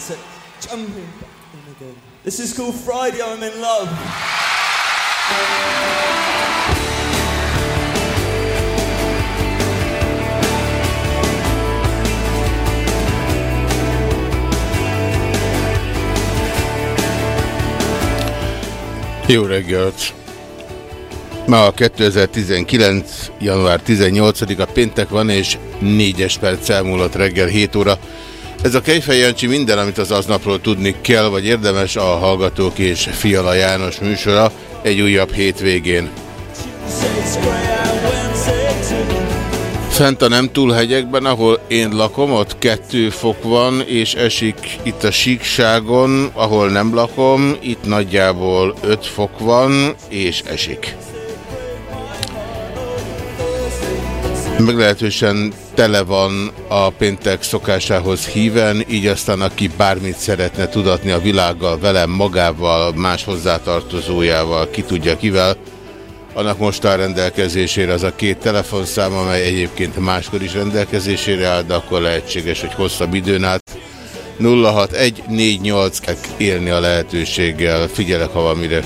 On from that, so jumping back in again. This is called Friday, I'm in love. Jó reggelt! Ma a 2019. január 18-a péntek van, és 4-es perc elmúlott reggel 7 óra. Ez a Kejfej Jancsi minden, amit az aznapról tudni kell, vagy érdemes a Hallgatók és Fiala János műsora egy újabb hétvégén. Fent a nem túlhegyekben, ahol én lakom, ott kettő fok van, és esik itt a síkságon, ahol nem lakom, itt nagyjából 5 fok van, és esik. Meglehetősen tele van a péntek szokásához híven, így aztán aki bármit szeretne tudatni a világgal, velem, magával, más hozzátartozójával, ki tudja kivel, annak most áll rendelkezésére az a két telefonszám, amely egyébként máskor is rendelkezésére áll, de akkor lehetséges, hogy hosszabb időn át. 06148 kell élni a lehetőséggel, figyelek, ha van mire.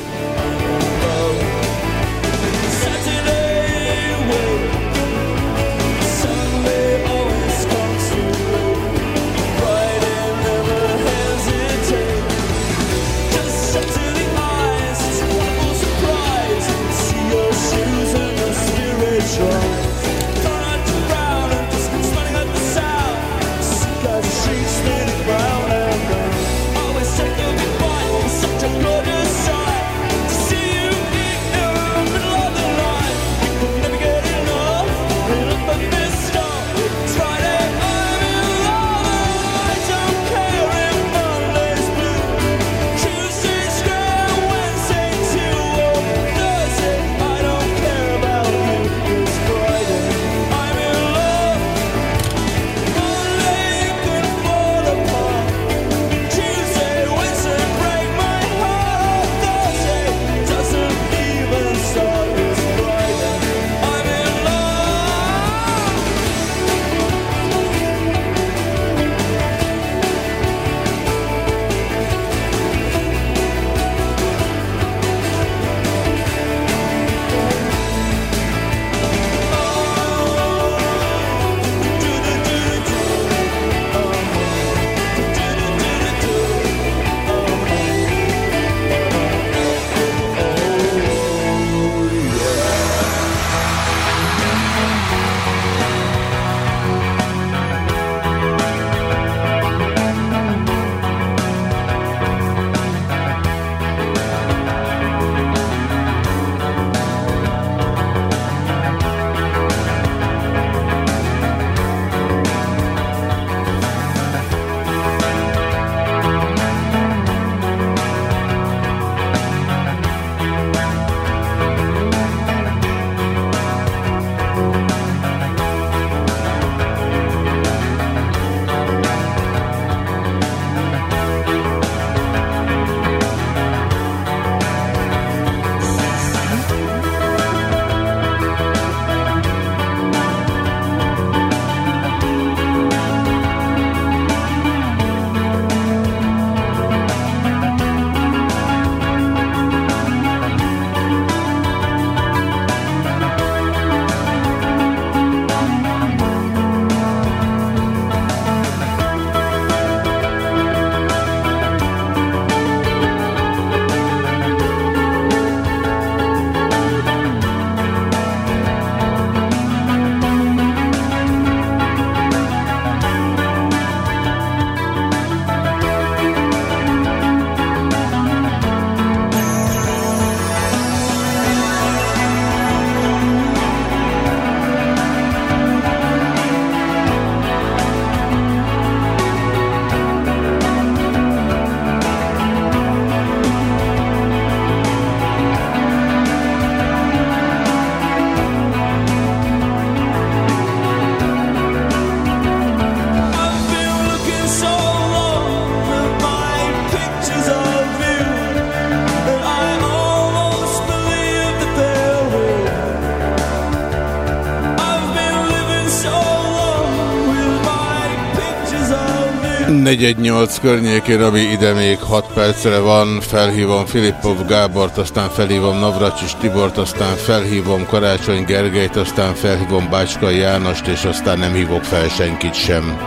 418 környékén, ami ide még 6 percre van, felhívom Filippov Gábort, aztán felhívom Navracsis Tibort, aztán felhívom Karácsony Gergelyt, aztán felhívom Bácskai Jánost, és aztán nem hívok fel senkit sem.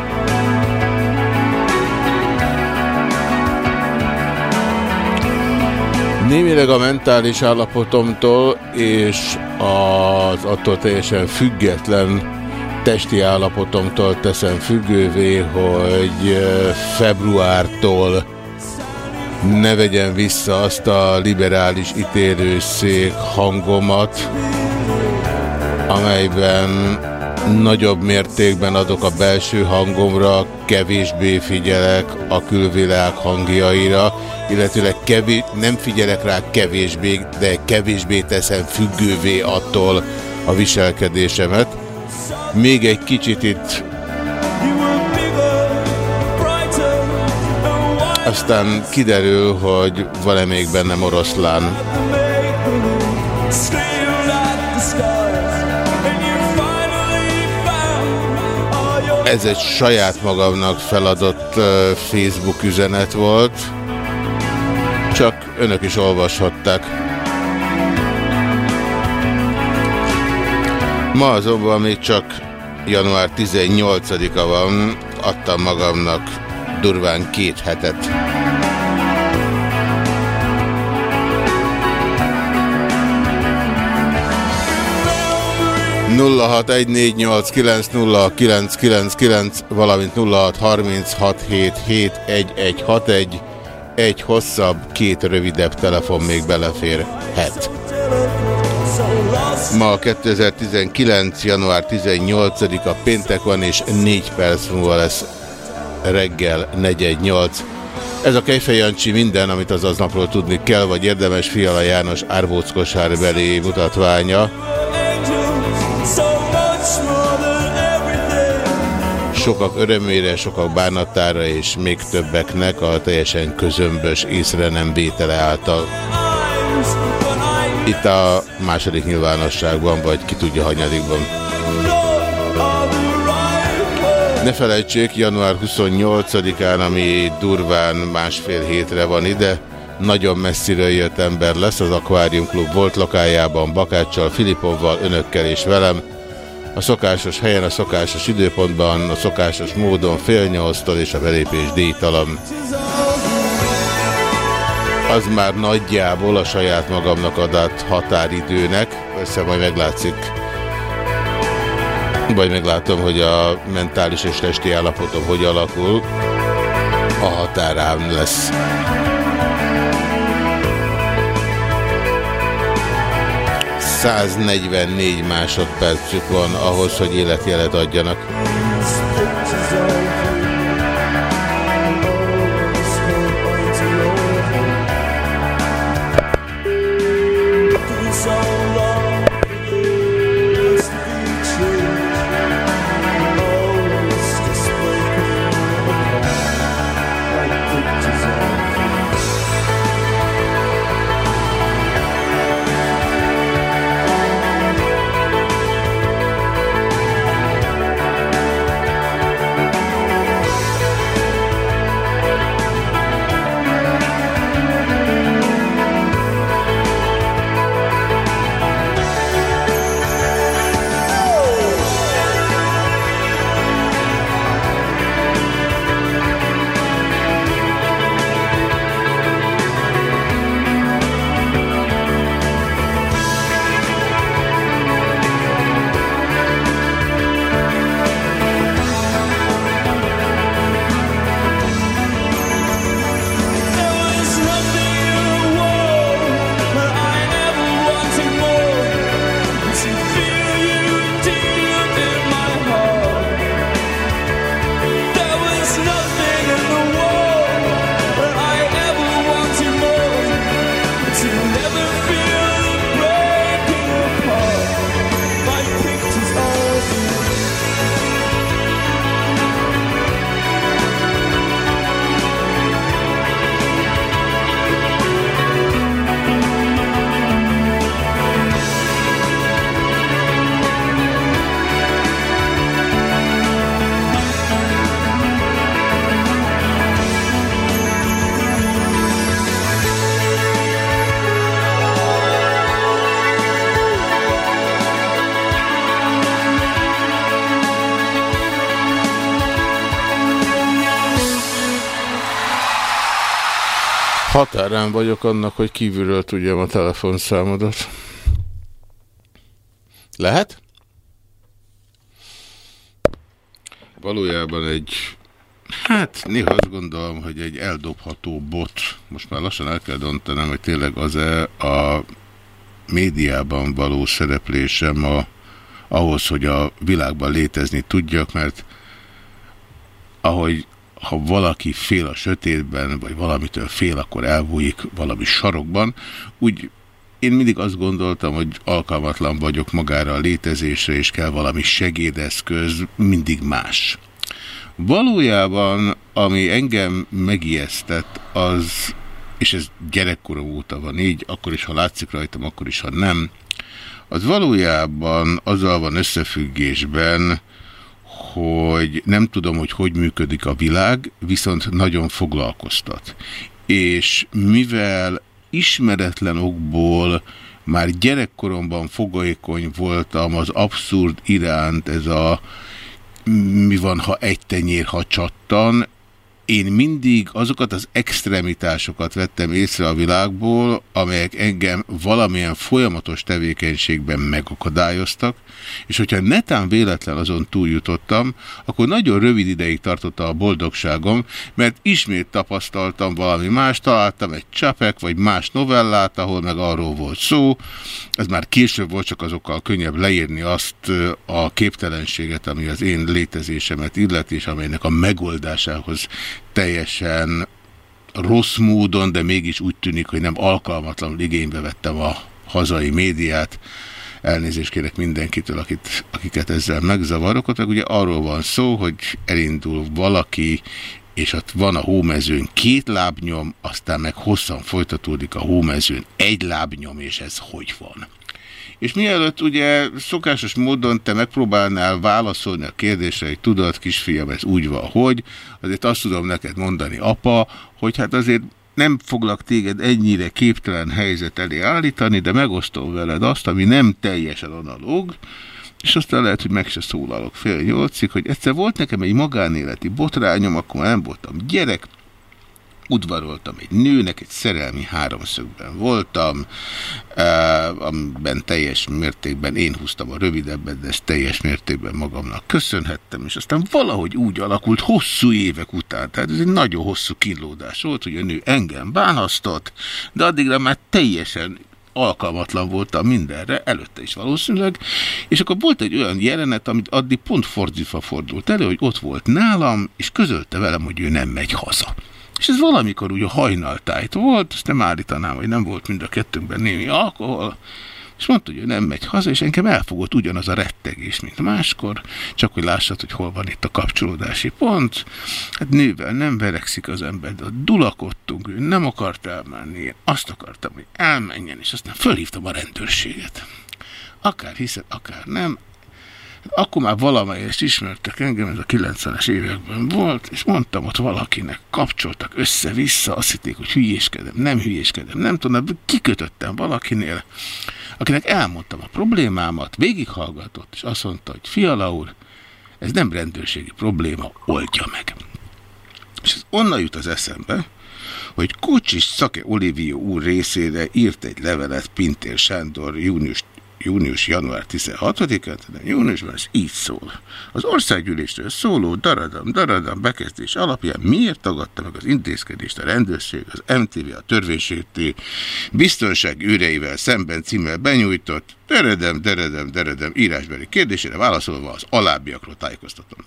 Némileg a mentális állapotomtól és az attól teljesen független testi állapotomtól teszem függővé, hogy februártól ne vegyem vissza azt a liberális ítélőszék hangomat, amelyben nagyobb mértékben adok a belső hangomra, kevésbé figyelek a külvilág hangjaira, illetőleg kevés, nem figyelek rá kevésbé, de kevésbé teszem függővé attól a viselkedésemet. Még egy kicsit itt aztán kiderül, hogy van-e még bennem oroszlán. Ez egy saját magamnak feladott Facebook üzenet volt, csak önök is olvashatták. Ma azonban még csak január 18-a van, adtam magamnak durván két hetet. 0614890999, valamint 0636771161, egy hosszabb, két rövidebb telefon még beleférhet. Ma 2019. január 18-a péntek van, és 4 perc múlva lesz reggel 418. Ez a Kejfej Jancsi minden, amit az aznapról tudni kell, vagy érdemes Fiala János Árbóckosár belé mutatványa. sokak örömére, sokak bánatára és még többeknek a teljesen közömbös észre nem vétele által. Itt a második nyilvánosságban, vagy ki tudja hanyadikban. Ne felejtsék, január 28-án, ami durván másfél hétre van ide, nagyon messziről jött ember lesz az Aquarium Klub volt lakájában, Bakáccsal, Filipovval, önökkel és velem a szokásos helyen, a szokásos időpontban, a szokásos módon fél nyolctól és a belépés díjtalan. Az már nagyjából a saját magamnak adott határidőnek, persze majd meglátszik, vagy meglátom, hogy a mentális és testi állapotom hogy alakul, a határám lesz. 144 másodpercük van ahhoz, hogy életjelet adjanak. Határán vagyok annak, hogy kívülről tudjam a telefonszámodat. Lehet? Valójában egy, hát néha azt gondolom, hogy egy eldobható bot, most már lassan el kell döntenem, hogy tényleg az-e a médiában való szereplésem a, ahhoz, hogy a világban létezni tudjak, mert ahogy ha valaki fél a sötétben, vagy valamitől fél, akkor elbújik valami sarokban. Úgy én mindig azt gondoltam, hogy alkalmatlan vagyok magára a létezésre, és kell valami segédeszköz, mindig más. Valójában, ami engem megijesztett, az, és ez gyerekkorom óta van így, akkor is, ha látszik rajtam, akkor is, ha nem, az valójában azzal van összefüggésben, hogy nem tudom, hogy hogy működik a világ, viszont nagyon foglalkoztat. És mivel ismeretlen okból már gyerekkoromban fogolyékony voltam az abszurd iránt, ez a mi van, ha egy tenyér, ha csattan, én mindig azokat az extremitásokat vettem észre a világból, amelyek engem valamilyen folyamatos tevékenységben megakadályoztak, és hogyha netán véletlen azon túljutottam, akkor nagyon rövid ideig tartotta a boldogságom, mert ismét tapasztaltam valami más, találtam egy csapek, vagy más novellát, ahol meg arról volt szó, ez már később volt, csak azokkal könnyebb leírni azt a képtelenséget, ami az én létezésemet illeti, és amelynek a megoldásához teljesen rossz módon, de mégis úgy tűnik, hogy nem alkalmatlan igénybe vettem a hazai médiát. Elnézést kérek mindenkitől, akit, akiket ezzel megzavarok. Ott meg ugye arról van szó, hogy elindul valaki, és ott van a hómezőn két lábnyom, aztán meg hosszan folytatódik a hómezőn egy lábnyom, és ez hogy van? És mielőtt ugye szokásos módon te megpróbálnál válaszolni a kérdésre, hogy tudod, kisfiam, ez úgy van, hogy, azért azt tudom neked mondani, apa, hogy hát azért nem foglak téged ennyire képtelen helyzet elé állítani, de megosztom veled azt, ami nem teljesen analóg, és aztán lehet, hogy meg se szólalok. Fél nyolcig, hogy egyszer volt nekem egy magánéleti botrányom, akkor nem voltam gyerek, udvaroltam egy nőnek, egy szerelmi háromszögben voltam, uh, amiben teljes mértékben én húztam a rövidebbet, de ezt teljes mértékben magamnak köszönhettem, és aztán valahogy úgy alakult hosszú évek után, tehát ez egy nagyon hosszú kínlódás volt, hogy a nő engem bánasztott, de addigra már teljesen alkalmatlan voltam mindenre, előtte is valószínűleg, és akkor volt egy olyan jelenet, amit addig pont fordítva fordult elő, hogy ott volt nálam, és közölte velem, hogy ő nem megy haza. És ez valamikor úgy a hajnaltájt volt, ezt nem állítanám, hogy nem volt mind a kettőnkben némi alkohol, és mondta, hogy ő nem megy haza, és engem elfogott ugyanaz a rettegés, mint máskor, csak hogy lássad, hogy hol van itt a kapcsolódási pont. Hát nővel nem verekszik az ember, de dulakodtunk, ő nem akart elmenni, én azt akartam, hogy elmenjen, és aztán fölhívtam a rendőrséget. Akár hiszed, akár nem, akkor már valamelyest ismertek engem, ez a 90-es években volt, és mondtam ott valakinek, kapcsoltak össze-vissza, azt hitték, hogy hülyéskedem, nem hülyéskedem, nem tudom, kikötöttem valakinél, akinek elmondtam a problémámat, végighallgatott, és azt mondta, hogy fiala úr, ez nem rendőrségi probléma, oldja meg. És ez onnan jut az eszembe, hogy Kocsis Szake Olivió úr részére írt egy levelet Pintér Sándor június június-január 16-án, de júniusban ez így szól. Az országgyűlésről szóló daradam, daradam bekezdés alapján miért tagadta meg az intézkedést a rendőrség, az MTV, a törvénysértő biztonság őreivel szemben címmel benyújtott, deredem, deredem, deredem írásbeli kérdésére válaszolva az alábbiakról tájékoztatom.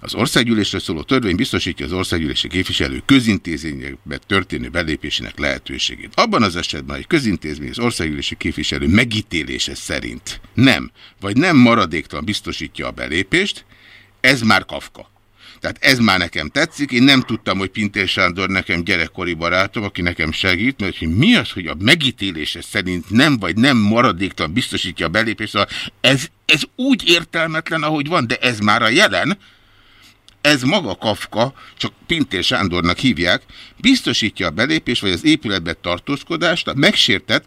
Az országgyűlésre szóló törvény biztosítja az országgyűlési képviselő közintézményekbe történő belépésének lehetőségét. Abban az esetben, hogy közintézmény az országgyűlési képviselő megítélése szerint nem, vagy nem maradéktalan biztosítja a belépést, ez már Kafka. Tehát ez már nekem tetszik. Én nem tudtam, hogy Pintér Sándor nekem gyerekkori barátom, aki nekem segít, mert hogy mi az, hogy a megítélése szerint nem vagy nem maradéktalan biztosítja a belépést. Szóval ez, ez úgy értelmetlen, ahogy van, de ez már a jelen ez maga Kafka, csak Pintér Sándornak hívják, biztosítja a belépés vagy az épületbe tartózkodást a megsértett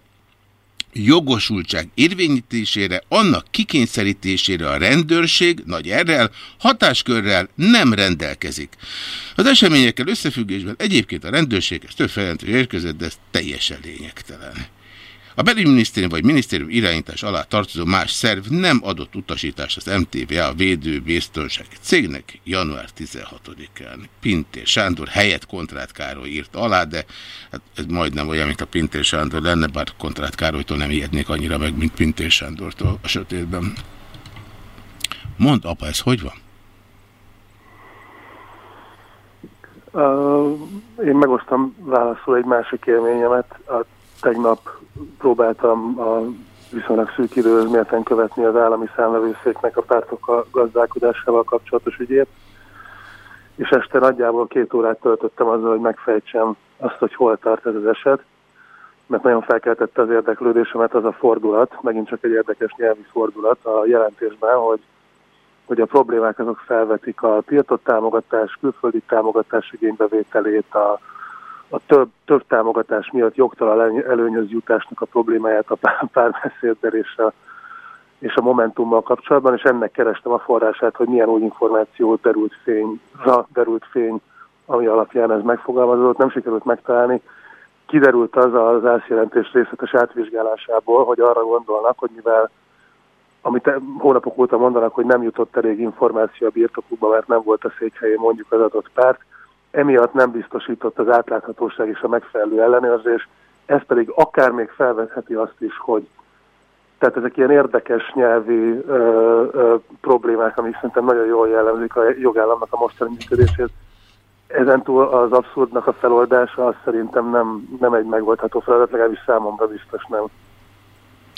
jogosultság érvényítésére, annak kikényszerítésére a rendőrség nagy errel, hatáskörrel nem rendelkezik. Az eseményekkel összefüggésben egyébként a rendőrséghez több feljelentő érkezett, de ez teljesen lényegtelen. A belügyminisztérium vagy minisztérium irányítás alá tartozó más szerv nem adott utasítást az MTVA a védő biztonsági cégnek január 16-án. Pintér Sándor helyett Kontrát Károly írt alá, de hát ez majdnem olyan, mint a Pintér Sándor lenne, bár Kontrát Károlytól nem ijednék annyira meg, mint Pintér Sándortól a sötétben. Mondd, apa, ez hogy van? Uh, én megosztam válaszul egy másik élményemet. A tegnap próbáltam a viszonylag szűk időhöz mérten követni az állami számlevőszéknek a pártok gazdálkodásával kapcsolatos ügyét, és este nagyjából két órát töltöttem azzal, hogy megfejtsem azt, hogy hol tart ez az eset, mert nagyon felkeltette az érdeklődésemet az a fordulat, megint csak egy érdekes nyelvi fordulat a jelentésben, hogy, hogy a problémák azok felvetik a tiltott támogatás, külföldi támogatás igénybevételét, a, a több, több támogatás miatt jogtalan előnyöz jutásnak a problémáját a párbeszéddel és a, és a Momentummal kapcsolatban, és ennek kerestem a forrását, hogy milyen új információ derült fényra, derült fény, ami alapján ez megfogalmazódott, nem sikerült megtalálni. Kiderült az az ászjelentés részletes átvizsgálásából, hogy arra gondolnak, hogy mivel amit hónapok óta mondanak, hogy nem jutott elég információ a birtokukba, mert nem volt a székhelyén mondjuk az adott párt, emiatt nem biztosított az átláthatóság és a megfelelő ellenőrzés, ez pedig akár még felvetheti azt is, hogy tehát ezek ilyen érdekes nyelvi ö, ö, problémák, amik szerintem nagyon jól jellemzik a jogállamnak a mostani működését. Ezentúl az abszurdnak a feloldása az szerintem nem, nem egy megoldható feladat, legalábbis számomra biztos nem.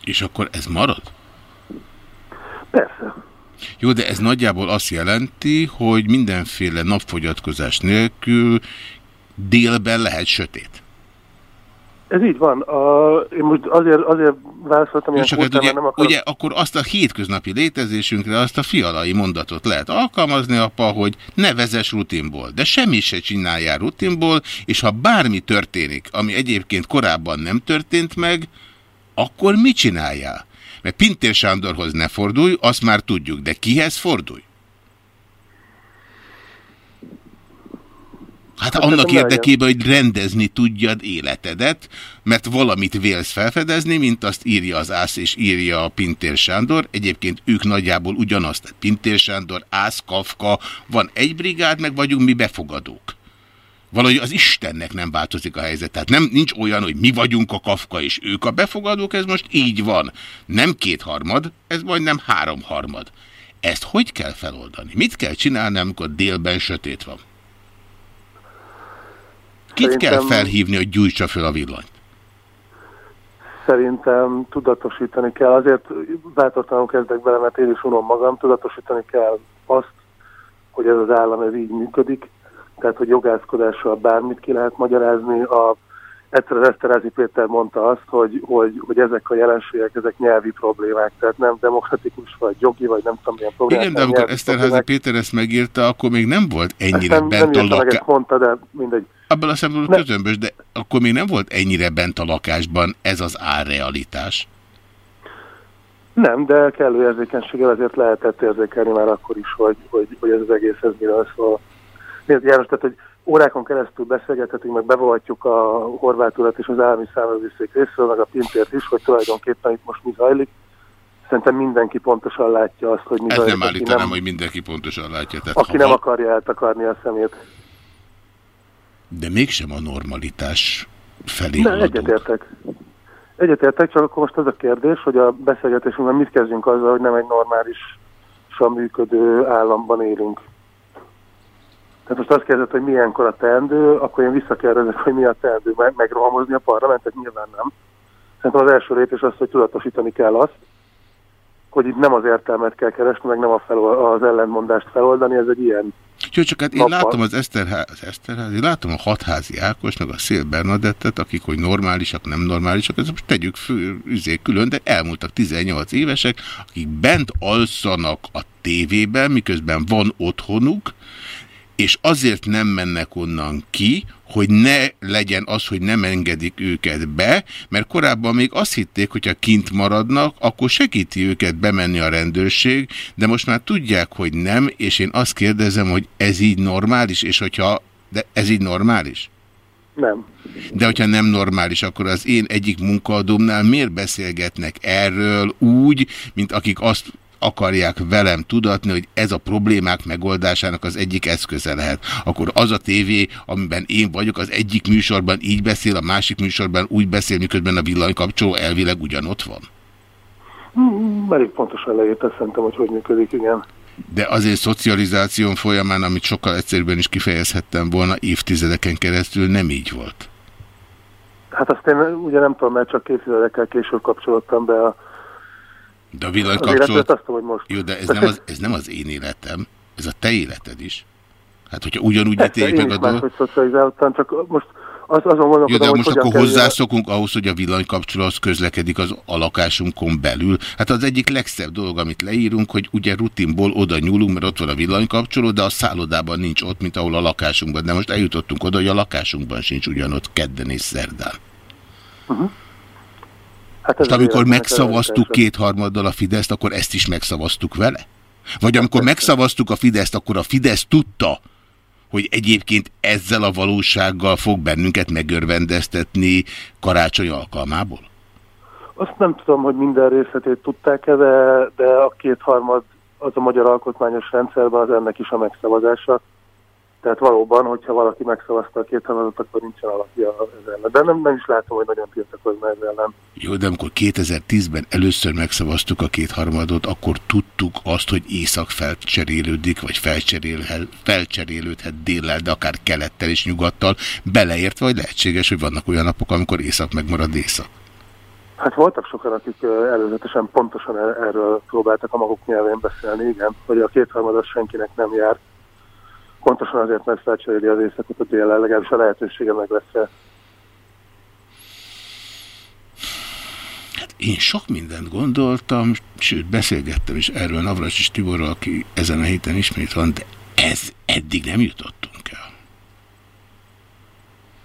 És akkor ez marad? Persze. Jó, de ez nagyjából azt jelenti, hogy mindenféle napfogyatkozás nélkül délben lehet sötét. Ez így van. A, én most azért, azért válaszoltam ilyen kurtán, ugye, nem akarok... ugye akkor azt a hétköznapi létezésünkre azt a fialai mondatot lehet alkalmazni, apa, hogy ne vezes rutinból, de semmi se csináljál rutinból, és ha bármi történik, ami egyébként korábban nem történt meg, akkor mit csináljál? Mert Pintér Sándorhoz ne fordulj, azt már tudjuk, de kihez fordulj? Hát, hát annak érdekében, hogy rendezni tudjad életedet, mert valamit vélsz felfedezni, mint azt írja az Ász és írja a Pintér Sándor. Egyébként ők nagyjából ugyanazt. Tehát Pintér Sándor, Ász, Kafka, van egy brigád, meg vagyunk mi befogadók. Valahogy az Istennek nem változik a helyzet. Tehát nem, nincs olyan, hogy mi vagyunk a Kafka és ők a befogadók, ez most így van. Nem kétharmad, ez majdnem háromharmad. Ezt hogy kell feloldani? Mit kell csinálni, amikor délben sötét van? Kit Szerintem... kell felhívni, hogy gyújtsa fel a villanyt? Szerintem tudatosítani kell. Azért bátortalanul kezdek bele, mert én is unom magam. Tudatosítani kell azt, hogy ez az állam ez így működik, tehát hogy jogászkodással bármit ki lehet magyarázni. A, egyszer az Eszterázi Péter mondta azt, hogy, hogy, hogy ezek a jelenségek, ezek nyelvi problémák, tehát nem demokratikus, vagy jogi, vagy nem tudom milyen problémák. Igen, de amikor Eszterházi Péter ezt megírta, akkor még nem volt ennyire nem, bent nem a lakásban. mondta, de mindegy. Abban a szempontból közömbös, de akkor még nem volt ennyire bent a lakásban ez az árrealitás. Nem, de kellő érzékenységgel azért lehetett érzékelni már akkor is, hogy, hogy, hogy ez az egész ez miről szól. Nézd, János, tehát, hogy órákon keresztül beszélgethetünk, meg bevolhatjuk a horvátulat és az állami számövőszék részről, meg a pintért is, hogy tulajdonképpen itt most mi zajlik. Szerintem mindenki pontosan látja azt, hogy mi Ez zajlik. nem állítanám, nem, hogy mindenki pontosan látja. Tehát aki nem val... akarja eltakarni a szemét. De mégsem a normalitás felé Nem, egyetértek. Egyetértek, csak akkor most az a kérdés, hogy a beszélgetésünkben mit kezdjünk azzal, hogy nem egy normális, működő államban élünk. Tehát most azt kérdezett, hogy milyenkor a teendő, akkor én visszakérdezek, hogy mi a teendő, meg, megrohamozni a parlamentet, nyilván nem. Szerintem az első lépés az, hogy tudatosítani kell azt, hogy itt nem az értelmet kell keresni, meg nem a felol, az ellentmondást feloldani, ez egy ilyen jó, csak hát én nappal. látom az Eszterház, Eszterház, én látom a hatházi Ákos, meg a Szél Bernadettet, akik hogy normálisak, nem normálisak, ez most tegyük fő, üzé külön, de elmúltak 18 évesek, akik bent alszanak a tévében, miközben van otthonuk, és azért nem mennek onnan ki, hogy ne legyen az, hogy nem engedik őket be, mert korábban még azt hitték, hogyha kint maradnak, akkor segíti őket bemenni a rendőrség, de most már tudják, hogy nem, és én azt kérdezem, hogy ez így normális, és hogyha, de ez így normális? Nem. De hogyha nem normális, akkor az én egyik munkaadómnál miért beszélgetnek erről úgy, mint akik azt akarják velem tudatni, hogy ez a problémák megoldásának az egyik eszköze lehet. Akkor az a tévé, amiben én vagyok, az egyik műsorban így beszél, a másik műsorban úgy beszél, miközben a villanykapcsoló elvileg ugyanott van. Mm, elég pontosan leírta szerintem, hogy hogy működik, igen. De azért szocializáción folyamán, amit sokkal egyszerűbben is kifejezhettem volna, évtizedeken keresztül nem így volt. Hát azt én ugye nem tudom, mert csak évtizedekkel később kapcsolódtam be a de a villanykapcsolat... Azt hogy most. Jó, de ez nem, az, ez nem az én életem, ez a te életed is. Hát, hogyha ugyanúgy ítéljük meg a dolgot... szocializáltam, csak most az, azon gondolkodom, Jó, de most akkor hozzászokunk ahhoz, hogy a villanykapcsolat közlekedik az a lakásunkon belül. Hát az egyik legszebb dolog, amit leírunk, hogy ugye rutinból oda nyúlunk, mert ott van a villanykapcsoló, de a szállodában nincs ott, mint ahol a lakásunkban. De most eljutottunk oda, hogy a lakásunkban sincs ugyanott kedden és szerdán. Uh -huh. Hát Most amikor megszavaztuk kétharmaddal a Fideszt, akkor ezt is megszavaztuk vele? Vagy amikor megszavaztuk a Fideszt, akkor a Fidesz tudta, hogy egyébként ezzel a valósággal fog bennünket megörvendeztetni karácsony alkalmából? Azt nem tudom, hogy minden részletét tudták-e, de, de a kétharmad az a magyar alkotmányos rendszerben az ennek is a megszavazása. Tehát valóban, hogyha valaki megszavazta a két hamadat, akkor nincsen alapja ez ellen. De nem, nem is látom, hogy nagyon tiltakozna ez ellen. Jó, de amikor 2010-ben először megszavaztuk a kétharmadot, akkor tudtuk azt, hogy észak felcserélődik, vagy felcserélhet, felcserélődhet déllel, de akár kelettel és nyugattal, beleértve, hogy lehetséges, hogy vannak olyan napok, amikor észak megmarad észak. Hát voltak sokan, akik előzetesen pontosan er-, erről próbáltak a maguk nyelvén beszélni, igen, hogy a kétharmadat senkinek nem járt Pontosan azért, mert felcseréli az éjszakot a délen, legalábbis a lehetősége meg lesz Hát én sok mindent gondoltam, sőt beszélgettem is erről Navracsis Tiborral, aki ezen a héten ismét van, de ez eddig nem jutottunk el.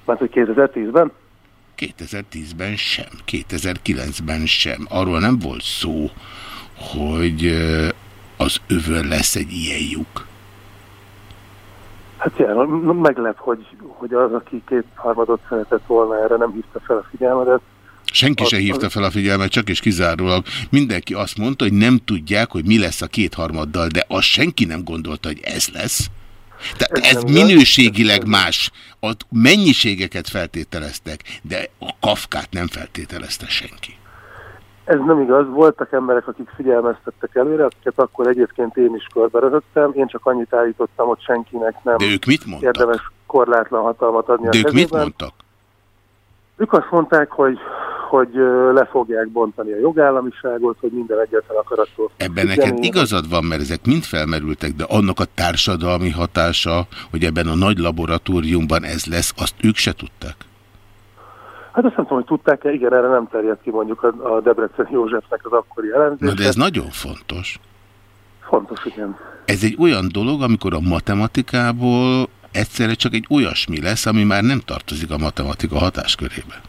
Mert hogy 2010-ben? 2010-ben sem, 2009-ben sem. Arról nem volt szó, hogy az övön lesz egy ilyen lyuk. Hát igen, meglep, hogy, hogy az, aki két harmadot szeretett volna erre, nem hívta fel a figyelmedet. Senki az, se hívta fel a figyelmet, csak és kizárólag mindenki azt mondta, hogy nem tudják, hogy mi lesz a kétharmaddal, de azt senki nem gondolta, hogy ez lesz. Tehát ez, ez minőségileg más. A mennyiségeket feltételeztek, de a kafkát nem feltételezte senki. Ez nem igaz. Voltak emberek, akik figyelmeztettek előre, akiket akkor egyébként én is körberözöttem. Én csak annyit állítottam, hogy senkinek nem De ők mit mondtak? érdemes korlátlan hatalmat adni De a ők kezében. mit mondtak? Ők azt mondták, hogy, hogy le fogják bontani a jogállamiságot, hogy minden egyetlen akarattól. Ebben neked igazad van, mert ezek mind felmerültek, de annak a társadalmi hatása, hogy ebben a nagy laboratóriumban ez lesz, azt ők se tudták? Hát azt nem tudom, hogy tudták-e, igen, erre nem terjed ki mondjuk a, a Debrecen Józsefnek az akkori elemzése. Na de ez nagyon fontos. Fontos, igen. Ez egy olyan dolog, amikor a matematikából egyszerre csak egy olyasmi lesz, ami már nem tartozik a matematika hatáskörébe.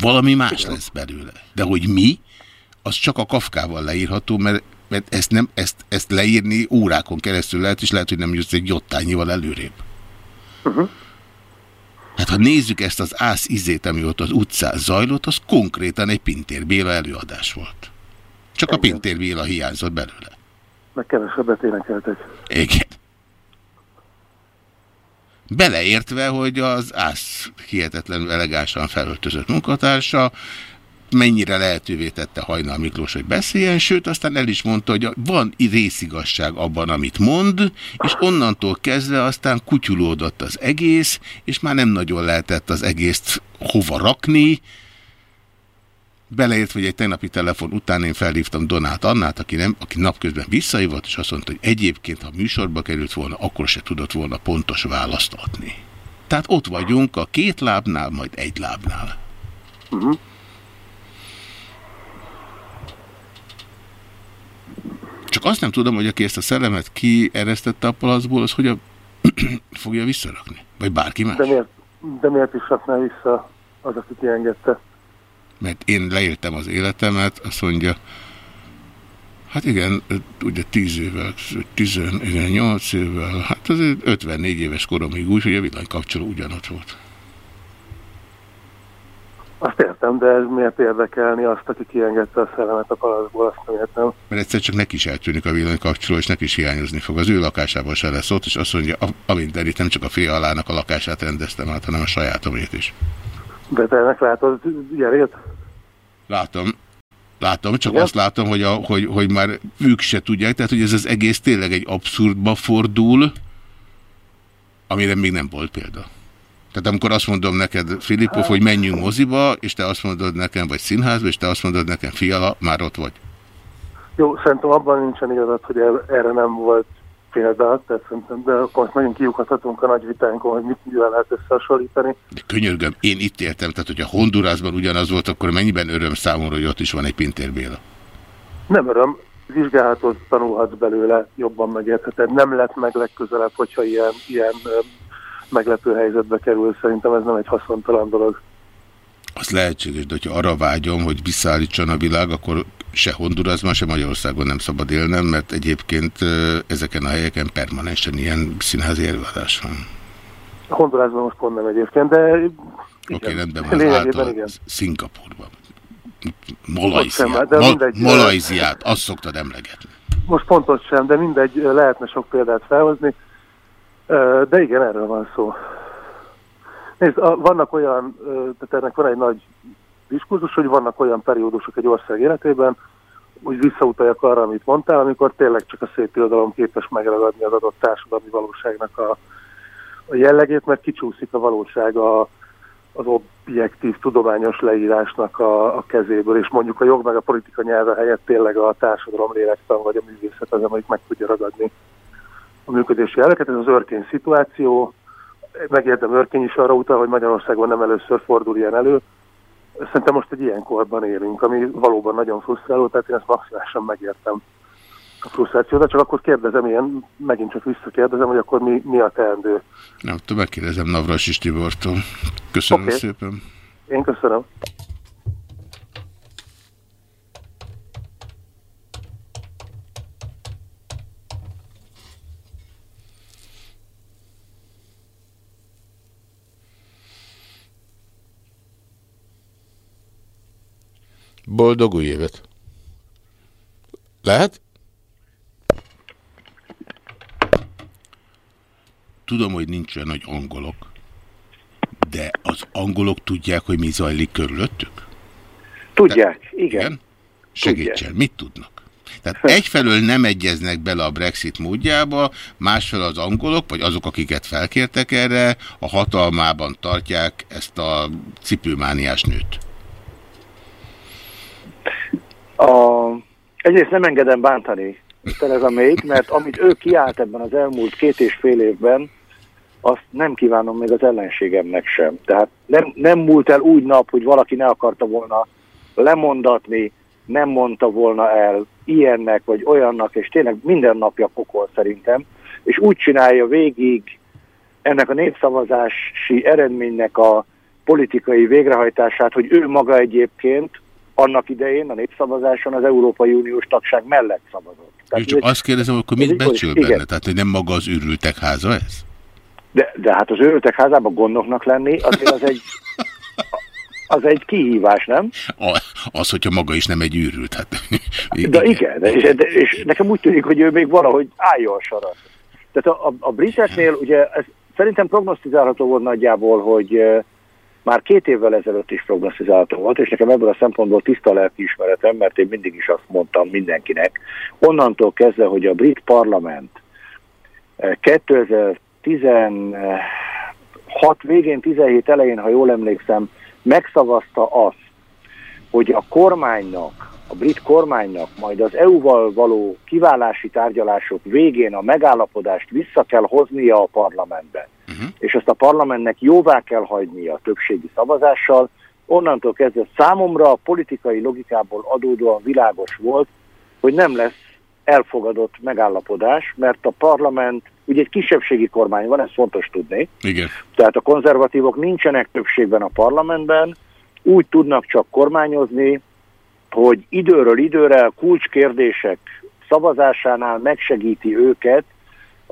Valami más igen. lesz belőle. De hogy mi, az csak a kafkával leírható, mert, mert ezt, nem, ezt, ezt leírni órákon keresztül lehet, és lehet, hogy nem jutsz egy jottányival előrébb. Uh -huh. Hát ha nézzük ezt az ász izét, ami ott az utcán zajlott, az konkrétan egy Pintér Béla előadás volt. Csak Igen. a Pintér Béla hiányzott belőle. Meg kevesebbet énekeltek. Igen. Beleértve, hogy az ász hihetetlenül elegánsan felöltözött munkatársa mennyire lehetővé tette Hajnal Miklós, hogy beszéljen, sőt aztán el is mondta, hogy van részigasság abban, amit mond, és onnantól kezdve aztán kutyulódott az egész, és már nem nagyon lehetett az egészt hova rakni, Beleért, hogy egy tegnapi telefon után én felhívtam Donát Annát, aki, nem, aki napközben visszaívott, és azt mondta, hogy egyébként, ha műsorba került volna, akkor se tudott volna pontos választ adni. Tehát ott vagyunk a két lábnál, majd egy lábnál. Uh mhm. -huh. Csak azt nem tudom, hogy aki ezt a szellemet kieresztette a palacból, az hogyan fogja visszarakni? Vagy bárki más? De miért, de miért is rakná vissza az, aki kiengedte? Mert én leéltem az életemet, azt mondja, hát igen, ugye 10 évvel, 10, igen, 8 évvel, hát azért 54 éves koromig úgy, hogy a villanykapcsoló ugyanott volt. Azt értem, de ez miért érdekelni azt, aki kiengedte a szellemet a palacból, azt nem értem. Mert egyszer csak neki is eltűnik a villanykapcsoló, és neki is hiányozni fog. Az ő lakásában se lesz ott, és azt mondja, amint itt nem csak a fél alának a lakását rendeztem át, hanem a sajátomét is. De te ennek látod gyerét? Látom. Látom, csak Igen? azt látom, hogy, a, hogy, hogy már ők se tudják, tehát hogy ez az egész tényleg egy abszurdba fordul, amire még nem volt példa. Tehát amikor azt mondom neked, Filippov, hogy menjünk moziba, és te azt mondod nekem, vagy színházba, és te azt mondod nekem, fiala, már ott vagy. Jó, szerintem abban nincsen igazad, hogy erre nem volt példa, tehát szerintem, de akkor most megint kiukadhatunk a nagy vitánkon, hogy mit mivel lehet összehasonlítani. De könyörgöm, én itt értem, tehát hogyha Hondurasban ugyanaz volt, akkor mennyiben öröm számomra, hogy ott is van egy Pintér Béla? Nem öröm, vizsgálhatod, tanulhatsz belőle, jobban megértheted. Nem lett meg legközelebb, hogyha ilyen, ilyen meglepő helyzetbe kerül. Szerintem ez nem egy haszontalan dolog. Az lehetséges, de hogyha arra vágyom, hogy visszaállítson a világ, akkor se Hondurasban, se Magyarországon nem szabad élnem, mert egyébként ezeken a helyeken permanensen ilyen színházi előadás van. Hondurasban most pont nem egyébként, de... Oké, okay, rendben van, által Szingapurban. Malajziát, Ma Malajziát, azt szoktad emlegetni. Most pontos sem, de mindegy, lehetne sok példát felhozni. De igen, erről van szó. Nézd, vannak olyan, tehát ennek van egy nagy diskurzus, hogy vannak olyan periódusok egy ország életében, hogy visszautaljak arra, amit mondtál, amikor tényleg csak a szép irodalom képes megragadni az adott társadalmi valóságnak a, a jellegét, mert kicsúszik a valóság a, az objektív tudományos leírásnak a, a kezéből, és mondjuk a jog meg a politika nyelve helyett tényleg a társadalom lélektan vagy a művészet az, amelyik meg tudja ragadni a működési jeleket. Ez az örkény szituáció, megértem örkény is arra utal, hogy Magyarországon nem először fordul ilyen elő. Szerintem most egy ilyen korban élünk, ami valóban nagyon frusztráló, tehát én ezt maximálisan megértem a frusztrációt, csak akkor kérdezem, ilyen, megint csak visszakérdezem, hogy akkor mi, mi a teendő. Nem, megkérdezem Navras Istibortól. Köszönöm okay. szépen. Én köszönöm. Boldog új évet! Lehet? Tudom, hogy nincs olyan nagy angolok, de az angolok tudják, hogy mi zajlik körülöttük? Tudják, Te, igen. igen? Segítsen, mit tudnak? Tehát egyfelől nem egyeznek bele a Brexit módjába, másfelől az angolok, vagy azok, akiket felkértek erre, a hatalmában tartják ezt a cipőmániás nőt. A, egyrészt nem engedem bántani Tereza még, mert amit ő kiállt ebben az elmúlt két és fél évben, azt nem kívánom még az ellenségemnek sem. Tehát nem, nem múlt el úgy nap, hogy valaki ne akarta volna lemondatni, nem mondta volna el ilyennek vagy olyannak, és tényleg minden napja pokol szerintem, és úgy csinálja végig ennek a népszavazási eredménynek a politikai végrehajtását, hogy ő maga egyébként annak idején a népszavazáson az Európai Uniós tagság mellett szavazott. Tehát csak azt kérdezem, akkor mit becsül benne? Igen. Tehát, hogy nem maga az őrültek háza ez? De, de hát az őrültek házában gondoknak lenni, azért az egy, az egy kihívás, nem? A, az, hogyha maga is nem egy őrült, hát... De igen, de, és, de, és nekem úgy tűnik, hogy ő még valahogy álljon a sarat. Tehát a, a, a briteknél ugye ez szerintem prognosztizálható volt nagyjából, hogy már két évvel ezelőtt is prognosztizálható volt, és nekem ebből a szempontból tiszta lelkiismeretem, mert én mindig is azt mondtam mindenkinek, onnantól kezdve, hogy a brit parlament 2016 eh, végén, 17 elején, ha jól emlékszem, megszavazta azt, hogy a kormánynak, a brit kormánynak majd az EU-val való kiválási tárgyalások végén a megállapodást vissza kell hoznia a parlamentbe uh-huh. és ezt a parlamentnek jóvá kell hagynia a többségi szavazással, onnantól kezdve számomra a politikai logikából adódóan világos volt, hogy nem lesz elfogadott megállapodás, mert a parlament, ugye egy kisebbségi kormány van, ez fontos tudni, Igen. tehát a konzervatívok nincsenek többségben a parlamentben, úgy tudnak csak kormányozni, hogy időről időre kulcskérdések szavazásánál megsegíti őket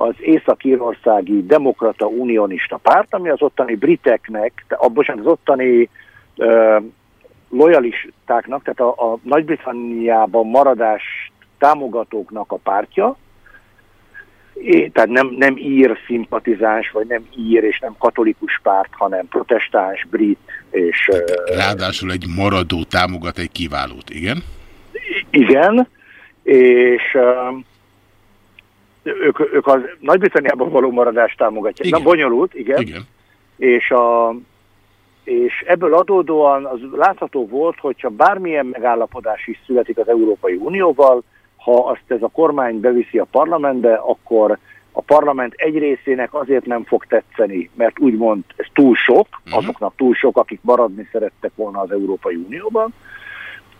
az Észak-Írországi Demokrata Unionista Párt, ami az ottani briteknek, abban az ottani ö, lojalistáknak, tehát a, a Nagy-Britanniában maradás támogatóknak a pártja, É, tehát nem, nem ír szimpatizáns, vagy nem ír és nem katolikus párt, hanem protestáns, brit és... Ráadásul egy maradó támogat egy kiválót, igen? Igen, és ők, ők az Nagy-Britanniában való maradást támogatják. Igen. Na, bonyolult, igen. igen. És, a, és ebből adódóan az látható volt, hogyha bármilyen megállapodás is születik az Európai Unióval, ha azt ez a kormány beviszi a parlamentbe, akkor a parlament egy részének azért nem fog tetszeni, mert úgymond ez túl sok, mhm. azoknak túl sok, akik maradni szerettek volna az Európai Unióban,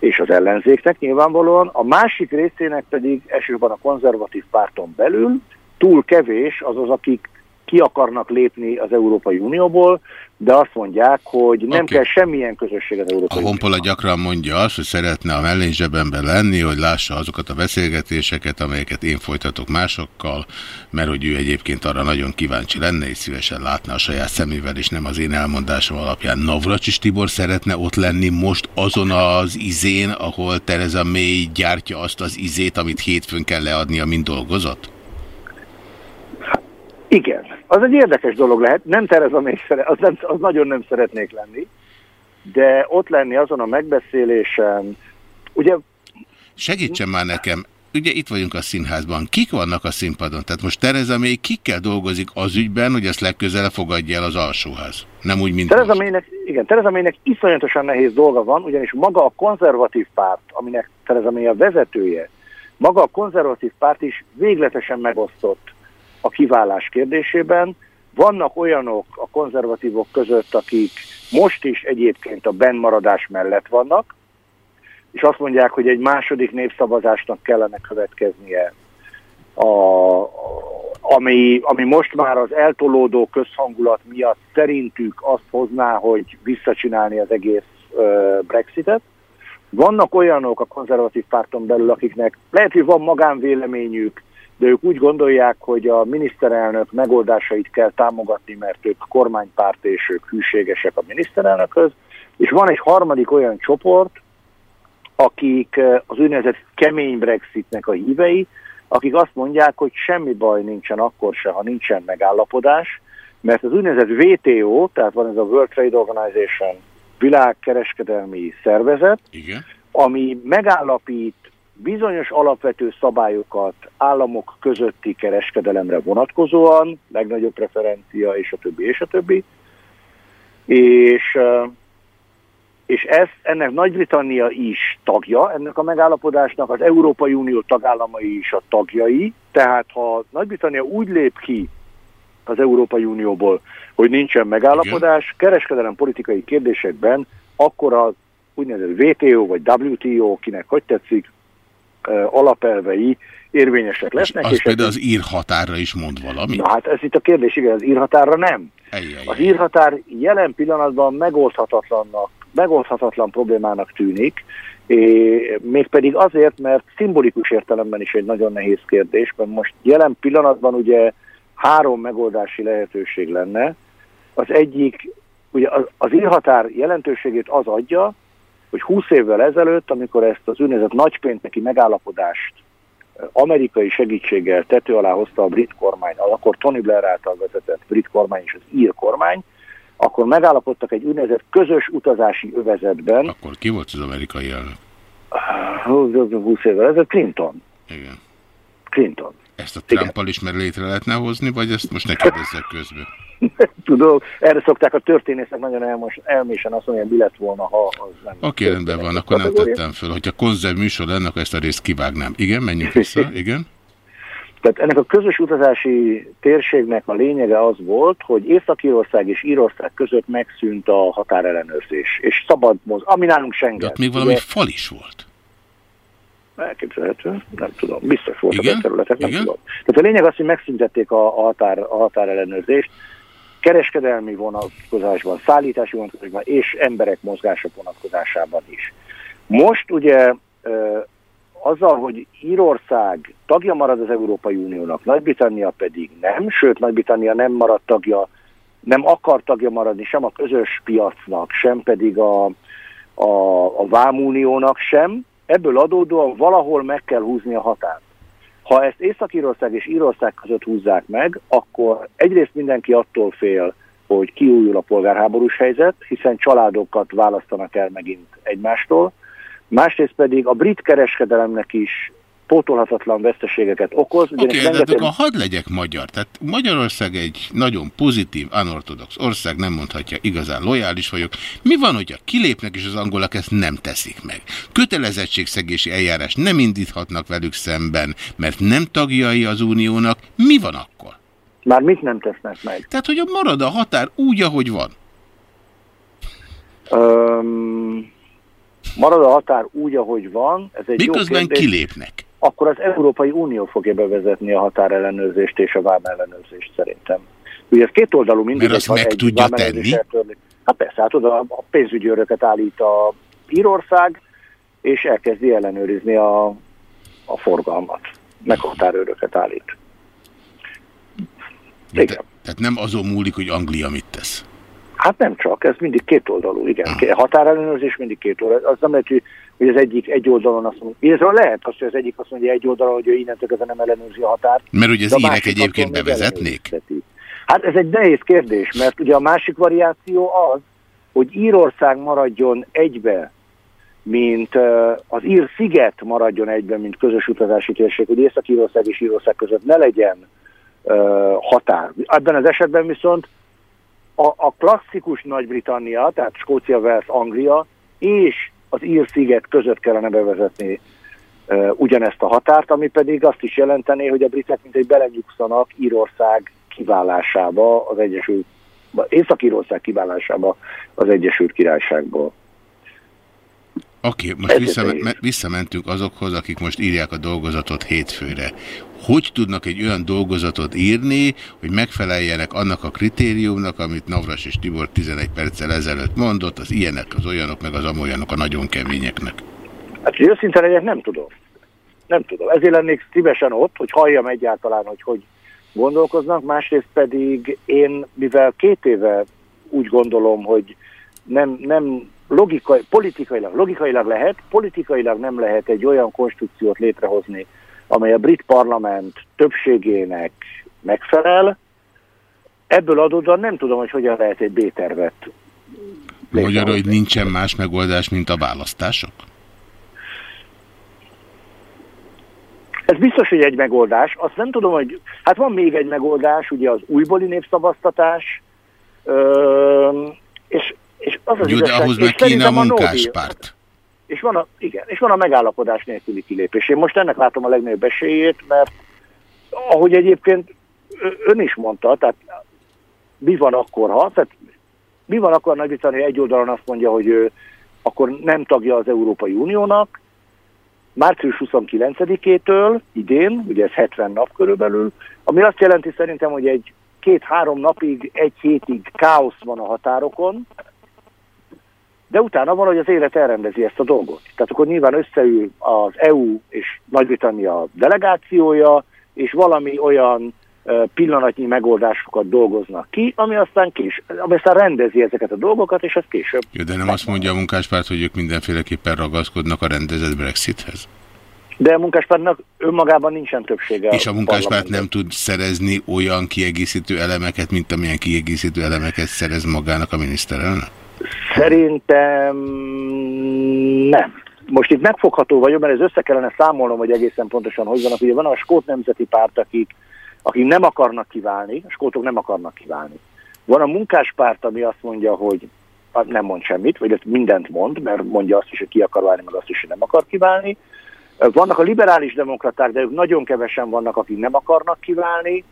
és az ellenzéknek nyilvánvalóan, a másik részének pedig elsősorban a konzervatív párton belül túl kevés az az, akik ki akarnak lépni az Európai Unióból, de azt mondják, hogy nem okay. kell semmilyen közösség az Európai A Honpola gyakran mondja azt, hogy szeretne a mellényzsebemben lenni, hogy lássa azokat a beszélgetéseket, amelyeket én folytatok másokkal, mert hogy ő egyébként arra nagyon kíváncsi lenne, és szívesen látna a saját szemével, és nem az én elmondásom alapján. Navracsis Tibor szeretne ott lenni most azon az izén, ahol Tereza May gyártja azt az izét, amit hétfőn kell leadnia, mint dolgozott? Igen, az egy érdekes dolog lehet, nem Tereza még szeret, az, nem, az nagyon nem szeretnék lenni, de ott lenni azon a megbeszélésen, ugye... Segítsen már nekem, ugye itt vagyunk a színházban, kik vannak a színpadon? Tehát most Tereza még kikkel dolgozik az ügyben, hogy ezt legközelebb fogadja el az alsóház? Nem úgy, mint Tereza Mének, Igen, Tereza Mének iszonyatosan nehéz dolga van, ugyanis maga a konzervatív párt, aminek Tereza May a vezetője, maga a konzervatív párt is végletesen megosztott a kiválás kérdésében. Vannak olyanok a konzervatívok között, akik most is egyébként a bennmaradás mellett vannak, és azt mondják, hogy egy második népszavazásnak kellene következnie, a, ami, ami most már az eltolódó közhangulat miatt szerintük azt hozná, hogy visszacsinálni az egész ö, Brexitet. Vannak olyanok a konzervatív párton belül, akiknek lehet, hogy van magánvéleményük, de ők úgy gondolják, hogy a miniszterelnök megoldásait kell támogatni, mert ők kormánypárt és ők hűségesek a miniszterelnökhöz, és van egy harmadik olyan csoport, akik eh, az úgynevezett kemény Brexitnek a hívei, akik azt mondják, hogy semmi baj nincsen akkor se, ha nincsen megállapodás, mert az úgynevezett WTO, tehát van ez a World Trade Organization világkereskedelmi szervezet, Igen. ami megállapít bizonyos alapvető szabályokat államok közötti kereskedelemre vonatkozóan, legnagyobb preferencia, és a többi, és a többi. És, és ezt, ennek Nagy-Britannia is tagja, ennek a megállapodásnak az Európai Unió tagállamai is a tagjai, tehát ha Nagy-Britannia úgy lép ki az Európai Unióból, hogy nincsen megállapodás, kereskedelem politikai kérdésekben, akkor az úgynevezett WTO vagy WTO, kinek hogy tetszik, alapelvei érvényesek lesznek. És az és például az írhatárra is mond valamit? Na hát ez itt a kérdés, igen, az írhatárra nem. Ejjjjj. Az írhatár jelen pillanatban megoldhatatlannak, megoldhatatlan problémának tűnik, mégpedig azért, mert szimbolikus értelemben is egy nagyon nehéz kérdés, mert most jelen pillanatban ugye három megoldási lehetőség lenne. Az egyik, ugye az, az írhatár jelentőségét az adja, hogy 20 évvel ezelőtt, amikor ezt az úgynevezett nagypénteki megállapodást eh, amerikai segítséggel tető alá hozta a brit kormány, akkor Tony Blair által vezetett brit kormány és az ír kormány, akkor megállapodtak egy úgynevezett közös utazási övezetben. Akkor ki volt az amerikai elnök? 20 évvel ezelőtt Clinton. Igen. Clinton. Ezt a Trumpal is mer létre lehetne hozni, vagy ezt most ne kérdezzek közben? Tudom, erre szokták a történészek nagyon elmos, elmésen azt mondani, hogy mi lett volna, ha az nem... Oké, okay, rendben van, akkor nem tettem föl. Hogyha konzerv műsor lenne, akkor ezt a részt kivágnám. Igen, menjünk vissza, igen. Tehát ennek a közös utazási térségnek a lényege az volt, hogy Észak-Írország és Írország között megszűnt a határellenőrzés, és szabad moz, ami nálunk Schengen. De ott még valami Ugye, fal is volt. Elképzelhető, nem tudom. Biztos voltak Igen? a területek, nem Igen? tudom. Tehát a lényeg az, hogy megszüntették a, a, határ, a határellenőrzést, kereskedelmi vonatkozásban, szállítási vonatkozásban és emberek mozgása vonatkozásában is. Most ugye azzal, hogy Írország tagja marad az Európai Uniónak, Nagy-Britannia pedig nem, sőt Nagy-Britannia nem marad tagja, nem akar tagja maradni sem a közös piacnak, sem pedig a, a, a Vámuniónak sem, ebből adódóan valahol meg kell húzni a határt. Ha ezt Észak-Írország és Írország között húzzák meg, akkor egyrészt mindenki attól fél, hogy kiújul a polgárháborús helyzet, hiszen családokat választanak el megint egymástól, másrészt pedig a brit kereskedelemnek is pótolhatatlan veszteségeket okoz. Oké, okay, de rengeteg- akkor hadd legyek magyar. Tehát Magyarország egy nagyon pozitív, anortodox ország, nem mondhatja, igazán lojális vagyok. Mi van, hogyha kilépnek, és az angolak ezt nem teszik meg? Kötelezettségszegési eljárás nem indíthatnak velük szemben, mert nem tagjai az uniónak. Mi van akkor? Már mit nem tesznek meg? Tehát, hogy marad a határ úgy, ahogy van. Öm, marad a határ úgy, ahogy van, ez egy jó Miközben kérdés. kilépnek. Akkor az Európai Unió fogja bevezetni a határellenőrzést és a vámellenőrzést szerintem. Ugye ez két oldalú mindig. Mert azt meg egy tudja tenni? Hát persze, hát oda a pénzügyi öröket állít a Írország, és elkezdi ellenőrizni a, a forgalmat. Meg határőröket állít. De, Igen. tehát nem azon múlik, hogy Anglia mit tesz. Hát nem csak, ez mindig két oldalú, igen. A határellenőrzés mindig két oldalú. Az nem lehet, hogy hogy az egyik egy oldalon azt mondja, illetve lehet az, hogy az egyik azt mondja egy oldalon, hogy ő innentől kezdve nem ellenőrzi a határt. Mert ugye az írek egyébként bevezetnék? Hát ez egy nehéz kérdés, mert ugye a másik variáció az, hogy Írország maradjon egybe, mint az Ír sziget maradjon egyben, mint közös utazási térség, hogy Észak-Írország és Írország között ne legyen határ. Ebben az esetben viszont a, a klasszikus Nagy-Britannia, tehát Skócia, Wales, Anglia és az Ír sziget között kellene bevezetni uh, ugyanezt a határt, ami pedig azt is jelenteni, hogy a britek mint egy belenyugszanak Írország kiválásába az Egyesült, Észak-Írország kiválásába az Egyesült Királyságból. Oké, okay, most visszamentünk azokhoz, akik most írják a dolgozatot hétfőre. Hogy tudnak egy olyan dolgozatot írni, hogy megfeleljenek annak a kritériumnak, amit Navras és Tibor 11 perccel ezelőtt mondott, az ilyenek, az olyanok, meg az amolyanok a nagyon keményeknek. Hát, hogy őszinte legyek, nem tudom. Nem tudom. Ezért lennék szívesen ott, hogy halljam egyáltalán, hogy hogy gondolkoznak. Másrészt pedig én, mivel két éve úgy gondolom, hogy nem, nem logikai, politikailag, logikailag lehet, politikailag nem lehet egy olyan konstrukciót létrehozni, amely a brit parlament többségének megfelel. Ebből adódóan nem tudom, hogy hogyan lehet egy B-tervet Magyarul, hogy nincsen más megoldás, mint a választások? Ez biztos, hogy egy megoldás. Azt nem tudom, hogy... Hát van még egy megoldás, ugye az újbóli népszavaztatás, ö, és, és az az Jó, de ahhoz meg kéne a munkáspárt. És van a, igen, és van a megállapodás nélküli kilépés. Én most ennek látom a legnagyobb esélyét, mert ahogy egyébként ön is mondta, tehát mi van akkor, ha, tehát mi van akkor Nagy-Britannia egy oldalon azt mondja, hogy ő akkor nem tagja az Európai Uniónak, március 29-től idén, ugye ez 70 nap körülbelül, ami azt jelenti szerintem, hogy egy két-három napig, egy hétig káosz van a határokon, de utána valahogy az élet elrendezi ezt a dolgot. Tehát akkor nyilván összeül az EU és Nagy-Britannia delegációja, és valami olyan pillanatnyi megoldásokat dolgoznak ki, ami aztán, kés, ami aztán rendezi ezeket a dolgokat, és ez később. Jó, de nem azt mondja a munkáspárt, hogy ők mindenféleképpen ragaszkodnak a rendezett Brexithez? De a munkáspártnak önmagában nincsen többsége. És a munkáspárt nem tud szerezni olyan kiegészítő elemeket, mint amilyen kiegészítő elemeket szerez magának a miniszterelnök? Szerintem nem. Most itt megfogható vagyok, mert ez össze kellene számolnom, hogy egészen pontosan hogy vannak. Ugye van a skót nemzeti párt, akik, akik nem akarnak kiválni, a skótok nem akarnak kiválni. Van a munkáspárt, ami azt mondja, hogy nem mond semmit, vagy mindent mond, mert mondja azt is, hogy ki akar válni, meg azt is, hogy nem akar kiválni. Vannak a liberális demokraták, de ők nagyon kevesen vannak, akik nem akarnak kiválni.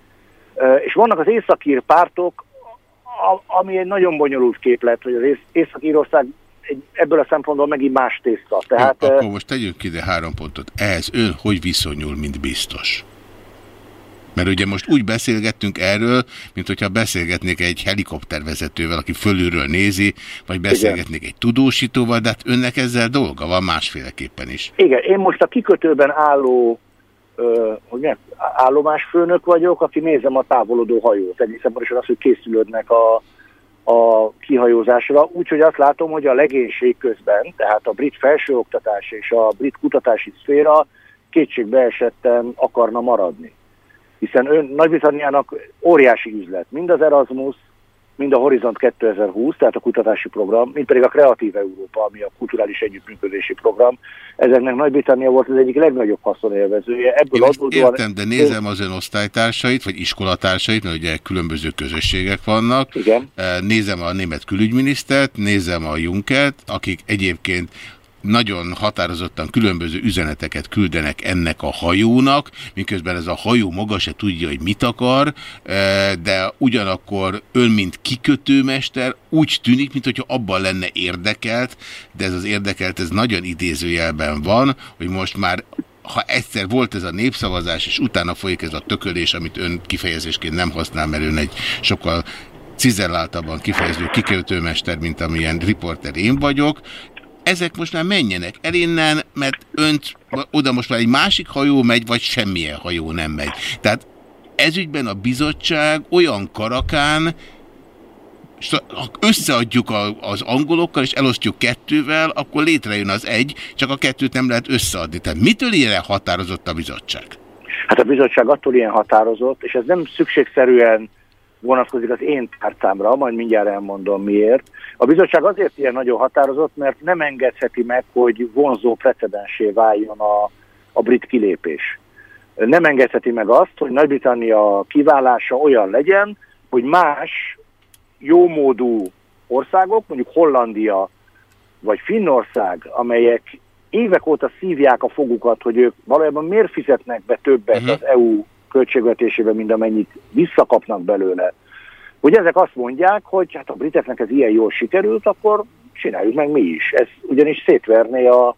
És vannak az északír pártok, a- ami egy nagyon bonyolult képlet, hogy az Ész- Észak-Írország egy, ebből a szempontból megint más tészta. Tehát, Jó, akkor most tegyünk ide három pontot. Ehhez ön hogy viszonyul, mint biztos? Mert ugye most úgy beszélgettünk erről, mint hogyha beszélgetnék egy helikoptervezetővel, aki fölülről nézi, vagy beszélgetnék egy tudósítóval, de hát önnek ezzel dolga van másféleképpen is. Igen, én most a kikötőben álló hogy milyen, állomásfőnök vagyok, aki nézem a távolodó hajót. Egészen is az, hogy készülődnek a, a kihajózásra. Úgyhogy azt látom, hogy a legénység közben, tehát a brit felsőoktatás és a brit kutatási szféra kétségbe esetten akarna maradni hiszen ön Nagy-Britanniának óriási üzlet, mind az Erasmus, mind a Horizont 2020, tehát a kutatási program, mind pedig a Kreatív Európa, ami a kulturális együttműködési program. Ezeknek Nagy-Britannia volt az egyik legnagyobb haszonélvezője. Ebből Én adódóan... értem, de nézem az ön osztálytársait, vagy iskolatársait, mert ugye különböző közösségek vannak. Igen. Nézem a német külügyminisztert, nézem a Junkert, akik egyébként nagyon határozottan különböző üzeneteket küldenek ennek a hajónak, miközben ez a hajó maga se tudja, hogy mit akar, e, de ugyanakkor ön, mint kikötőmester, úgy tűnik, mintha abban lenne érdekelt, de ez az érdekelt, ez nagyon idézőjelben van, hogy most már ha egyszer volt ez a népszavazás, és utána folyik ez a tökölés, amit ön kifejezésként nem használ, mert ön egy sokkal cizelláltabban kifejező kikötőmester, mint amilyen riporter én vagyok, ezek most már menjenek el innen, mert önt oda most már egy másik hajó megy, vagy semmilyen hajó nem megy. Tehát ezügyben a bizottság olyan karakán, összeadjuk a, az angolokkal, és elosztjuk kettővel, akkor létrejön az egy, csak a kettőt nem lehet összeadni. Tehát mitől ilyen határozott a bizottság? Hát a bizottság attól ilyen határozott, és ez nem szükségszerűen vonatkozik az én tárcámra, majd mindjárt elmondom miért. A bizottság azért ilyen nagyon határozott, mert nem engedheti meg, hogy vonzó precedensé váljon a, a brit kilépés. Nem engedheti meg azt, hogy Nagy-Britannia kiválása olyan legyen, hogy más jómódú országok, mondjuk Hollandia vagy Finnország, amelyek évek óta szívják a fogukat, hogy ők valójában miért fizetnek be többet uh mhm. -huh. az EU költségvetésében, mint amennyit visszakapnak belőle. Hogy ezek azt mondják, hogy hát a briteknek ez ilyen jól sikerült, akkor csináljuk meg mi is. Ez ugyanis szétverné a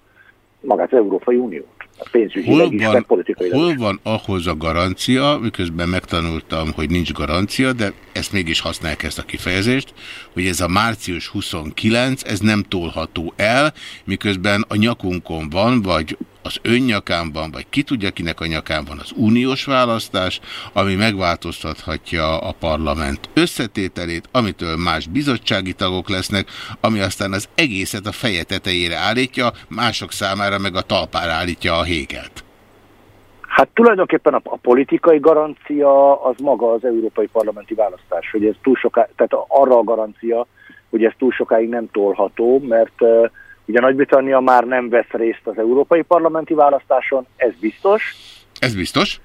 magát az Európai Uniót. Is, meg politikailag Hol van ahhoz a garancia, miközben megtanultam, hogy nincs garancia, de ezt mégis használják ezt a kifejezést, hogy ez a március 29, ez nem tolható el, miközben a nyakunkon van, vagy az önnyakán van, vagy ki tudja, kinek a nyakán van az uniós választás, ami megváltoztathatja a parlament összetételét, amitől más bizottsági tagok lesznek, ami aztán az egészet a feje tetejére állítja, mások számára meg a talpára állítja a hégelt. Hát tulajdonképpen a, a politikai garancia az maga az európai parlamenti választás, hogy ez túl soká, tehát arra a garancia, hogy ez túl sokáig nem tolható, mert uh, Ugye Nagy-Britannia már nem vesz részt az európai parlamenti választáson, ez biztos. Ez biztos?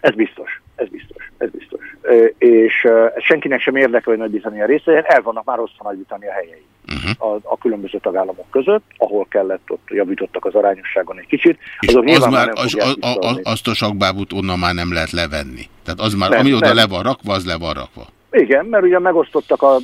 Ez biztos, ez biztos, ez biztos. És senkinek sem érdekel, hogy Nagy-Britannia része el vannak már osztva Nagy-Britannia helyei uh. -huh. a, a különböző tagállamok között, ahol kellett, ott javítottak az arányosságon egy kicsit. Azok az már, az, a, a, azt a sakbábút onnan már nem lehet levenni. Tehát az már, nem, ami oda nem. le van rakva, az le van rakva. Igen, mert ugye megosztottak a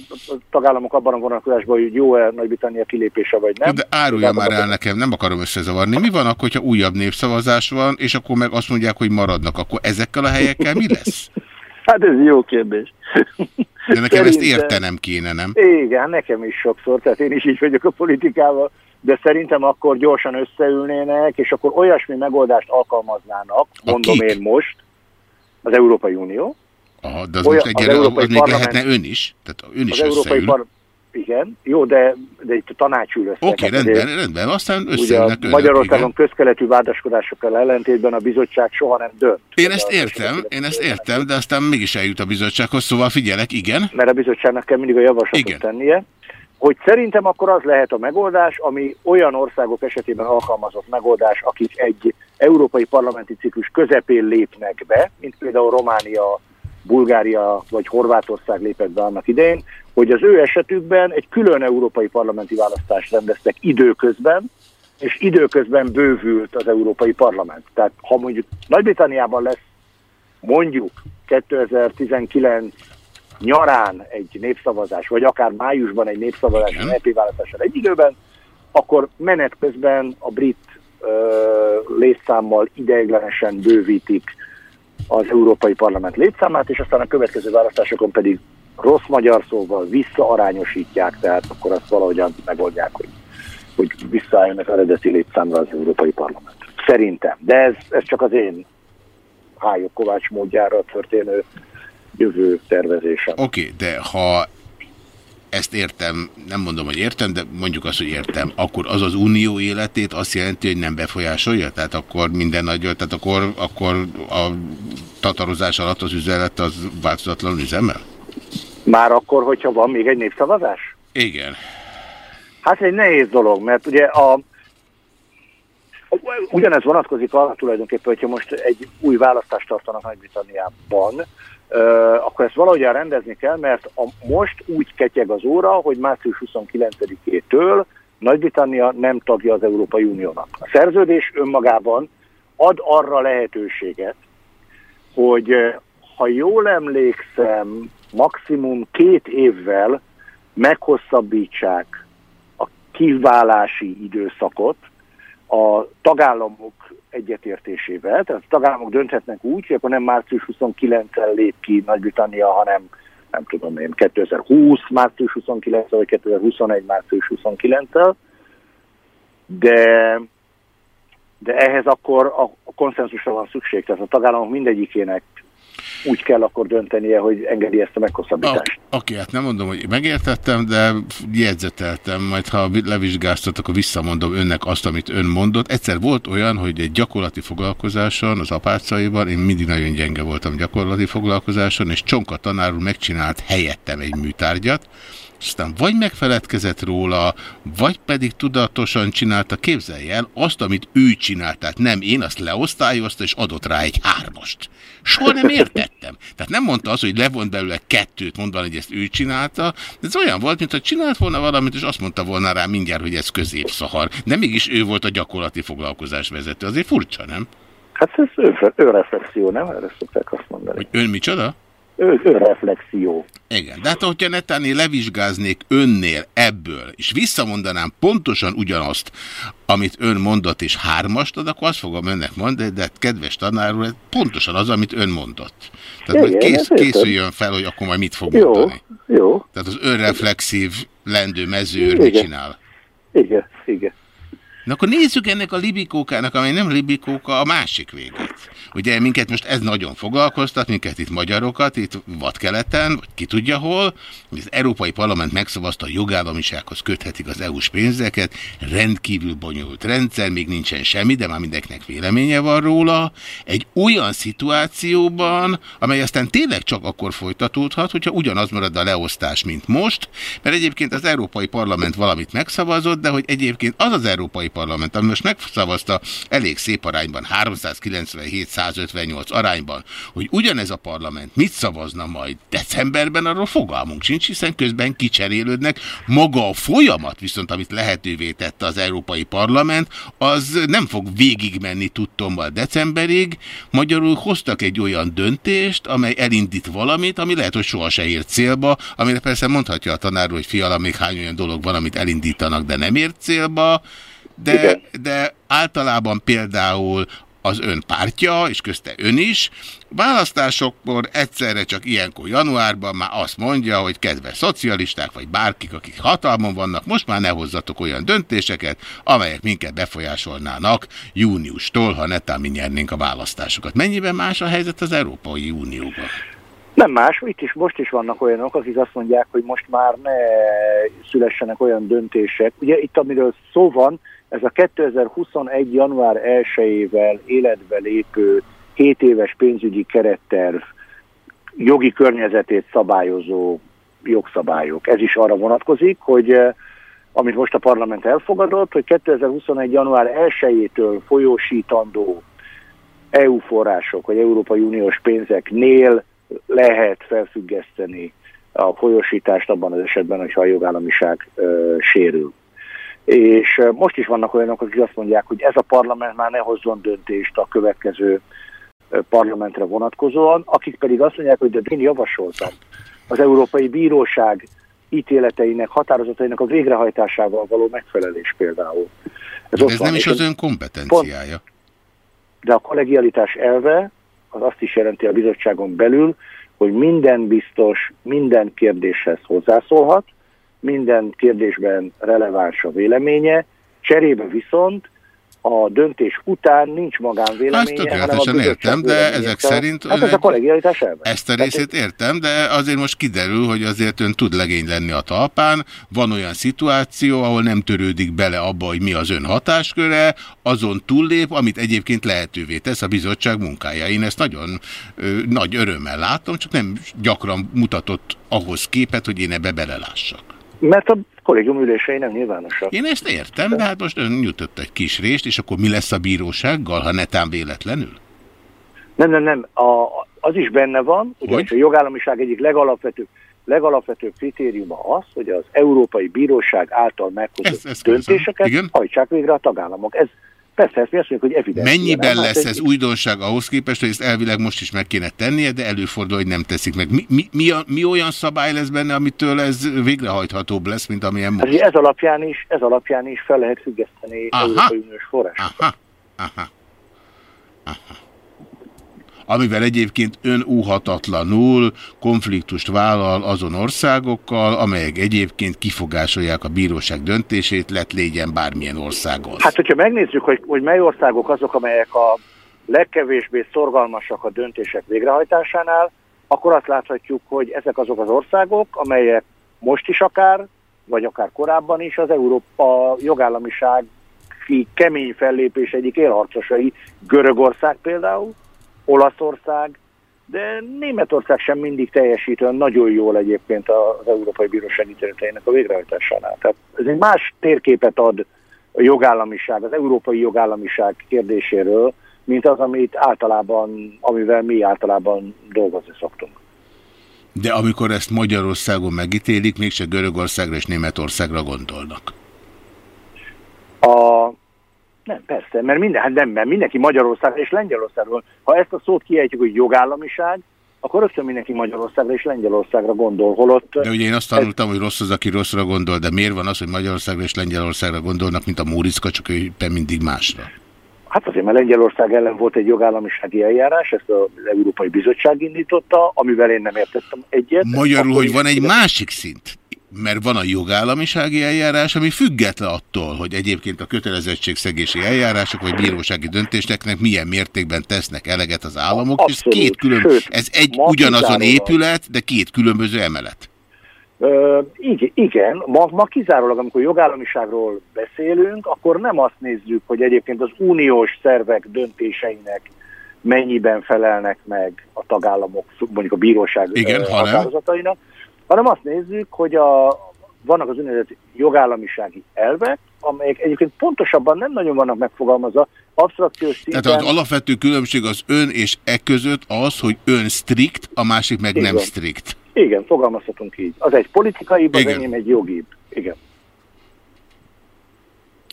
tagállamok abban a vonatkozásban, hogy jó-e Nagy-Britannia kilépése vagy nem. De árulja már el nekem, nem akarom összezavarni. Mi van akkor, ha újabb népszavazás van, és akkor meg azt mondják, hogy maradnak, akkor ezekkel a helyekkel mi lesz? hát ez jó kérdés. De nekem Szerintem... ezt értenem kéne, nem? Igen, nekem is sokszor, tehát én is így vagyok a politikával, de szerintem akkor gyorsan összeülnének, és akkor olyasmi megoldást alkalmaznának, mondom én most, az Európai Unió, Aha, de az Olyan, most egyre, az, az még lehetne ön is? Tehát ön is az Európai Par igen, jó, de, de itt a tanács ül össze. Oké, okay, rendben, rendben, aztán összeülnek önök, Magyarországon igen. közkeletű vádaskodásokkal ellentétben a bizottság soha nem dönt. Én ezt értem, én ezt értem, de aztán mégis eljut a bizottsághoz, szóval figyelek, igen. Mert a bizottságnak kell mindig a javaslatot igen. tennie, hogy szerintem akkor az lehet a megoldás, ami olyan országok esetében alkalmazott megoldás, akik egy európai parlamenti ciklus közepén lépnek be, mint például Románia, Bulgária vagy Horvátország lépett be annak idején, hogy az ő esetükben egy külön európai parlamenti választást rendeztek időközben, és időközben bővült az Európai Parlament. Tehát ha mondjuk Nagy-Britanniában lesz mondjuk 2019 nyarán egy népszavazás, vagy akár májusban egy népszavazás, egy EP választással egy időben, akkor menet közben a brit ö, létszámmal ideiglenesen bővítik az Európai Parlament létszámát, és aztán a következő választásokon pedig rossz magyar szóval visszaarányosítják, tehát akkor azt valahogyan megoldják, hogy, hogy visszaálljon az eredeti létszámra az Európai Parlament. Szerintem. De ez, ez csak az én Hályok Kovács módjára történő jövő tervezésem. Oké, okay, de ha ezt értem, nem mondom, hogy értem, de mondjuk azt, hogy értem, akkor az az unió életét azt jelenti, hogy nem befolyásolja? Tehát akkor minden nagy, tehát akkor, akkor a tatarozás alatt az üzenet az változatlanul üzemel? Már akkor, hogyha van még egy népszavazás? Igen. Hát egy nehéz dolog, mert ugye a ugyanez vonatkozik arra tulajdonképpen, hogyha most egy új választást tartanak Nagy-Britanniában, akkor ezt valahogyan rendezni kell, mert a, most úgy ketyeg az óra, hogy március 29-től Nagy-Britannia nem tagja az Európai Uniónak. A szerződés önmagában ad arra lehetőséget, hogy ha jól emlékszem, maximum két évvel meghosszabbítsák a kiválási időszakot a tagállamok egyetértésével. Tehát a tagállamok dönthetnek úgy, hogy akkor nem március 29-el lép ki Nagy-Britannia, hanem nem tudom én, 2020 március 29 vagy 2021 március 29-el, de, de ehhez akkor a, a konszenzusra van szükség, tehát a tagállamok mindegyikének úgy kell akkor döntenie, hogy engedi ezt a meghosszabbítást. Oké, hát nem mondom, hogy megértettem, de jegyzeteltem, majd ha levizsgáztat, akkor visszamondom önnek azt, amit ön mondott. Egyszer volt olyan, hogy egy gyakorlati foglalkozáson, az apácaiban, én mindig nagyon gyenge voltam gyakorlati foglalkozáson, és Csonka tanár megcsinált helyettem egy műtárgyat, aztán vagy megfeledkezett róla, vagy pedig tudatosan csinálta, képzelj el, azt, amit ő csinált, tehát nem én, azt leosztályozta, és adott rá egy hármast. Soha nem értettem. Tehát nem mondta azt, hogy levont belőle kettőt, mondva, hogy ezt ő csinálta, de ez olyan volt, mintha csinált volna valamit, és azt mondta volna rá mindjárt, hogy ez középszahar. De mégis ő volt a gyakorlati foglalkozás vezető. Azért furcsa, nem? Hát ez ő, ő reflexió, nem? Erre szokták azt mondani. Hogy ön micsoda? Ő, ő reflexió. Igen, de hát hogyha netán én levizsgáznék önnél ebből, és visszamondanám pontosan ugyanazt, amit ön mondott, és hármast ad, akkor azt fogom önnek mondani, de kedves tanár úr, pontosan az, amit ön mondott. Tehát Igen, kész, készüljön fel, hogy akkor majd mit fog jó, mondani. Jó. Tehát az önreflexív lendő mezőr mit csinál? Igen, igen. Na akkor nézzük ennek a libikókának, amely nem libikóka, a másik végét. Ugye minket most ez nagyon foglalkoztat, minket itt magyarokat, itt vadkeleten, vagy ki tudja hol, az Európai Parlament megszavazta a jogállamisághoz köthetik az EU-s pénzeket, rendkívül bonyolult rendszer, még nincsen semmi, de már mindenkinek véleménye van róla, egy olyan szituációban, amely aztán tényleg csak akkor folytatódhat, hogyha ugyanaz marad a leosztás, mint most, mert egyébként az Európai Parlament valamit megszavazott, de hogy egyébként az az Európai Parlament, ami most megszavazta elég szép arányban, 397-158 arányban, hogy ugyanez a parlament mit szavazna majd decemberben, arról fogalmunk sincs, hiszen közben kicserélődnek. Maga a folyamat viszont, amit lehetővé tette az Európai Parlament, az nem fog végigmenni tudtommal decemberig. Magyarul hoztak egy olyan döntést, amely elindít valamit, ami lehet, hogy soha se ér célba, amire persze mondhatja a tanár, hogy fiala, még hány olyan dolog van, amit elindítanak, de nem ért célba de, de általában például az ön pártja, és közte ön is, választásokkor egyszerre csak ilyenkor januárban már azt mondja, hogy kedves szocialisták, vagy bárkik, akik hatalmon vannak, most már ne hozzatok olyan döntéseket, amelyek minket befolyásolnának júniustól, ha netán mi nyernénk a választásokat. Mennyiben más a helyzet az Európai Unióban? Nem más, itt is most is vannak olyanok, akik azt mondják, hogy most már ne szülessenek olyan döntések. Ugye itt, amiről szó van, ez a 2021. január 1-ével életbe lépő 7 éves pénzügyi keretterv jogi környezetét szabályozó jogszabályok. Ez is arra vonatkozik, hogy eh, amit most a parlament elfogadott, hogy 2021. január 1-től folyósítandó EU források, vagy Európai Uniós pénzeknél lehet felfüggeszteni a folyosítást abban az esetben, hogyha a jogállamiság ö, eh, sérül. És most is vannak olyanok, akik azt mondják, hogy ez a parlament már ne hozzon döntést a következő parlamentre vonatkozóan, akik pedig azt mondják, hogy de én javasoltam, az Európai Bíróság ítéleteinek, határozatainak a végrehajtásával való megfelelés például. Ez, ez nem is az ön kompetenciája. Pont, de a kollegialitás elve az azt is jelenti a bizottságon belül, hogy minden biztos minden kérdéshez hozzászólhat, minden kérdésben releváns a véleménye, cserébe viszont a döntés után nincs magánvéleménye, hát a értem, de ezek szerint... Hát ez a kollegialitás elve. Ezt a részét értem, de azért most kiderül, hogy azért ön tud legény lenni a talpán. Van olyan szituáció, ahol nem törődik bele abba, hogy mi az ön hatásköre, azon túllép, amit egyébként lehetővé tesz a bizottság munkája. Én ezt nagyon ö, nagy örömmel látom, csak nem gyakran mutatott ahhoz képet, hogy én ebbe belelássak. Mert a kollégium ülései nem nyilvánosak. Én ezt értem, de hát most ön nyújtott egy kis részt, és akkor mi lesz a bírósággal, ha netán véletlenül? Nem, nem, nem. A, az is benne van, hogy a jogállamiság egyik legalapvetőbb, legalapvetőbb kritériuma az, hogy az Európai Bíróság által meghozott ezt, ezt döntéseket hajtsák végre a tagállamok. Ez Persze, ezt mondjuk, hogy evidens. Mennyiben lesz ez újdonság ahhoz képest, hogy ezt elvileg most is meg kéne tennie, de előfordul, hogy nem teszik meg. Mi, mi, mi, a, mi olyan szabály lesz benne, amitől ez végrehajthatóbb lesz, mint amilyen most? Ez, ez alapján is, ez alapján is fel lehet függeszteni Európai Uniós forrásokat. Aha, aha, aha amivel egyébként ön úhatatlanul konfliktust vállal azon országokkal, amelyek egyébként kifogásolják a bíróság döntését, lett légyen bármilyen országon. Hát, hogyha megnézzük, hogy, hogy mely országok azok, amelyek a legkevésbé szorgalmasak a döntések végrehajtásánál, akkor azt láthatjuk, hogy ezek azok az országok, amelyek most is akár, vagy akár korábban is az Európa jogállamiság kemény fellépés egyik élharcosai, Görögország például, Olaszország, de Németország sem mindig teljesít nagyon jól egyébként az Európai Bíróság ítéleteinek a végrehajtásánál. Tehát ez egy más térképet ad a jogállamiság, az európai jogállamiság kérdéséről, mint az, amit általában, amivel mi általában dolgozni szoktunk. De amikor ezt Magyarországon megítélik, mégse Görögországra és Németországra gondolnak. A nem, persze, mert, minden, hát nem, mert mindenki Magyarország és Lengyelországról. Ha ezt a szót kiejtjük, hogy jogállamiság, akkor rögtön mindenki Magyarországra és Lengyelországra gondol. Holott de ugye én azt tanultam, ez... hogy rossz az, aki rosszra gondol, de miért van az, hogy Magyarországra és Lengyelországra gondolnak, mint a Móriczka, csak éppen mindig másra? Hát azért, mert Lengyelország ellen volt egy jogállamisági eljárás, ezt az Európai Bizottság indította, amivel én nem értettem egyet. Magyarul, hogy van egy másik szint mert van a jogállamisági eljárás, ami független attól, hogy egyébként a kötelezettségszegési eljárások vagy bírósági döntéseknek milyen mértékben tesznek eleget az államok, Abszolút. és két külön, Sőt, ez egy ugyanazon épület, de két különböző emelet. Ö, igen, igen. Ma, ma kizárólag, amikor jogállamiságról beszélünk, akkor nem azt nézzük, hogy egyébként az uniós szervek döntéseinek mennyiben felelnek meg a tagállamok, mondjuk a bíróság igen, határozatainak, hanem azt nézzük, hogy a, vannak az úgynevezett jogállamisági elvek, amelyek egyébként pontosabban nem nagyon vannak megfogalmazva, abstrakciós szinten... Tehát az alapvető különbség az ön és e között az, hogy ön strikt, a másik meg Igen. nem strikt. Igen, fogalmazhatunk így. Az egy politikai, az enyém egy jogi. Igen.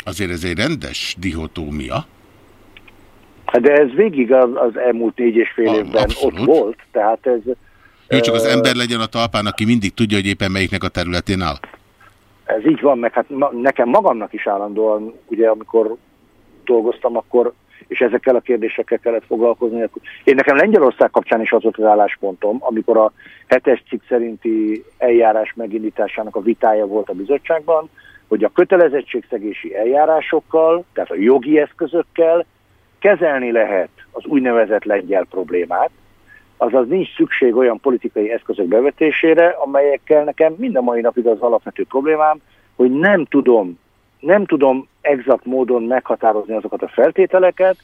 Azért ez egy rendes dihotómia. Hát de ez végig az, az elmúlt négy és fél évben Abszolút. ott volt, tehát ez ő csak az ember legyen a talpán, aki mindig tudja, hogy éppen melyiknek a területén áll? Ez így van, meg hát nekem magamnak is állandóan, ugye amikor dolgoztam, akkor és ezekkel a kérdésekkel kellett foglalkozni. Én nekem Lengyelország kapcsán is az volt az álláspontom, amikor a hetes cikk szerinti eljárás megindításának a vitája volt a bizottságban, hogy a kötelezettségszegési eljárásokkal, tehát a jogi eszközökkel kezelni lehet az úgynevezett lengyel problémát, azaz nincs szükség olyan politikai eszközök bevetésére, amelyekkel nekem minden mai napig az alapvető problémám, hogy nem tudom, nem tudom exakt módon meghatározni azokat a feltételeket,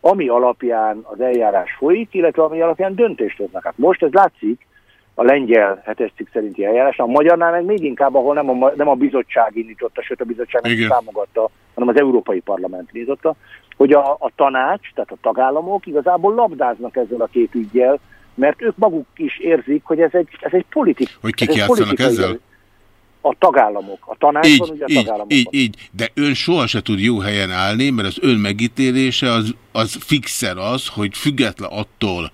ami alapján az eljárás folyik, illetve ami alapján döntést hoznak. Hát most ez látszik a lengyel hetes cikk szerinti eljárás, a magyarnál meg még inkább, ahol nem a, nem a bizottság indította, sőt a bizottság nem támogatta, hanem az Európai Parlament indította, hogy a, a tanács, tehát a tagállamok igazából labdáznak ezzel a két ügyjel, mert ők maguk is érzik, hogy ez egy, ez egy politik. Hogy kik játszanak ezzel? a tagállamok. A tanácsban így, ugye a így, tagállamok. Így, így, de ön soha se tud jó helyen állni, mert az ön megítélése az, az fixer az, hogy független attól,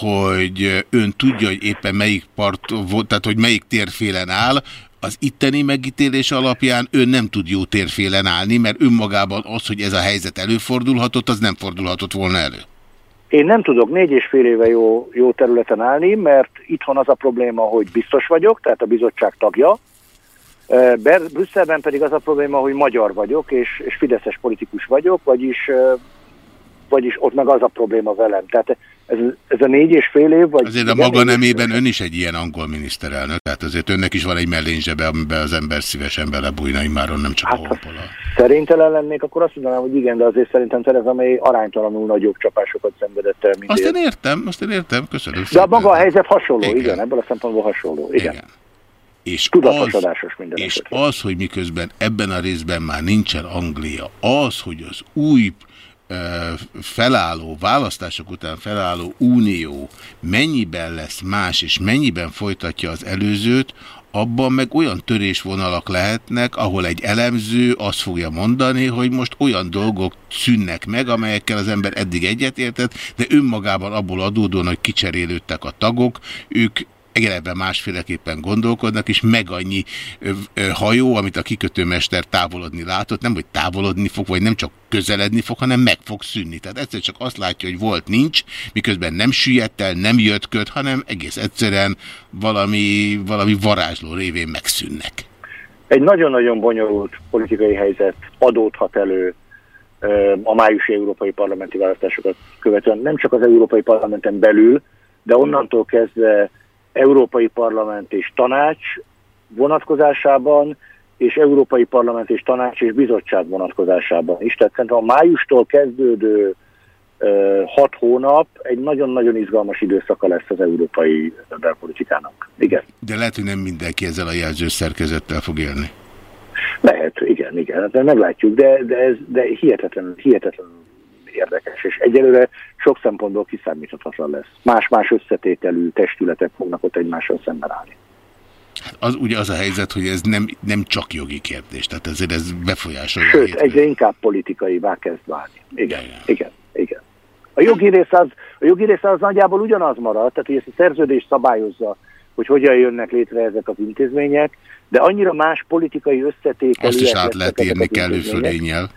hogy ön tudja, hogy éppen melyik part, tehát hogy melyik térfélen áll, az itteni megítélés alapján ön nem tud jó térfélen állni, mert önmagában az, hogy ez a helyzet előfordulhatott, az nem fordulhatott volna elő. Én nem tudok négy és fél éve jó, jó területen állni, mert itthon az a probléma, hogy biztos vagyok, tehát a bizottság tagja, Brüsszelben pedig az a probléma, hogy magyar vagyok, és, és fideszes politikus vagyok, vagyis, vagyis ott meg az a probléma velem. Tehát ez, ez a négy és fél év... Vagy azért a maga nemében ön is egy ilyen angol miniszterelnök, tehát azért önnek is van egy mellényzsebe, amiben az ember szívesen belebújna, immáron nem csak hát, a honpola. Szerintelen lennék, akkor azt mondanám, hogy igen, de azért szerintem Tereza May aránytalanul nagyobb csapásokat szenvedett el, Azt én értem, azt én értem, köszönöm De a maga a helyzet hasonló, igen, igen ebből a szempontból hasonló, igen. igen. És az, és az, hogy miközben ebben a részben már nincsen Anglia, az, hogy az új felálló, választások után felálló unió mennyiben lesz más, és mennyiben folytatja az előzőt, abban meg olyan törésvonalak lehetnek, ahol egy elemző azt fogja mondani, hogy most olyan dolgok szűnnek meg, amelyekkel az ember eddig egyetértett, de önmagában abból adódóan, hogy kicserélődtek a tagok, ők eleve másféleképpen gondolkodnak, és meg annyi hajó, amit a kikötőmester távolodni látott, nem hogy távolodni fog, vagy nem csak közeledni fog, hanem meg fog szűnni. Tehát egyszer csak azt látja, hogy volt, nincs, miközben nem süllyedt el, nem jött köt, hanem egész egyszerűen valami, valami varázsló révén megszűnnek. Egy nagyon-nagyon bonyolult politikai helyzet adódhat elő a májusi európai parlamenti választásokat követően, nem csak az európai parlamenten belül, de onnantól kezdve Európai Parlament és Tanács vonatkozásában, és Európai Parlament és Tanács és Bizottság vonatkozásában is. Tehát szerintem a májustól kezdődő hat hónap egy nagyon-nagyon izgalmas időszaka lesz az európai belpolitikának. Igen. De lehet, hogy nem mindenki ezzel a jelző szerkezettel fog élni. Lehet, igen, igen. Hát meglátjuk, de, de ez de hihetetlen, hihetetlen érdekes, és egyelőre sok szempontból kiszámíthatatlan lesz. Más-más összetételű testületek fognak ott egymással szemben állni. Az ugye az a helyzet, hogy ez nem, nem csak jogi kérdés, tehát ezért ez befolyásolja. Sőt, egyre inkább politikai kezd válni. Igen, igen, igen. igen. A jogi rész az, a jogi rész az nagyjából ugyanaz marad, tehát hogy ezt a szerződés szabályozza, hogy hogyan jönnek létre ezek az intézmények, de annyira más politikai összetételűek. Azt is át lehet írni kellő fölényel.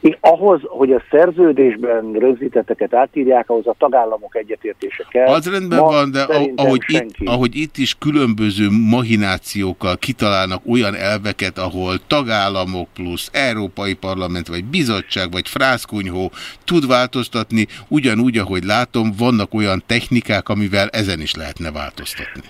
Még ahhoz, hogy a szerződésben rögzítetteket átírják, ahhoz a tagállamok egyetértése kell. Az rendben Ma van, de ahogy itt, ahogy itt is különböző mahinációkkal kitalálnak olyan elveket, ahol tagállamok plusz Európai Parlament, vagy bizottság, vagy frászkunyhó tud változtatni, ugyanúgy, ahogy látom, vannak olyan technikák, amivel ezen is lehetne változtatni.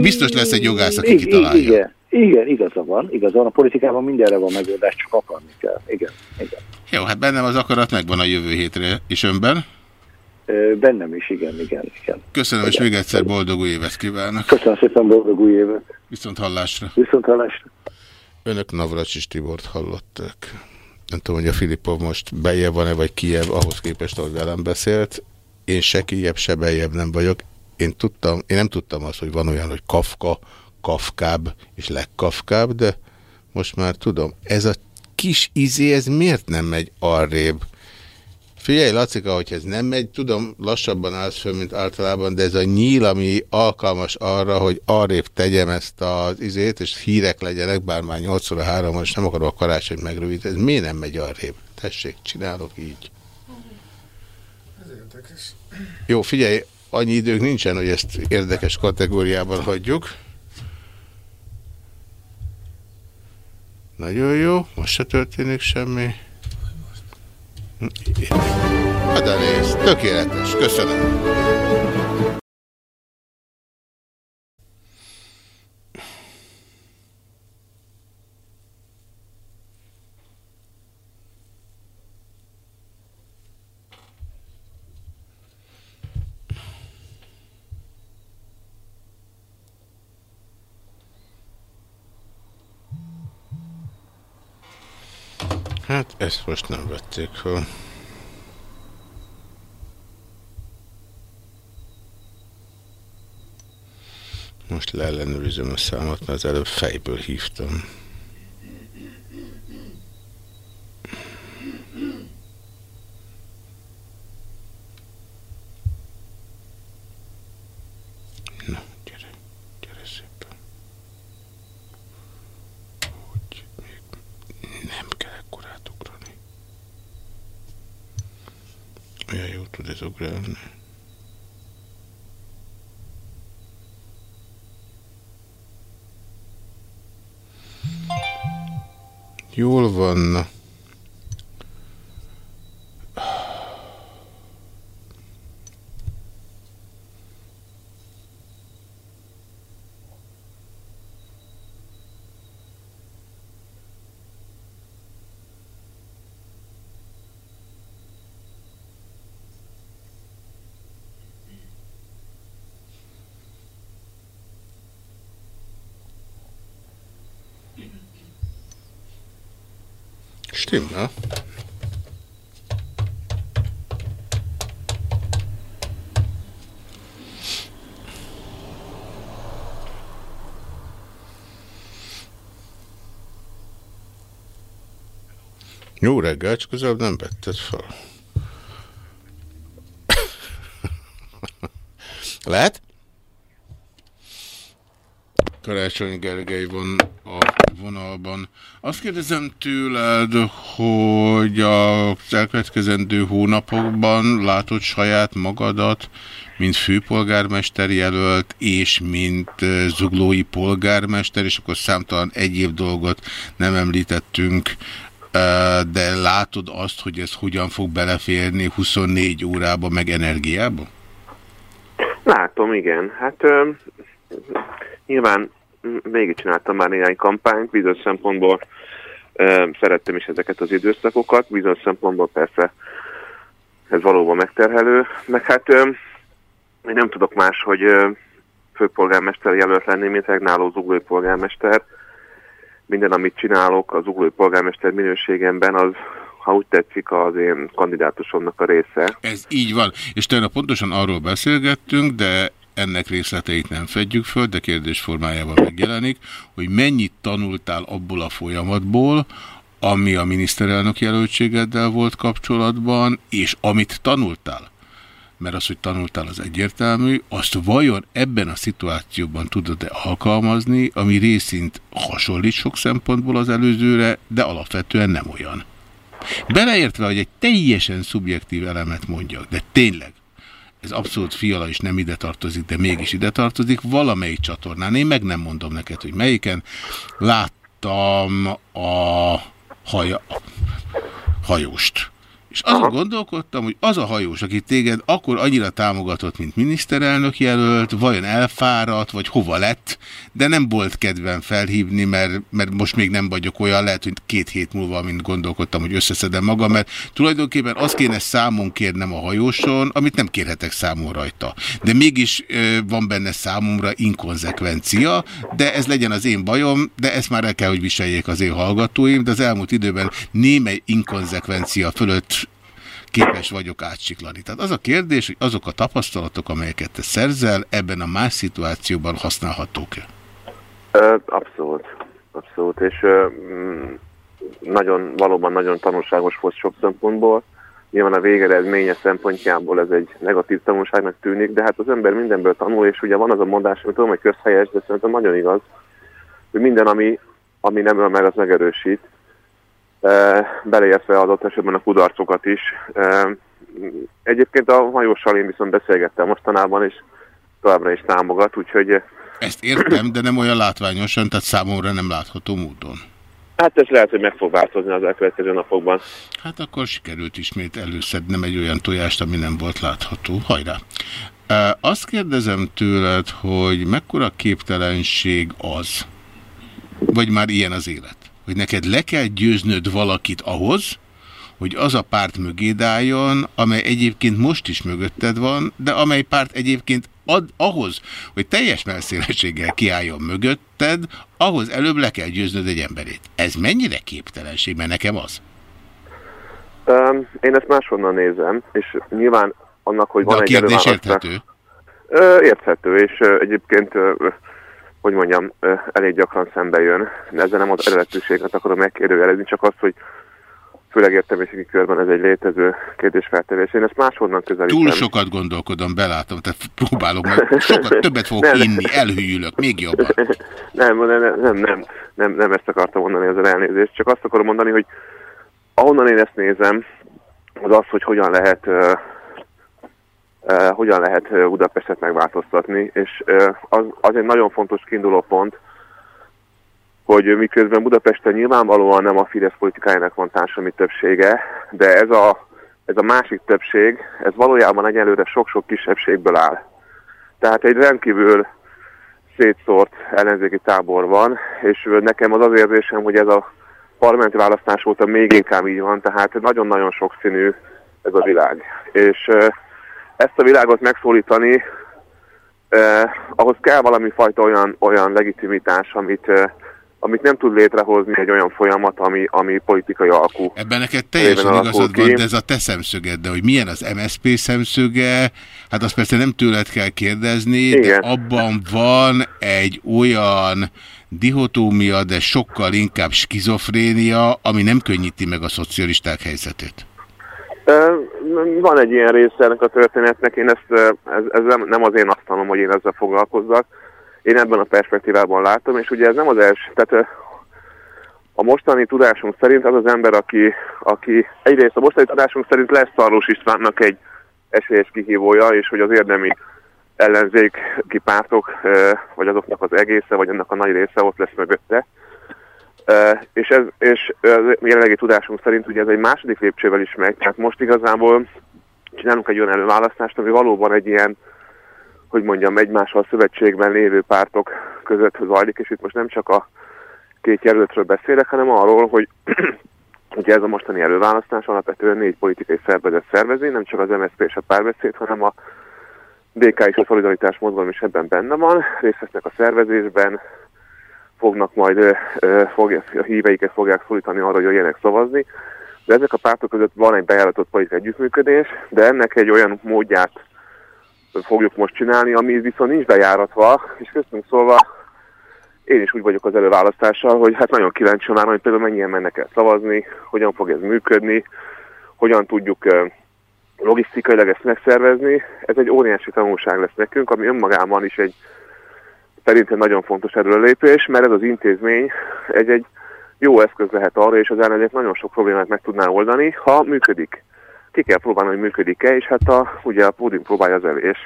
Biztos lesz egy jogász, aki kitalálja. Igen. Igen, igaza van, igaza van. A politikában mindenre van megoldás, csak akarni kell. Igen, igen. Jó, hát bennem az akarat megvan a jövő hétre, és önben? Bennem is, igen, igen. igen. Köszönöm, igen. és még egyszer boldog új évet kívánok. Köszönöm szépen, boldog új évet. Viszont hallásra. Viszont hallásra. Önök Navracsis Tibort hallottak. Nem tudom, hogy a Filipov most bejebb van-e, vagy kijebb, ahhoz képest, hogy velem beszélt. Én se kijebb, se bejebb nem vagyok. Én, tudtam, én nem tudtam azt, hogy van olyan, hogy Kafka, kafkább és legkafkább, de most már tudom, ez a kis izé, ez miért nem megy arrébb? Figyelj, Lacika, hogy ez nem megy, tudom, lassabban állsz föl, mint általában, de ez a nyíl, ami alkalmas arra, hogy arrébb tegyem ezt az izét, és hírek legyenek, bár már 8 óra 3 és nem akarom a karácsony megrövidíteni, ez miért nem megy arrébb? Tessék, csinálok így. Ez érdekes. Jó, figyelj, annyi idők nincsen, hogy ezt érdekes kategóriában hagyjuk. Nagyon jó, most se történik semmi. Hát de tökéletes, köszönöm. Hát ezt most nem vették fel. Most leellenőrizem a számot, mert az előbb fejből hívtam. Na, gyere, gyere szépen. Hogy még nem kell ekkorát ugrani. Olyan jó tud ez ugrálni. Jól van. Stimmel. Jó reggel, csak az nem vetted fel. Lehet? Karácsony Gergely van vonalban. Azt kérdezem tőled, hogy a elkövetkezendő hónapokban látod saját magadat, mint főpolgármester jelölt, és mint zuglói polgármester, és akkor számtalan egyéb dolgot nem említettünk, de látod azt, hogy ez hogyan fog beleférni 24 órába, meg energiába? Látom, igen. Hát nyilván csináltam már néhány kampányt, bizonyos szempontból ö, szerettem is ezeket az időszakokat, bizonyos szempontból persze ez valóban megterhelő, meg hát ö, én nem tudok más, hogy ö, főpolgármester jelölt lenni, mint regnáló zuglói polgármester. Minden, amit csinálok az zuglói polgármester minőségemben, az ha úgy tetszik, az én kandidátusomnak a része. Ez így van, és tegnap pontosan arról beszélgettünk, de ennek részleteit nem fedjük föl, de kérdés formájában megjelenik, hogy mennyit tanultál abból a folyamatból, ami a miniszterelnök jelöltségeddel volt kapcsolatban, és amit tanultál, mert az, hogy tanultál az egyértelmű, azt vajon ebben a szituációban tudod-e alkalmazni, ami részint hasonlít sok szempontból az előzőre, de alapvetően nem olyan. Beleértve, hogy egy teljesen szubjektív elemet mondjak, de tényleg, ez abszolút fiala is nem ide tartozik, de mégis ide tartozik, valamelyik csatornán, én meg nem mondom neked, hogy melyiken, láttam a haja, hajóst. És azon gondolkodtam, hogy az a hajós, aki téged akkor annyira támogatott, mint miniszterelnök jelölt, vajon elfáradt, vagy hova lett, de nem volt kedvem felhívni, mert, mert most még nem vagyok olyan, lehet, hogy két hét múlva, mint gondolkodtam, hogy összeszedem magam, mert tulajdonképpen azt kéne számon kérnem a hajóson, amit nem kérhetek számon rajta. De mégis ö, van benne számomra inkonzekvencia, de ez legyen az én bajom, de ezt már el kell, hogy viseljék az én hallgatóim, de az elmúlt időben némely inkonzekvencia fölött képes vagyok átsiklani. Tehát az a kérdés, hogy azok a tapasztalatok, amelyeket te szerzel, ebben a más szituációban használhatók-e? Abszolút. Abszolút. És mm, nagyon, valóban nagyon tanulságos volt sok szempontból. Nyilván a végeredménye szempontjából ez egy negatív tanulságnak tűnik, de hát az ember mindenből tanul, és ugye van az a mondás, amit tudom, hogy közhelyes, de szerintem nagyon igaz, hogy minden, ami, ami nem öl meg, az megerősít beleértve adott esetben a kudarcokat is. Egyébként a hajóssal én viszont beszélgettem mostanában, és továbbra is támogat, úgyhogy... Ezt értem, de nem olyan látványosan, tehát számomra nem látható módon. Hát ez lehet, hogy meg fog változni az elkövetkező napokban. Hát akkor sikerült ismét előszednem egy olyan tojást, ami nem volt látható. Hajrá! Azt kérdezem tőled, hogy mekkora képtelenség az, vagy már ilyen az élet, hogy neked le kell győznöd valakit ahhoz, hogy az a párt mögéd álljon, amely egyébként most is mögötted van, de amely párt egyébként ad, ahhoz, hogy teljes melszélességgel kiálljon mögötted, ahhoz előbb le kell győznöd egy emberét. Ez mennyire képtelenség, mert nekem az? Um, én ezt máshonnan nézem, és nyilván annak, hogy de van a egy kérdés érthető? Uh, érthető, és egyébként hogy mondjam, elég gyakran szembe jön. De ezzel nem az eredetűséget akarom megkérdőjelezni, csak azt, hogy főleg értelmiségi körben ez egy létező kérdésfeltevés. Én ezt máshonnan közelítem. Túl sokat gondolkodom, belátom, tehát próbálok meg. Sokat többet fogok nem, inni, elhűlök, még jobban. Nem, nem, nem, nem, nem, nem ezt akartam mondani, az elnézést. Csak azt akarom mondani, hogy ahonnan én ezt nézem, az az, hogy hogyan lehet uh, hogyan lehet Budapestet megváltoztatni, és uh, az, az egy nagyon fontos kiinduló pont, hogy miközben Budapesten nyilvánvalóan nem a Fidesz politikájának van társadalmi többsége, de ez a, ez a másik többség, ez valójában egyelőre sok-sok kisebbségből áll. Tehát egy rendkívül szétszórt ellenzéki tábor van, és nekem az az érzésem, hogy ez a parlamenti választás óta még inkább így van, tehát nagyon-nagyon sokszínű ez a világ. És ezt a világot megszólítani, eh, ahhoz kell valami fajta olyan, olyan legitimitás, amit eh, amit nem tud létrehozni egy olyan folyamat, ami, ami politikai alkú. Ebben neked teljesen igazad van, de ez a te szemszöged, de hogy milyen az MSZP szemszöge, hát azt persze nem tőled kell kérdezni, Igen. de abban van egy olyan dihotómia, de sokkal inkább skizofrénia, ami nem könnyíti meg a szocialisták helyzetét. Van egy ilyen része ennek a történetnek, én ezt, ez, ez nem az én asztalom, hogy én ezzel foglalkozzak, én ebben a perspektívában látom, és ugye ez nem az első, tehát a mostani tudásunk szerint az az ember, aki, aki egyrészt a mostani tudásunk szerint lesz Szarlós Istvánnak egy esélyes kihívója, és hogy az érdemi ellenzéki pártok, vagy azoknak az egésze, vagy annak a nagy része ott lesz mögötte. És, ez, és jelenlegi tudásunk szerint ugye ez egy második lépcsővel is megy, tehát most igazából csinálunk egy olyan előválasztást, ami valóban egy ilyen hogy mondjam, egymással szövetségben lévő pártok között zajlik, és itt most nem csak a két jelöltről beszélek, hanem arról, hogy ugye ez a mostani előválasztás alapvetően négy politikai szervezet szervezi, nem csak az MSZP és a párbeszéd, hanem a DK és a Szolidaritás mozgalom is ebben benne van, részt vesznek a szervezésben, fognak majd, fogja, a híveiket fogják szólítani arra, hogy jöjjenek szavazni, de ezek a pártok között van egy bejáratott politikai együttműködés, de ennek egy olyan módját fogjuk most csinálni, ami viszont nincs bejáratva, és köztünk szólva én is úgy vagyok az előválasztással, hogy hát nagyon kíváncsi már, hogy például mennyien mennek el szavazni, hogyan fog ez működni, hogyan tudjuk logisztikailag ezt megszervezni. Ez egy óriási tanulság lesz nekünk, ami önmagában is egy szerintem nagyon fontos erőlépés, mert ez az intézmény egy, egy jó eszköz lehet arra, és az ellenzék nagyon sok problémát meg tudná oldani, ha működik ki kell próbálni, hogy működik-e, és hát a, ugye a pódium próbálja az elő, és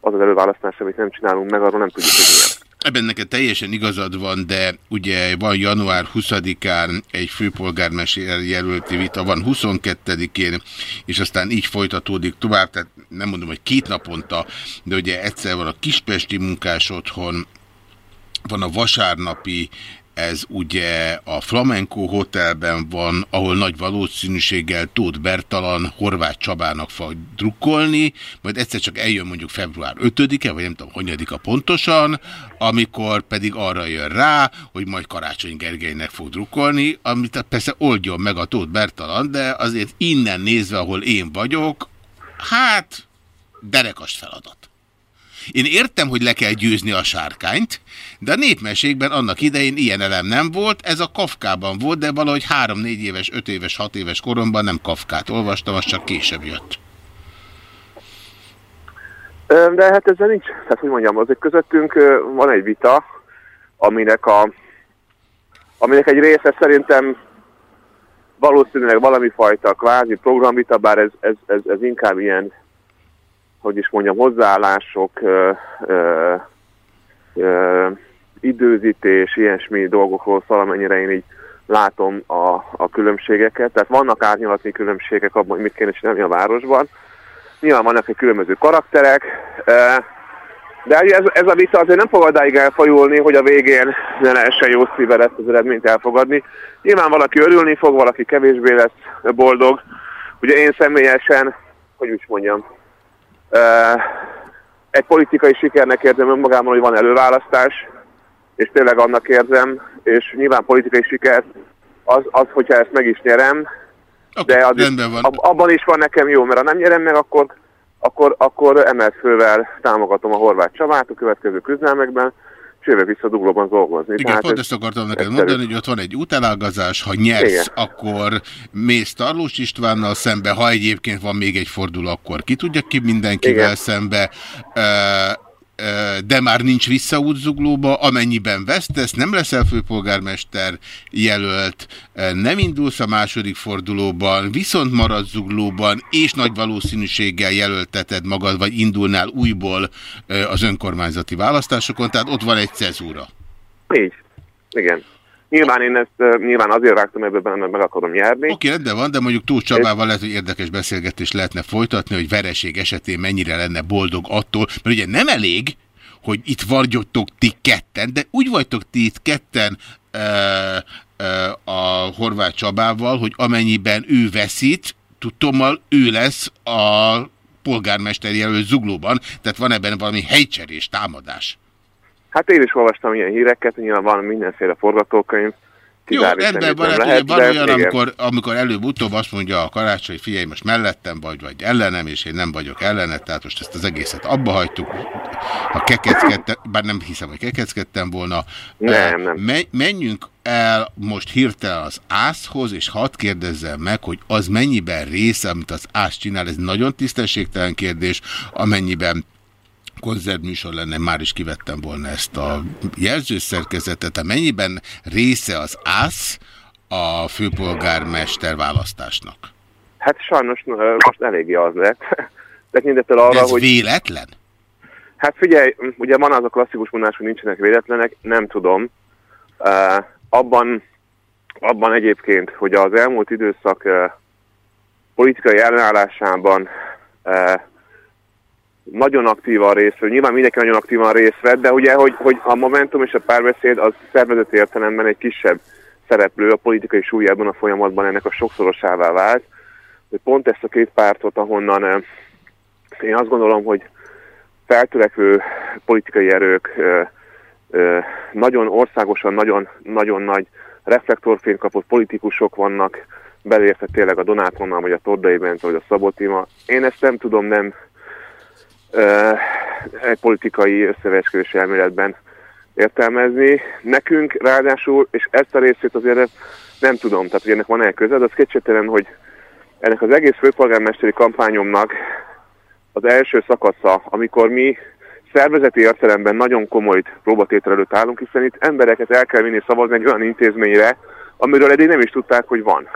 az az előválasztás, amit nem csinálunk meg, arról nem tudjuk, hogy milyen. Ebben neked teljesen igazad van, de ugye van január 20-án egy főpolgármester jelölti vita, van 22-én, és aztán így folytatódik tovább, tehát nem mondom, hogy két naponta, de ugye egyszer van a Kispesti munkás otthon, van a vasárnapi ez ugye a Flamenco Hotelben van, ahol nagy valószínűséggel Tóth Bertalan Horváth Csabának fog drukkolni, majd egyszer csak eljön mondjuk február 5-e, vagy nem tudom, honyadika pontosan, amikor pedig arra jön rá, hogy majd Karácsony Gergelynek fog drukkolni, amit persze oldjon meg a Tóth Bertalan, de azért innen nézve, ahol én vagyok, hát derekas feladat. Én értem, hogy le kell győzni a sárkányt, de a népmeségben annak idején ilyen elem nem volt, ez a Kafkában volt, de valahogy három-négy éves, öt éves, hat éves koromban nem Kafkát olvastam, az csak később jött. De hát ezzel nincs, tehát hogy mondjam, azért közöttünk van egy vita, aminek, a, aminek egy része szerintem valószínűleg valami fajta kvázi programvita, bár ez, ez, ez, ez inkább ilyen hogy is mondjam, hozzáállások, ö, ö, ö, időzítés, ilyesmi dolgokról szól, amennyire én így látom a, a különbségeket. Tehát vannak árnyalatni különbségek abban, hogy mit kéne csinálni a városban. Nyilván vannak egy különböző karakterek, de ez, ez a vita azért nem fog odáig elfajulni, hogy a végén ne lehessen jó szívvel ezt az eredményt elfogadni. Nyilván valaki örülni fog, valaki kevésbé lesz boldog. Ugye én személyesen, hogy úgy mondjam, egy politikai sikernek érzem önmagában, hogy van előválasztás, és tényleg annak érzem, és nyilván politikai siker az, az hogyha ezt meg is nyerem, okay, de az is, van. abban is van nekem jó, mert ha nem nyerem meg, akkor, akkor, akkor emelt fővel támogatom a horvát Csabát a következő küzdelmekben, jövök vissza Duglóban dolgozni. Igen, Tehát pont ez ezt akartam neked egyszerű. mondani, hogy ott van egy útelágazás, ha nyersz, Igen. akkor mész Tarlós Istvánnal szembe, ha egyébként van még egy forduló, akkor ki tudja ki mindenkivel Igen. szembe, de már nincs visszaút zuglóba, amennyiben vesztesz, nem leszel főpolgármester jelölt, nem indulsz a második fordulóban, viszont maradsz zuglóban, és nagy valószínűséggel jelölteted magad, vagy indulnál újból az önkormányzati választásokon, tehát ott van egy cezúra. Így. Igen. Nyilván én ezt nyilván azért vágtam ebbe mert meg akarom nyerni. Oké, rendben van, de mondjuk Tóth Csabával lehet, hogy érdekes beszélgetést lehetne folytatni, hogy vereség esetén mennyire lenne boldog attól, mert ugye nem elég, hogy itt vagytok ti ketten, de úgy vagytok ti itt ketten ö, ö, a Horváth Csabával, hogy amennyiben ő veszít, tudtommal ő lesz a polgármester jelölt zuglóban, tehát van ebben valami helycserés, támadás. Hát én is olvastam ilyen híreket, nyilván van mindenféle forgatókönyv. Jó, semmit van, hát ugye van olyan, igen. amikor, amikor előbb-utóbb azt mondja a karácsony, figyelj, most mellettem vagy, vagy ellenem, és én nem vagyok ellenet, tehát most ezt az egészet abba hagytuk. Ha kekeckedtem, bár nem hiszem, hogy kekeckedtem volna. Nem, nem. Me- menjünk el most hirtelen az ászhoz, és hadd kérdezzem meg, hogy az mennyiben része, amit az ász csinál, ez nagyon tisztességtelen kérdés, amennyiben koncertműsor lenne, már is kivettem volna ezt a jelzőszerkezetet, amennyiben része az ász a főpolgármester választásnak. Hát sajnos most eléggé az lett. Tekintettel arra, ez hogy... véletlen? Hát figyelj, ugye van az a klasszikus mondás, hogy nincsenek véletlenek, nem tudom. Uh, abban, abban egyébként, hogy az elmúlt időszak uh, politikai ellenállásában uh, nagyon aktívan részt vett, nyilván mindenki nagyon aktívan részt vett, de ugye, hogy, hogy a Momentum és a párbeszéd az szervezeti értelemben egy kisebb szereplő a politikai súlyában a folyamatban ennek a sokszorosává vált, hogy pont ezt a két pártot, ahonnan uh, én azt gondolom, hogy feltörekvő politikai erők, ö, ö, nagyon országosan, nagyon, nagyon nagy reflektorfényt kapott politikusok vannak, belérte tényleg a Donátonnal, vagy a Tordai Bence, vagy a Szabotima. Én ezt nem tudom nem egy politikai összeveesküvés elméletben értelmezni. Nekünk ráadásul, és ezt a részét azért nem tudom, tehát hogy ennek van-e köze, de az kétségtelen, hogy ennek az egész főpolgármesteri kampányomnak az első szakasza, amikor mi szervezeti értelemben nagyon komoly próbatétel előtt állunk, hiszen itt embereket el kell vinni szavazni egy olyan intézményre, amiről eddig nem is tudták, hogy van.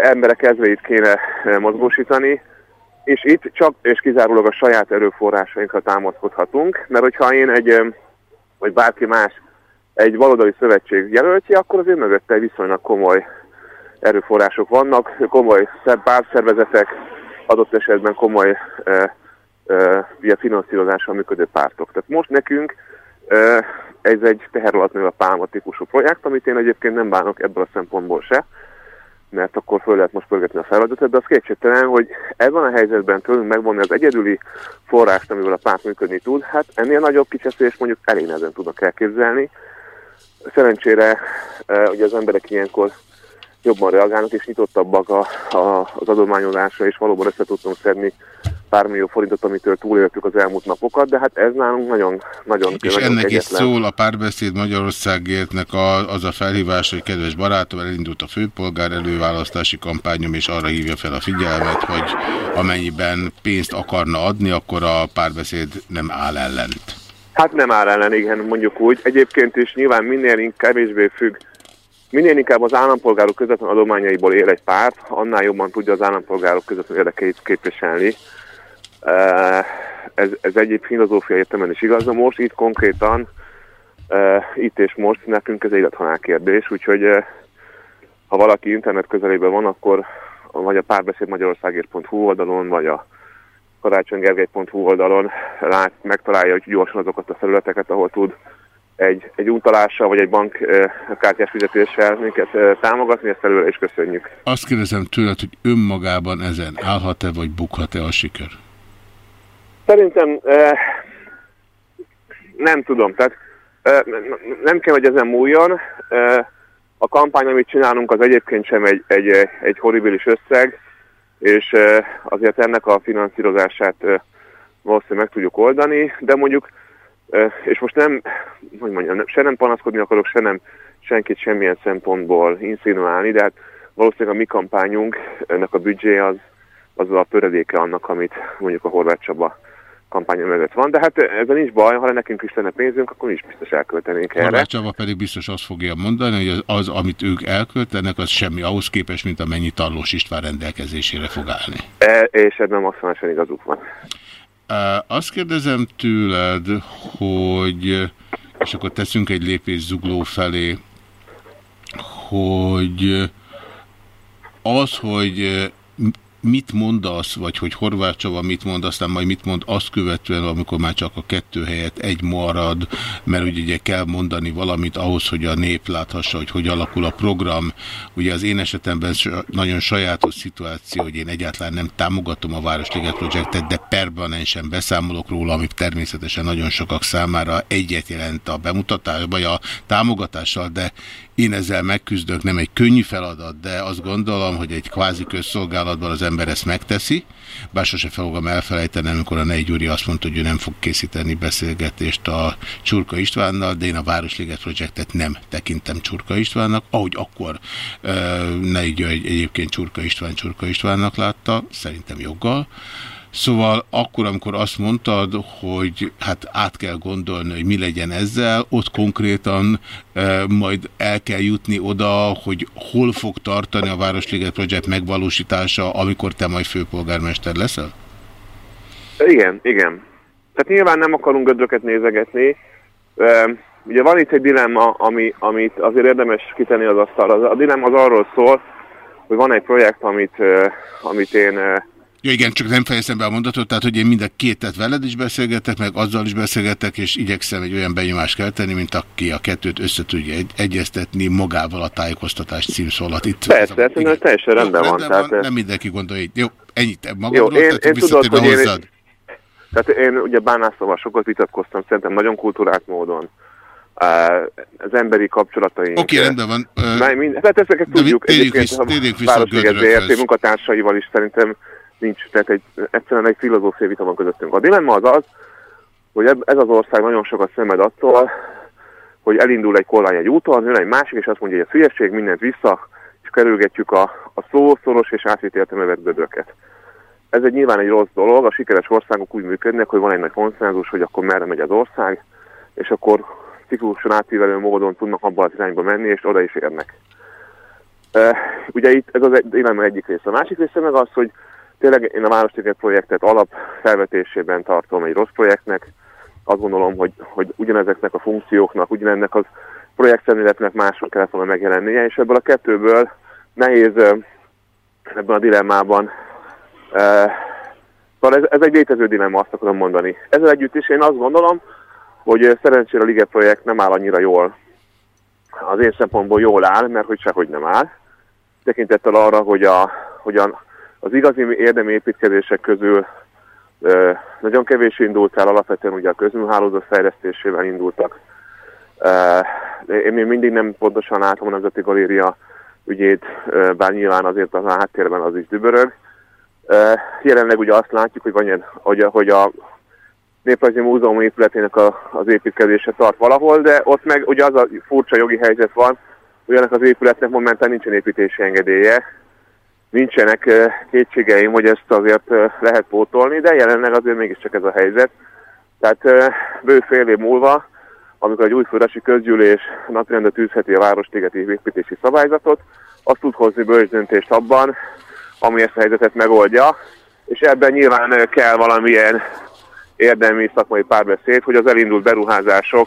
Emberek ezreit kéne mozgósítani, és itt csak és kizárólag a saját erőforrásainkra támaszkodhatunk, mert hogyha én egy, vagy bárki más egy baloldali szövetség jelöltje, akkor azért mögötte viszonylag komoly erőforrások vannak, komoly szer- pártszervezetek, adott esetben komoly ö, ö, ugye finanszírozással működő pártok. Tehát most nekünk ö, ez egy teher alatt nő a pálma típusú projekt, amit én egyébként nem bánok ebből a szempontból se, mert akkor föl lehet most pörgetni a feladatot, de az kétségtelen, hogy ebben a helyzetben tőlünk megvonni az egyedüli forrást, amivel a párt működni tud, hát ennél nagyobb kicseszés mondjuk elég nehezen tudnak elképzelni. Szerencsére ö, ugye az emberek ilyenkor jobban reagálnak, és nyitottabbak a, a, az adományozásra, és valóban össze tudtunk szedni pár millió forintot, amitől túléltük az elmúlt napokat, de hát ez nálunk nagyon, nagyon És nagyon ennek is kegyetlen. szól a párbeszéd Magyarországértnek a, az a felhívás, hogy kedves barátom, elindult a főpolgár előválasztási kampányom, és arra hívja fel a figyelmet, hogy amennyiben pénzt akarna adni, akkor a párbeszéd nem áll ellent. Hát nem áll ellen, igen, mondjuk úgy. Egyébként is nyilván minél inkább kevésbé függ, minél inkább az állampolgárok közvetlen adományaiból él egy párt, annál jobban tudja az állampolgárok közvetlen érdekeit képviselni. Ez, ez egyéb filozófia értelemben is igaz, de most itt konkrétan, itt és most nekünk ez élethalál kérdés, úgyhogy ha valaki internet közelében van, akkor vagy a párbeszéd magyarországért.hu oldalon, vagy a karácsonygergely.hu oldalon lát, megtalálja hogy gyorsan azokat a felületeket, ahol tud egy, egy utalással vagy egy bankkártyás fizetéssel minket támogatni, ezt előre is köszönjük. Azt kérdezem tőled, hogy önmagában ezen állhat-e vagy bukhat-e a siker? Szerintem nem tudom, tehát eh, nem kell, hogy ezen múljon. A kampány, amit csinálunk, az egyébként sem egy, egy, egy horribilis összeg, és azért ennek a finanszírozását valószínűleg meg tudjuk oldani, de mondjuk És most nem, hogy mondjam, se nem panaszkodni akarok, se nem senkit semmilyen szempontból insinuálni, de hát valószínűleg a mi kampányunk, ennek a büdzsé az, az a töredéke annak, amit mondjuk a Horváth Csaba kampánya mögött van, de hát ez nincs baj, ha nekünk is lenne pénzünk, akkor is biztos elköltenénk erre. Horváth Csaba pedig biztos azt fogja mondani, hogy az, az amit ők elköltenek, az semmi ahhoz képest, mint amennyi Tarlós István rendelkezésére fog állni. E, és ebben maximálisan igazuk van. Azt kérdezem tőled, hogy, és akkor teszünk egy lépés zugló felé, hogy az, hogy mit mondasz, vagy hogy Horváth Csaba mit mond, aztán majd mit mond azt követően, amikor már csak a kettő helyett egy marad, mert ugye, ugye kell mondani valamit ahhoz, hogy a nép láthassa, hogy hogy alakul a program. Ugye az én esetemben nagyon sajátos szituáció, hogy én egyáltalán nem támogatom a Városliget projektet, de permanensen beszámolok róla, ami természetesen nagyon sokak számára egyet jelent a bemutatás, vagy a támogatással, de én ezzel megküzdök, nem egy könnyű feladat, de azt gondolom, hogy egy kvázi közszolgálatban az ember ezt megteszi, bár sose fogom elfelejteni, amikor a Nei Gyuri azt mondta, hogy ő nem fog készíteni beszélgetést a Csurka Istvánnal, de én a Városliget projektet nem tekintem Csurka Istvánnak, ahogy akkor uh, Nei egyébként Csurka István Csurka Istvánnak látta, szerintem joggal, Szóval akkor, amikor azt mondtad, hogy hát át kell gondolni, hogy mi legyen ezzel, ott konkrétan e, majd el kell jutni oda, hogy hol fog tartani a Városliget Projekt megvalósítása, amikor te majd főpolgármester leszel? Igen, igen. Tehát nyilván nem akarunk gödröket nézegetni. E, ugye van itt egy dilemma, ami, amit azért érdemes kitenni az asztalra. A dilemma az arról szól, hogy van egy projekt, amit, e, amit én Ja igen, csak nem fejeztem be a mondatot, tehát hogy én mind a kétet veled is beszélgetek, meg azzal is beszélgetek, és igyekszem egy olyan benyomást kelteni, mint aki a kettőt össze tudja egy egyeztetni magával a tájékoztatás címszólat. Itt Persze, ez igen. teljesen rendben, van. Tehát van. Nem mindenki gondolja, hogy jó, ennyit magamról, jó, én, tehát én tudod, hozzád. Én, tehát én ugye Bánászlóval sokat vitatkoztam, szerintem nagyon kultúrált módon az emberi kapcsolataink. Oké, okay, rendben van. Uh, mind, hát ezeket tudjuk. Térjünk vissza, térjünk vissza a munkatársaival is szerintem nincs, tehát egy, egyszerűen egy filozófiai vita van közöttünk. A dilemma az az, hogy ez az ország nagyon sokat szemed attól, hogy elindul egy kormány egy úton, jön egy másik, és azt mondja, hogy a hülyeség, mindent vissza, és kerülgetjük a, a szó, szoros és átvitt értelmevet gödröket. Ez egy nyilván egy rossz dolog, a sikeres országok úgy működnek, hogy van egy nagy konszenzus, hogy akkor merre megy az ország, és akkor cikluson átívelő módon tudnak abban az irányba menni, és oda is érnek. Uh, ugye itt ez az egy, dilemma egyik része. A másik része meg az, hogy Tényleg én a Városliget projektet alapfelvetésében tartom egy rossz projektnek. Azt gondolom, hogy, hogy ugyanezeknek a funkcióknak, ugyanennek az projektszemléletnek máshol kellett volna megjelennie, és ebből a kettőből nehéz ebben a dilemmában Szóval ez, ez egy létező dilemma, azt akarom mondani. Ezzel együtt is én azt gondolom, hogy szerencsére a Liget projekt nem áll annyira jól. Az én szempontból jól áll, mert hogy sehogy nem áll. Tekintettel arra, hogy a, hogy a az igazi érdemi építkezések közül nagyon kevés indult el, alapvetően ugye a közműhálózat fejlesztésével indultak. Én még mindig nem pontosan látom a Nemzeti Galéria ügyét, bár nyilván azért a háttérben az is dübörög. Jelenleg ugye azt látjuk, hogy, van, hogy, hogy a Néprajzi Múzeum épületének a, az építkezése tart valahol, de ott meg ugye az a furcsa jogi helyzet van, hogy ennek az épületnek momentán nincsen építési engedélye, nincsenek kétségeim, hogy ezt azért lehet pótolni, de jelenleg azért mégiscsak ez a helyzet. Tehát bő fél év múlva, amikor egy új főresi közgyűlés napirendre tűzheti a városligeti építési szabályzatot, azt tud hozni bölcs döntést abban, ami ezt a helyzetet megoldja, és ebben nyilván kell valamilyen érdemi szakmai párbeszéd, hogy az elindult beruházások,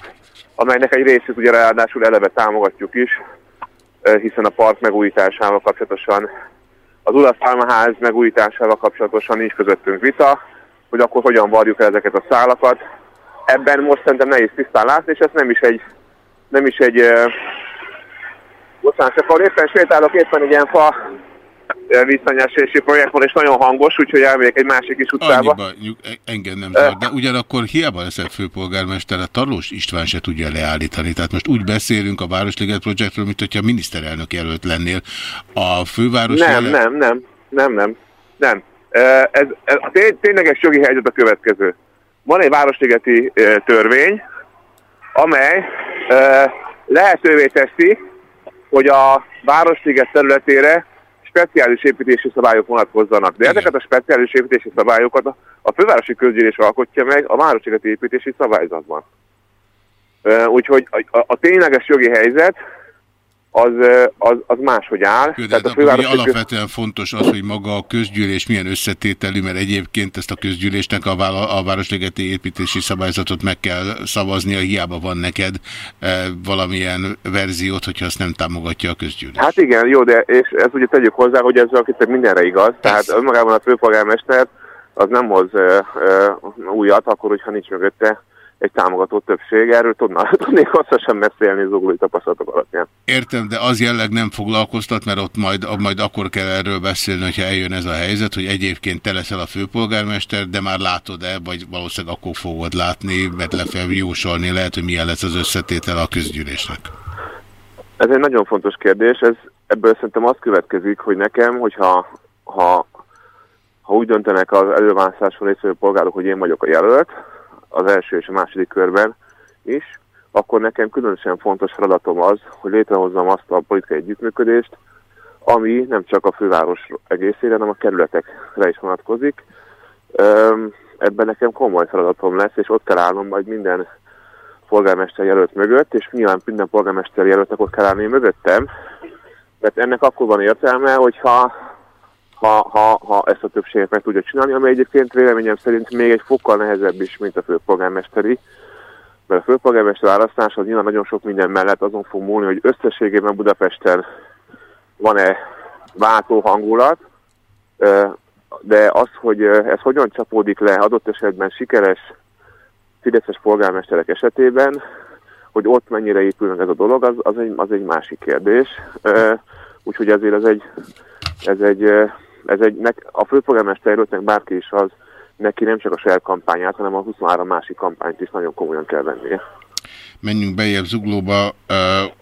amelynek egy részét ugye ráadásul eleve támogatjuk is, hiszen a park megújításával kapcsolatosan az Ulaszálmaház megújításával kapcsolatosan nincs közöttünk vita, hogy akkor hogyan varjuk el ezeket a szálakat. Ebben most szerintem nehéz tisztán látni, és ez nem is egy, nem is egy, bocsánat, csak éppen sétálok, éppen egy ilyen fa visszanyesési projekt van, és nagyon hangos, úgyhogy elmegyek egy másik is utcába. Annyiba, nyug, e- engem nem zavar, de ugyanakkor hiába leszel főpolgármester, a Tarlós István se tudja leállítani. Tehát most úgy beszélünk a Városliget projektről, mint hogyha miniszterelnök jelölt lennél. A főváros... Nem, jelen... nem, nem, nem, nem, nem. Ez, ez a tényleges jogi helyzet a következő. Van egy városligeti törvény, amely lehetővé teszi, hogy a Városliget területére speciális építési szabályok vonatkozzanak. De ezeket a speciális építési szabályokat a, fővárosi közgyűlés alkotja meg a Városligeti építési szabályzatban. Úgyhogy a, a, a tényleges jogi helyzet az, az, az máshogy áll. Jó, de Tehát hát a alapvetően fontos az, hogy maga a közgyűlés milyen összetételű, mert egyébként ezt a közgyűlésnek a, vála- a Városligeti építési szabályzatot meg kell szavaznia, hiába van neked e, valamilyen verziót, hogyha azt nem támogatja a közgyűlés. Hát igen, jó, de és ezt ugye tegyük hozzá, hogy ez akit mindenre igaz. Tehát önmagában a főpolgármester az nem hoz ö, ö, újat, akkor, hogyha nincs mögötte egy támogató többség. Erről tudna, tudnék hosszasan beszélni zuglói tapasztalatok alapján. Értem, de az jelleg nem foglalkoztat, mert ott majd, majd akkor kell erről beszélni, hogyha eljön ez a helyzet, hogy egyébként te leszel a főpolgármester, de már látod-e, vagy valószínűleg akkor fogod látni, mert le fel jósolni lehet, hogy milyen lesz az összetétel a közgyűlésnek. Ez egy nagyon fontos kérdés. Ez, ebből szerintem az következik, hogy nekem, hogyha ha, ha úgy döntenek az előválasztáson részvevő polgárok, hogy én vagyok a jelölt, az első és a második körben is, akkor nekem különösen fontos feladatom az, hogy létrehozzam azt a politikai együttműködést, ami nem csak a főváros egészére, hanem a kerületekre is vonatkozik. Ebben nekem komoly feladatom lesz, és ott kell állnom majd minden polgármester jelölt mögött, és nyilván minden polgármester jelöltnek ott kell állni mögöttem, mert ennek akkor van értelme, hogyha ha, ha, ha ezt a többséget meg tudja csinálni, ami egyébként véleményem szerint még egy fokkal nehezebb is, mint a főpolgármesteri, mert a főpolgármester választás az nyilván nagyon sok minden mellett azon fog múlni, hogy összességében Budapesten van-e váltó hangulat, de az, hogy ez hogyan csapódik le adott esetben sikeres fideszes polgármesterek esetében, hogy ott mennyire épül meg ez a dolog, az, az, egy, az egy másik kérdés. Úgyhogy ezért ez egy, ez egy, ez egy a főpolgármester jelöltnek bárki is az, neki nem csak a saját kampányát, hanem a 23 másik kampányt is nagyon komolyan kell vennie. Menjünk bejebb zuglóba,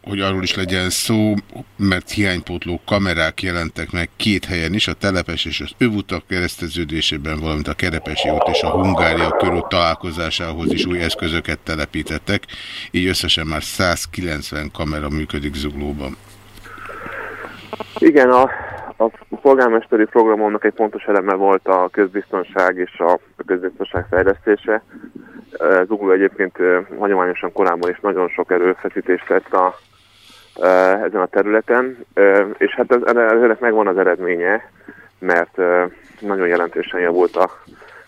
hogy arról is legyen szó, mert hiánypótló kamerák jelentek meg két helyen is, a Telepes és az Övutak kereszteződésében, valamint a Kerepesi út és a Hungária körút találkozásához is új eszközöket telepítettek, így összesen már 190 kamera működik zuglóban. Igen, a, a polgármesteri programomnak egy fontos eleme volt a közbiztonság és a közbiztonság fejlesztése. Zugló egyébként hagyományosan korábban is nagyon sok erőfeszítést tett a, ezen a területen, és hát ez, ennek megvan az eredménye, mert nagyon jelentősen javult a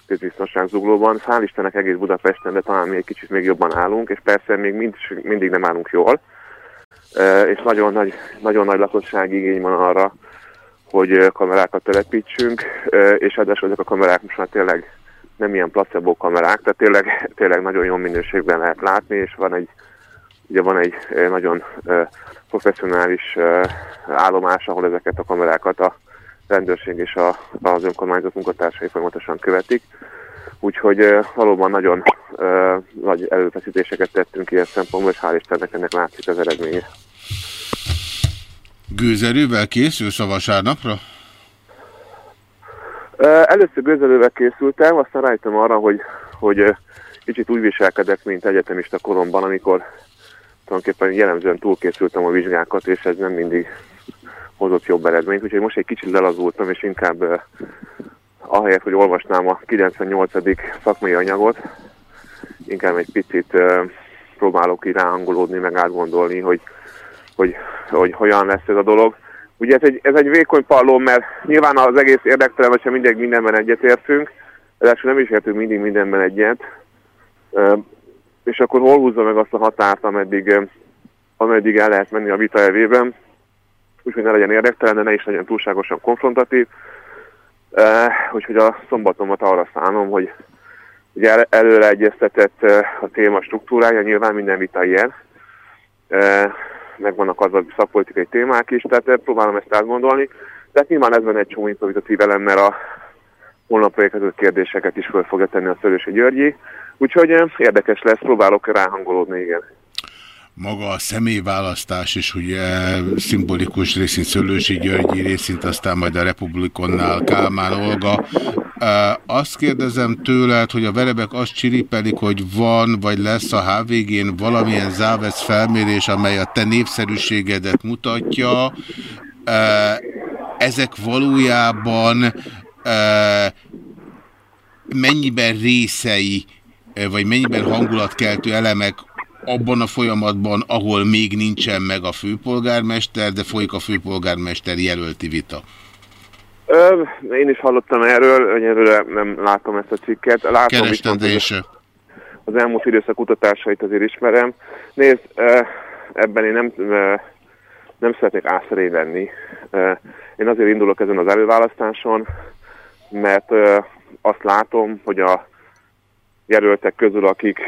közbiztonság Zuglóban. Hál' Istennek egész Budapesten, de talán mi egy kicsit még jobban állunk, és persze még mind, mindig nem állunk jól, és nagyon nagy, nagyon nagy lakossági igény van arra, hogy kamerákat telepítsünk, és ráadásul ezek a kamerák most már tényleg nem ilyen placebo kamerák, tehát tényleg, tényleg nagyon jó minőségben lehet látni, és van egy, ugye van egy nagyon professzionális állomás, ahol ezeket a kamerákat a rendőrség és a, az önkormányzat munkatársai folyamatosan követik. Úgyhogy valóban nagyon nagy előfeszítéseket tettünk ilyen szempontból, és hál' Istennek ennek látszik az eredménye. Gőzerővel készülsz a vasárnapra? Először gőzelővel készültem, aztán rájöttem arra, hogy, hogy kicsit úgy viselkedek, mint egyetemista koromban, amikor tulajdonképpen jellemzően túlkészültem a vizsgákat, és ez nem mindig hozott jobb eredményt, úgyhogy most egy kicsit lelazultam, és inkább ahelyett, hogy olvasnám a 98. szakmai anyagot, inkább egy picit próbálok így ráhangolódni, meg átgondolni, hogy, hogy, hogy hogyan lesz ez a dolog. Ugye ez egy, ez egy vékony palló, mert nyilván az egész érdektelen, hogyha mindig mindenben egyetértünk, ráadásul nem is értünk mindig mindenben egyet, és akkor hol húzza meg azt a határt, ameddig, ameddig el lehet menni a vita elvében, úgyhogy ne legyen érdektelen, de ne is legyen túlságosan konfrontatív. Úgyhogy a szombatomat arra szánom, hogy ugye el, előre egyeztetett a téma struktúrája, nyilván minden vita ilyen, megvannak az a szakpolitikai témák is, tehát eh, próbálom ezt átgondolni. Tehát nyilván ez van egy csomó improvitatív elem, mert a holnapra érkező kérdéseket is föl fogja tenni a Szörösi Györgyi. Úgyhogy eh, érdekes lesz, próbálok ráhangolódni, igen. Maga a személyválasztás is ugye szimbolikus részint Szőlősi Györgyi részint, aztán majd a Republikonnál Kálmán Olga. Azt kérdezem tőled, hogy a verebek azt csiripelik, hogy van vagy lesz a HVG-n valamilyen závesz felmérés, amely a te népszerűségedet mutatja. Ezek valójában mennyiben részei, vagy mennyiben hangulatkeltő elemek abban a folyamatban, ahol még nincsen meg a főpolgármester, de folyik a főpolgármester jelölti vita? Ö, én is hallottam erről, egyelőre nem látom ezt a cikket. Látom Kerestem, de az, elmúlt időszak kutatásait azért ismerem. Nézd, ebben én nem, nem szeretnék ászeré lenni. Én azért indulok ezen az előválasztáson, mert azt látom, hogy a jelöltek közül, akik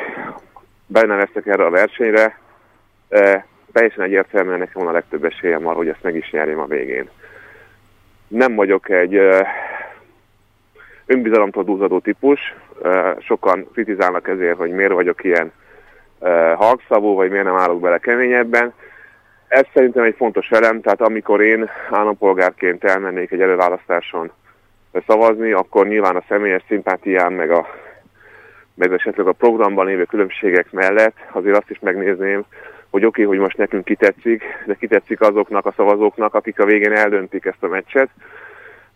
beneveztek erre a versenyre, teljesen egyértelműen nekem van a legtöbb esélyem arra, hogy ezt meg is nyerjem a végén nem vagyok egy önbizalomtól dúzadó típus. Sokan kritizálnak ezért, hogy miért vagyok ilyen halkszavú, vagy miért nem állok bele keményebben. Ez szerintem egy fontos elem, tehát amikor én állampolgárként elmennék egy előválasztáson szavazni, akkor nyilván a személyes szimpátiám, meg a meg esetleg a programban lévő különbségek mellett azért azt is megnézném, hogy oké, okay, hogy most nekünk kitetszik, de kitetszik azoknak a szavazóknak, akik a végén eldöntik ezt a meccset.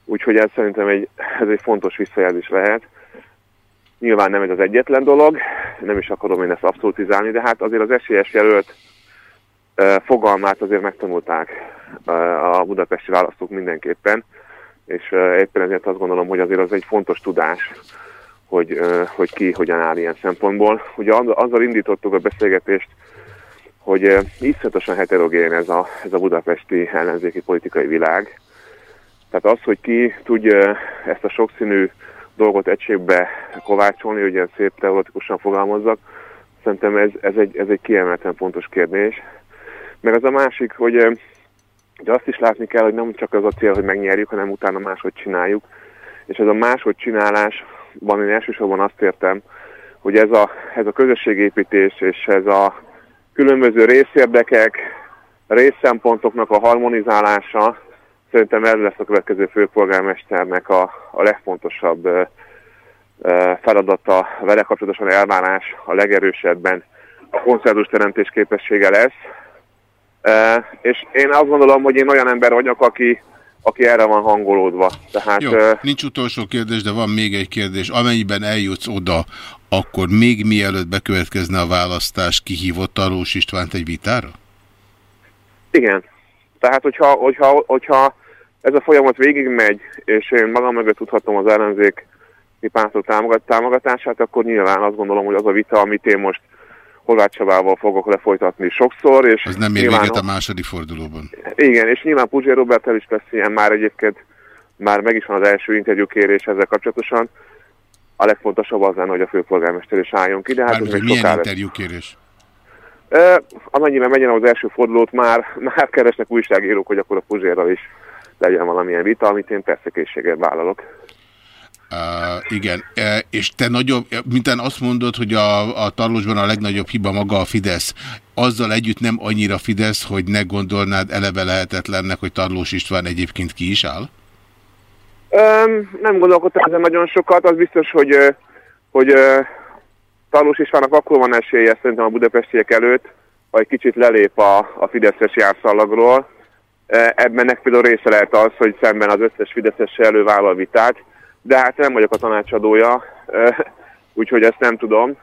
Úgyhogy ez szerintem egy, ez egy fontos visszajelzés lehet. Nyilván nem ez az egyetlen dolog, nem is akarom én ezt abszolutizálni, de hát azért az esélyes jelölt fogalmát azért megtanulták a budapesti választók mindenképpen, és éppen ezért azt gondolom, hogy azért az egy fontos tudás, hogy, hogy ki hogyan áll ilyen szempontból. Ugye azzal indítottuk a beszélgetést, hogy iszonyatosan heterogén ez a, ez a budapesti ellenzéki politikai világ. Tehát az, hogy ki tudja ezt a sokszínű dolgot egységbe kovácsolni, hogy ilyen szép teoretikusan fogalmazzak, szerintem ez, ez, egy, ez egy kiemelten fontos kérdés. Meg az a másik, hogy de azt is látni kell, hogy nem csak az a cél, hogy megnyerjük, hanem utána máshogy csináljuk. És ez a máshogy csinálásban én elsősorban azt értem, hogy ez a, ez a közösségépítés és ez a különböző részérdekek, részszempontoknak a harmonizálása szerintem ez lesz a következő főpolgármesternek a, a legfontosabb ö, ö, feladata, vele kapcsolatosan elvárás a legerősebben a konszenzus teremtés képessége lesz. Ö, és én azt gondolom, hogy én olyan ember vagyok, aki, aki erre van hangolódva. Tehát, Jó, nincs utolsó kérdés, de van még egy kérdés. Amennyiben eljutsz oda, akkor még mielőtt bekövetkezne a választás, kihívott Tarlós Istvánt egy vitára? Igen. Tehát, hogyha, hogyha, hogyha ez a folyamat végigmegy, és én magam mögött tudhatom az ellenzék pártok támogat, támogatását, akkor nyilván azt gondolom, hogy az a vita, amit én most Horváth Csabával fogok lefolytatni sokszor. És az nem ér véget a második fordulóban. Igen, és nyilván Puzsér Robertel is lesz ilyen már egyébként, már meg is van az első interjúkérés ezzel kapcsolatosan, a legfontosabb az lenne, hogy a főpolgármester is álljon ki. De hát Bármint, milyen sokára... interjúkérés? E, amennyiben megyen az első fordulót, már, már keresnek újságírók, hogy akkor a Puzsérral is legyen valamilyen vita, amit én persze készséggel vállalok. Uh, igen, uh, és te nagyobb, mintán azt mondod, hogy a, a tarlósban a legnagyobb hiba maga a Fidesz. Azzal együtt nem annyira Fidesz, hogy ne gondolnád eleve lehetetlennek, hogy Tarlós István egyébként ki is áll? Um, nem gondolkodtam ezen nagyon sokat, az biztos, hogy, hogy uh, Talós Istvánnak akkor van esélye szerintem a budapestiek előtt, ha egy kicsit lelép a, a Fideszes járszalagról. Ebben például része lehet az, hogy szemben az összes Fideszes elővállal vitát, de hát nem vagyok a tanácsadója, úgyhogy ezt nem tudom.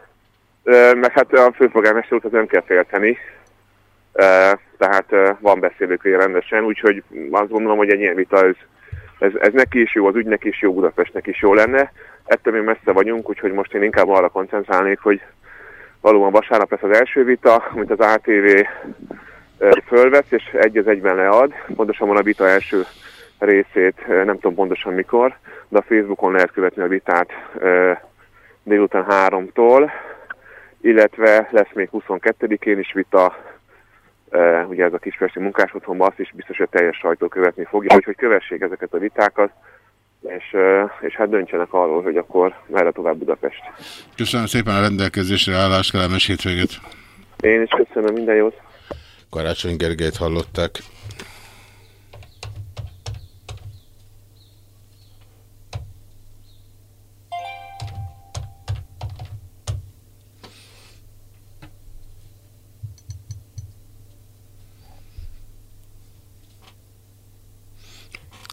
Meg hát a főpolgármester az nem kell félteni, tehát van beszélőkönyv rendesen, úgyhogy azt gondolom, hogy egy ilyen vita ez ez, ez neki is jó, az ügynek is jó, Budapestnek is jó lenne. Ettől még messze vagyunk, úgyhogy most én inkább arra koncentrálnék, hogy valóban vasárnap lesz az első vita, amit az ATV fölvesz, és egy az egyben lead. Pontosan van a vita első részét, nem tudom pontosan mikor, de a Facebookon lehet követni a vitát délután háromtól, illetve lesz még 22-én is vita, ugye ez a kispesti munkás otthonban azt is biztos, hogy teljes sajtó követni fogja, hogy, hogy kövessék ezeket a vitákat, és, és hát döntsenek arról, hogy akkor merre tovább Budapest. Köszönöm szépen a rendelkezésre állást, kellemes hétvégét. Én is köszönöm, minden jót. Karácsony Gergelyt hallották.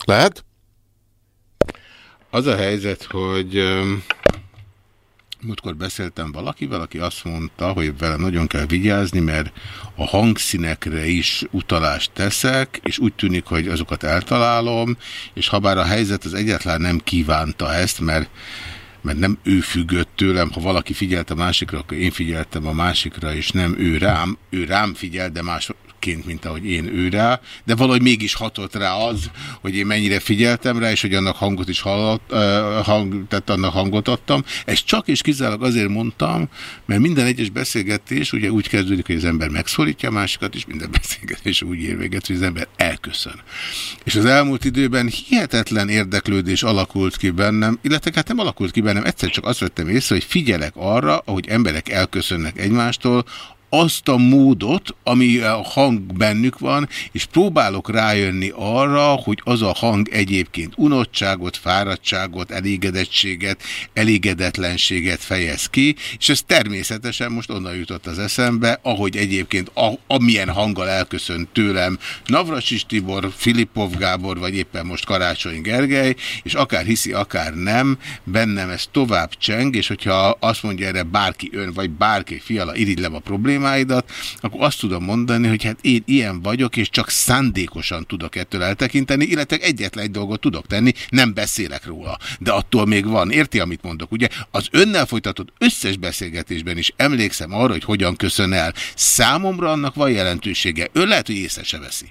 Lehet? Az a helyzet, hogy múltkor beszéltem valakivel, aki azt mondta, hogy vele nagyon kell vigyázni, mert a hangszínekre is utalást teszek, és úgy tűnik, hogy azokat eltalálom, és ha bár a helyzet az egyetlen nem kívánta ezt, mert mert nem ő függött tőlem, ha valaki figyelt a másikra, akkor én figyeltem a másikra, és nem ő rám, ő rám figyel, de más másként, mint ahogy én ő rá, de valahogy mégis hatott rá az, hogy én mennyire figyeltem rá, és hogy annak hangot is hallott, hang, tehát annak hangot adtam. Ezt csak és kizárólag azért mondtam, mert minden egyes beszélgetés ugye úgy kezdődik, hogy az ember megszólítja másikat, és minden beszélgetés úgy ér véget, hogy az ember elköszön. És az elmúlt időben hihetetlen érdeklődés alakult ki bennem, illetve hát nem alakult ki bennem, egyszer csak azt vettem észre, hogy figyelek arra, ahogy emberek elköszönnek egymástól, azt a módot, ami a hang bennük van, és próbálok rájönni arra, hogy az a hang egyébként unottságot, fáradtságot, elégedettséget, elégedetlenséget fejez ki, és ez természetesen most onnan jutott az eszembe, ahogy egyébként a, amilyen hanggal elköszönt tőlem Navracsis Tibor, Filipov Gábor, vagy éppen most Karácsony Gergely, és akár hiszi, akár nem, bennem ez tovább cseng, és hogyha azt mondja erre bárki ön, vagy bárki fiala, irigylem a problémát, problémáidat, akkor azt tudom mondani, hogy hát én ilyen vagyok, és csak szándékosan tudok ettől eltekinteni, illetve egyetlen egy dolgot tudok tenni, nem beszélek róla. De attól még van. Érti, amit mondok? Ugye az önnel folytatott összes beszélgetésben is emlékszem arra, hogy hogyan köszön el. Számomra annak van jelentősége. Ön lehet, hogy észre se veszi.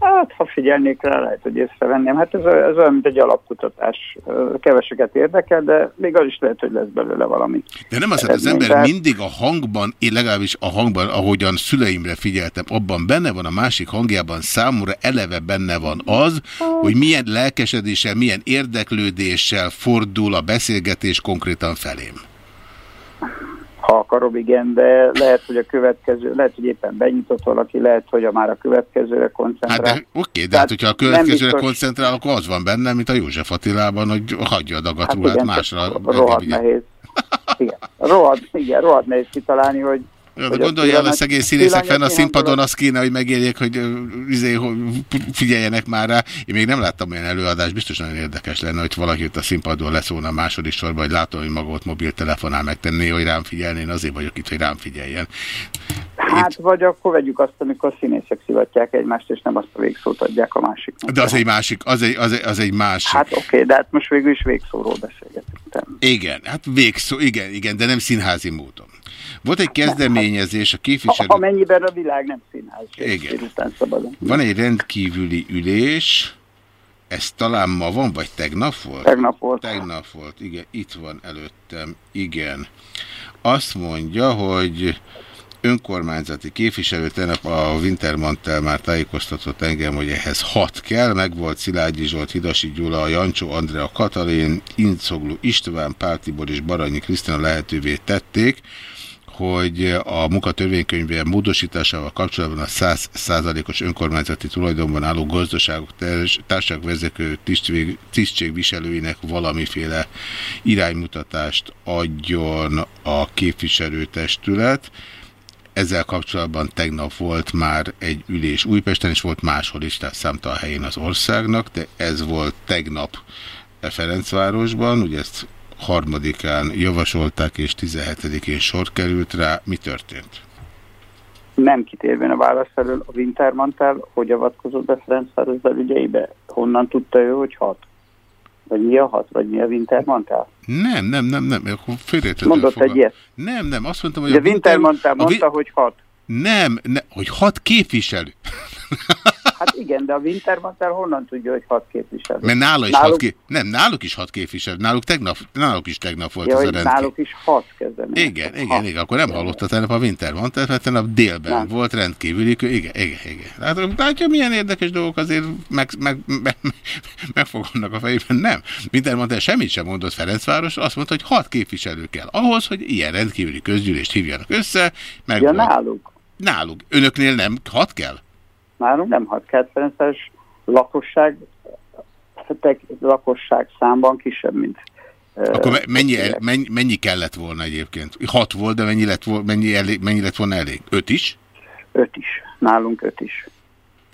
Hát, ha figyelnék rá, lehet, hogy észrevenném. Hát ez, ez olyan, mint egy alapkutatás. Keveseket érdekel, de még az is lehet, hogy lesz belőle valami. De nem az, hogy az ember tehát... mindig a hangban, én legalábbis a hangban, ahogyan szüleimre figyeltem, abban benne van a másik hangjában, számomra eleve benne van az, hogy milyen lelkesedéssel, milyen érdeklődéssel fordul a beszélgetés konkrétan felém ha akarom, igen, de lehet, hogy a következő, lehet, hogy éppen benyitott valaki, lehet, hogy a már a következőre koncentrál. Hát de, oké, de hát, hogyha a következőre biztos... koncentrál, akkor az van benne, mint a József Attilában, hogy hagyja a dagatruhát hát igen, másra. Rohadt nehéz. Igen, rohadt, igen, rohadt nehéz kitalálni, hogy de gondolja el a szegény színészek fenn a színpadon, azt kéne, hogy megérjék, hogy, izé, hogy figyeljenek már rá. Én még nem láttam olyan előadást, biztos nagyon érdekes lenne, hogy valaki ott a színpadon leszólna a második sorban, hogy látom, hogy maga ott mobiltelefonál megtenni, hogy rám figyelni, én azért vagyok itt, hogy rám figyeljen. Hát, itt... vagy akkor vegyük azt, amikor a színészek szivatják egymást, és nem azt a végszót adják a másiknak. De az egy másik, az egy, az egy, az egy másik. Hát oké, okay, de hát most végül is végszóról beszélgetünk. Igen, hát végszó, igen, igen, de nem színházi módon. Volt egy kezdeményezés a képviselő... Amennyiben a világ nem színház. Igen. Van egy rendkívüli ülés, ez talán ma van, vagy tegnap volt? Tegnap volt. Tegnap volt, igen, itt van előttem, igen. Azt mondja, hogy önkormányzati képviselő tegnap a Wintermantel már tájékoztatott engem, hogy ehhez hat kell, meg volt Szilágyi Zsolt, Hidasi Gyula, Jancsó Andrea Katalin, Incoglu István, Páltibor és Baranyi Krisztina lehetővé tették, hogy a munkatörvénykönyvben módosításával kapcsolatban a 100%-os önkormányzati tulajdonban álló gazdaságok társaságvezető tisztségviselőinek valamiféle iránymutatást adjon a képviselőtestület. Ezzel kapcsolatban tegnap volt már egy ülés Újpesten, és volt máshol is, tehát számtalan helyén az országnak, de ez volt tegnap Ferencvárosban, ugye ezt harmadikán javasolták, és 17-én sor került rá. Mi történt? Nem kitérvén a válasz elől, a Wintermantel hogy avatkozott be Ferencváros belügyeibe? Honnan tudta ő, hogy hat? Vagy mi a hat? Vagy mi a Wintermantel? Nem, nem, nem, nem. Akkor Mondott egy ilyet? Nem, nem. Azt mondtam, hogy De a Wintermantel mondta, hogy hat. Nem, ne, hogy hat képviselő. Hát igen, de a Wintermantel honnan tudja, hogy hat képviselő? Mert nála is náluk... hat kép... Nem, náluk is hat képviselő. Náluk, tegnap, náluk is tegnap volt ja, az a rendkép. Náluk is hat kezdem. Igen, igen, hat. igen. Akkor nem hallotta tegnap a Wintermantel, mert tegnap délben nem. volt rendkívüli. Igen, igen, igen. Látod, látja, milyen érdekes dolgok azért meg, meg, meg, megfogadnak a fejében. Nem. Wintermantel semmit sem mondott Ferencváros, azt mondta, hogy hat képviselő kell ahhoz, hogy ilyen rendkívüli közgyűlést hívjanak össze. Meg ja, náluk. Náluk. Önöknél nem hat kell? Nálunk nem 6 Ferences lakosság, lakosság számban kisebb, mint akkor mennyi, mennyi, mennyi kellett volna egyébként? Hat volt, de mennyi lett, mennyi, elég, mennyi lett volna elég? Öt is? Öt is. Nálunk öt is.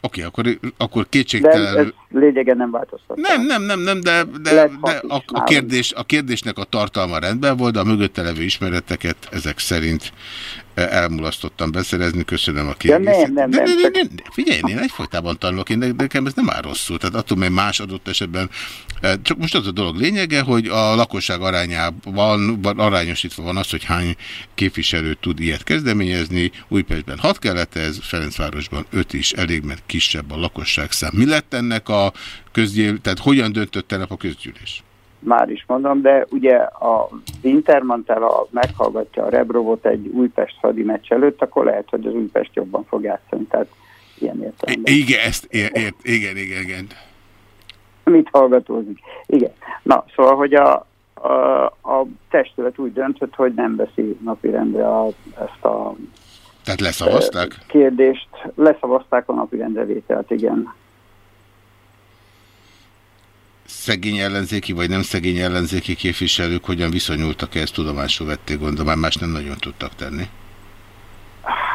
Oké, akkor, akkor De kétségtelen... ez lényegen nem változtat. Nem, nem, nem, nem, de, de, de a, a, kérdés, a kérdésnek a tartalma rendben volt, de a mögötte levő ismereteket ezek szerint elmulasztottam beszerezni. Köszönöm a nem, kiegészítést. nem, De- nem, de- de- csak- de- de- Figyelj, én egyfolytában tanulok, én, de nekem ez nem áll rosszul. Tehát attól, mert más adott esetben. eh, Csak most az a dolog lényege, hogy a lakosság arányában van, arányosítva van az, hogy hány képviselő tud ilyet kezdeményezni. Újpestben 6 kellett ez, Ferencvárosban 5 is elég, mert kisebb a lakosság szám. Mi lett ennek a közgyűlés, tehát hogyan döntött tegnap a közgyűlés? Már is mondom, de ugye a Wintermantel, ha meghallgatja a Rebrovot egy Újpest hadi meccs előtt, akkor lehet, hogy az Újpest jobban fog játszani. Tehát ilyen értelemben. Igen, ezt, ér, ér, igen, igen, igen. Mit hallgatózik? Igen. Na, szóval, hogy a, a, a testület úgy döntött, hogy nem veszi napirendre a, ezt a Tehát leszavazták? kérdést. Leszavazták a napirendre vételt, igen. Szegény ellenzéki vagy nem szegény ellenzéki képviselők hogyan viszonyultak ezt tudomásul vették, gondolom, más nem nagyon tudtak tenni.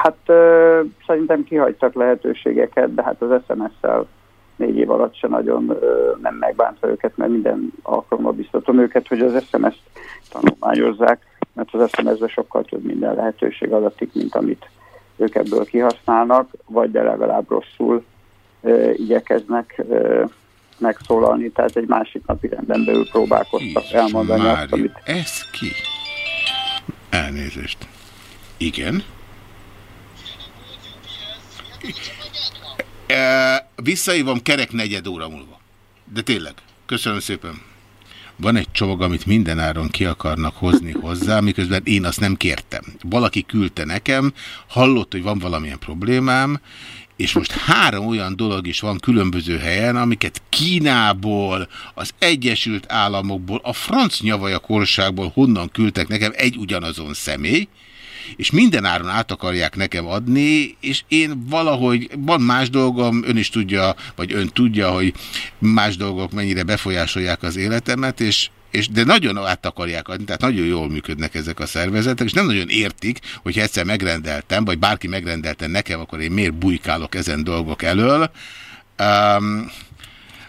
Hát ö, szerintem kihagytak lehetőségeket, de hát az SMS-szel négy év alatt se nagyon ö, nem megbántva őket, mert minden alkalommal biztatom őket, hogy az SMS-t tanulmányozzák, mert az SMS-ben sokkal több minden lehetőség adatik, mint amit ők ebből kihasználnak, vagy de legalább rosszul ö, igyekeznek ö, megszólalni, tehát egy másik napi renden belül próbálkoztak elmondani azt, Mária, amit ez ki? Elnézést. Igen. E, visszaívom kerek negyed óra múlva. De tényleg, köszönöm szépen. Van egy csomag, amit minden áron ki akarnak hozni hozzá, miközben én azt nem kértem. Valaki küldte nekem, hallott, hogy van valamilyen problémám, és most három olyan dolog is van különböző helyen, amiket Kínából, az Egyesült Államokból, a franc nyavaja korságból honnan küldtek nekem egy ugyanazon személy, és minden áron át akarják nekem adni, és én valahogy, van más dolgom, ön is tudja, vagy ön tudja, hogy más dolgok mennyire befolyásolják az életemet, és és de nagyon át akarják adni, tehát nagyon jól működnek ezek a szervezetek, és nem nagyon értik, hogy egyszer megrendeltem, vagy bárki megrendelte nekem, akkor én miért bujkálok ezen dolgok elől. Um,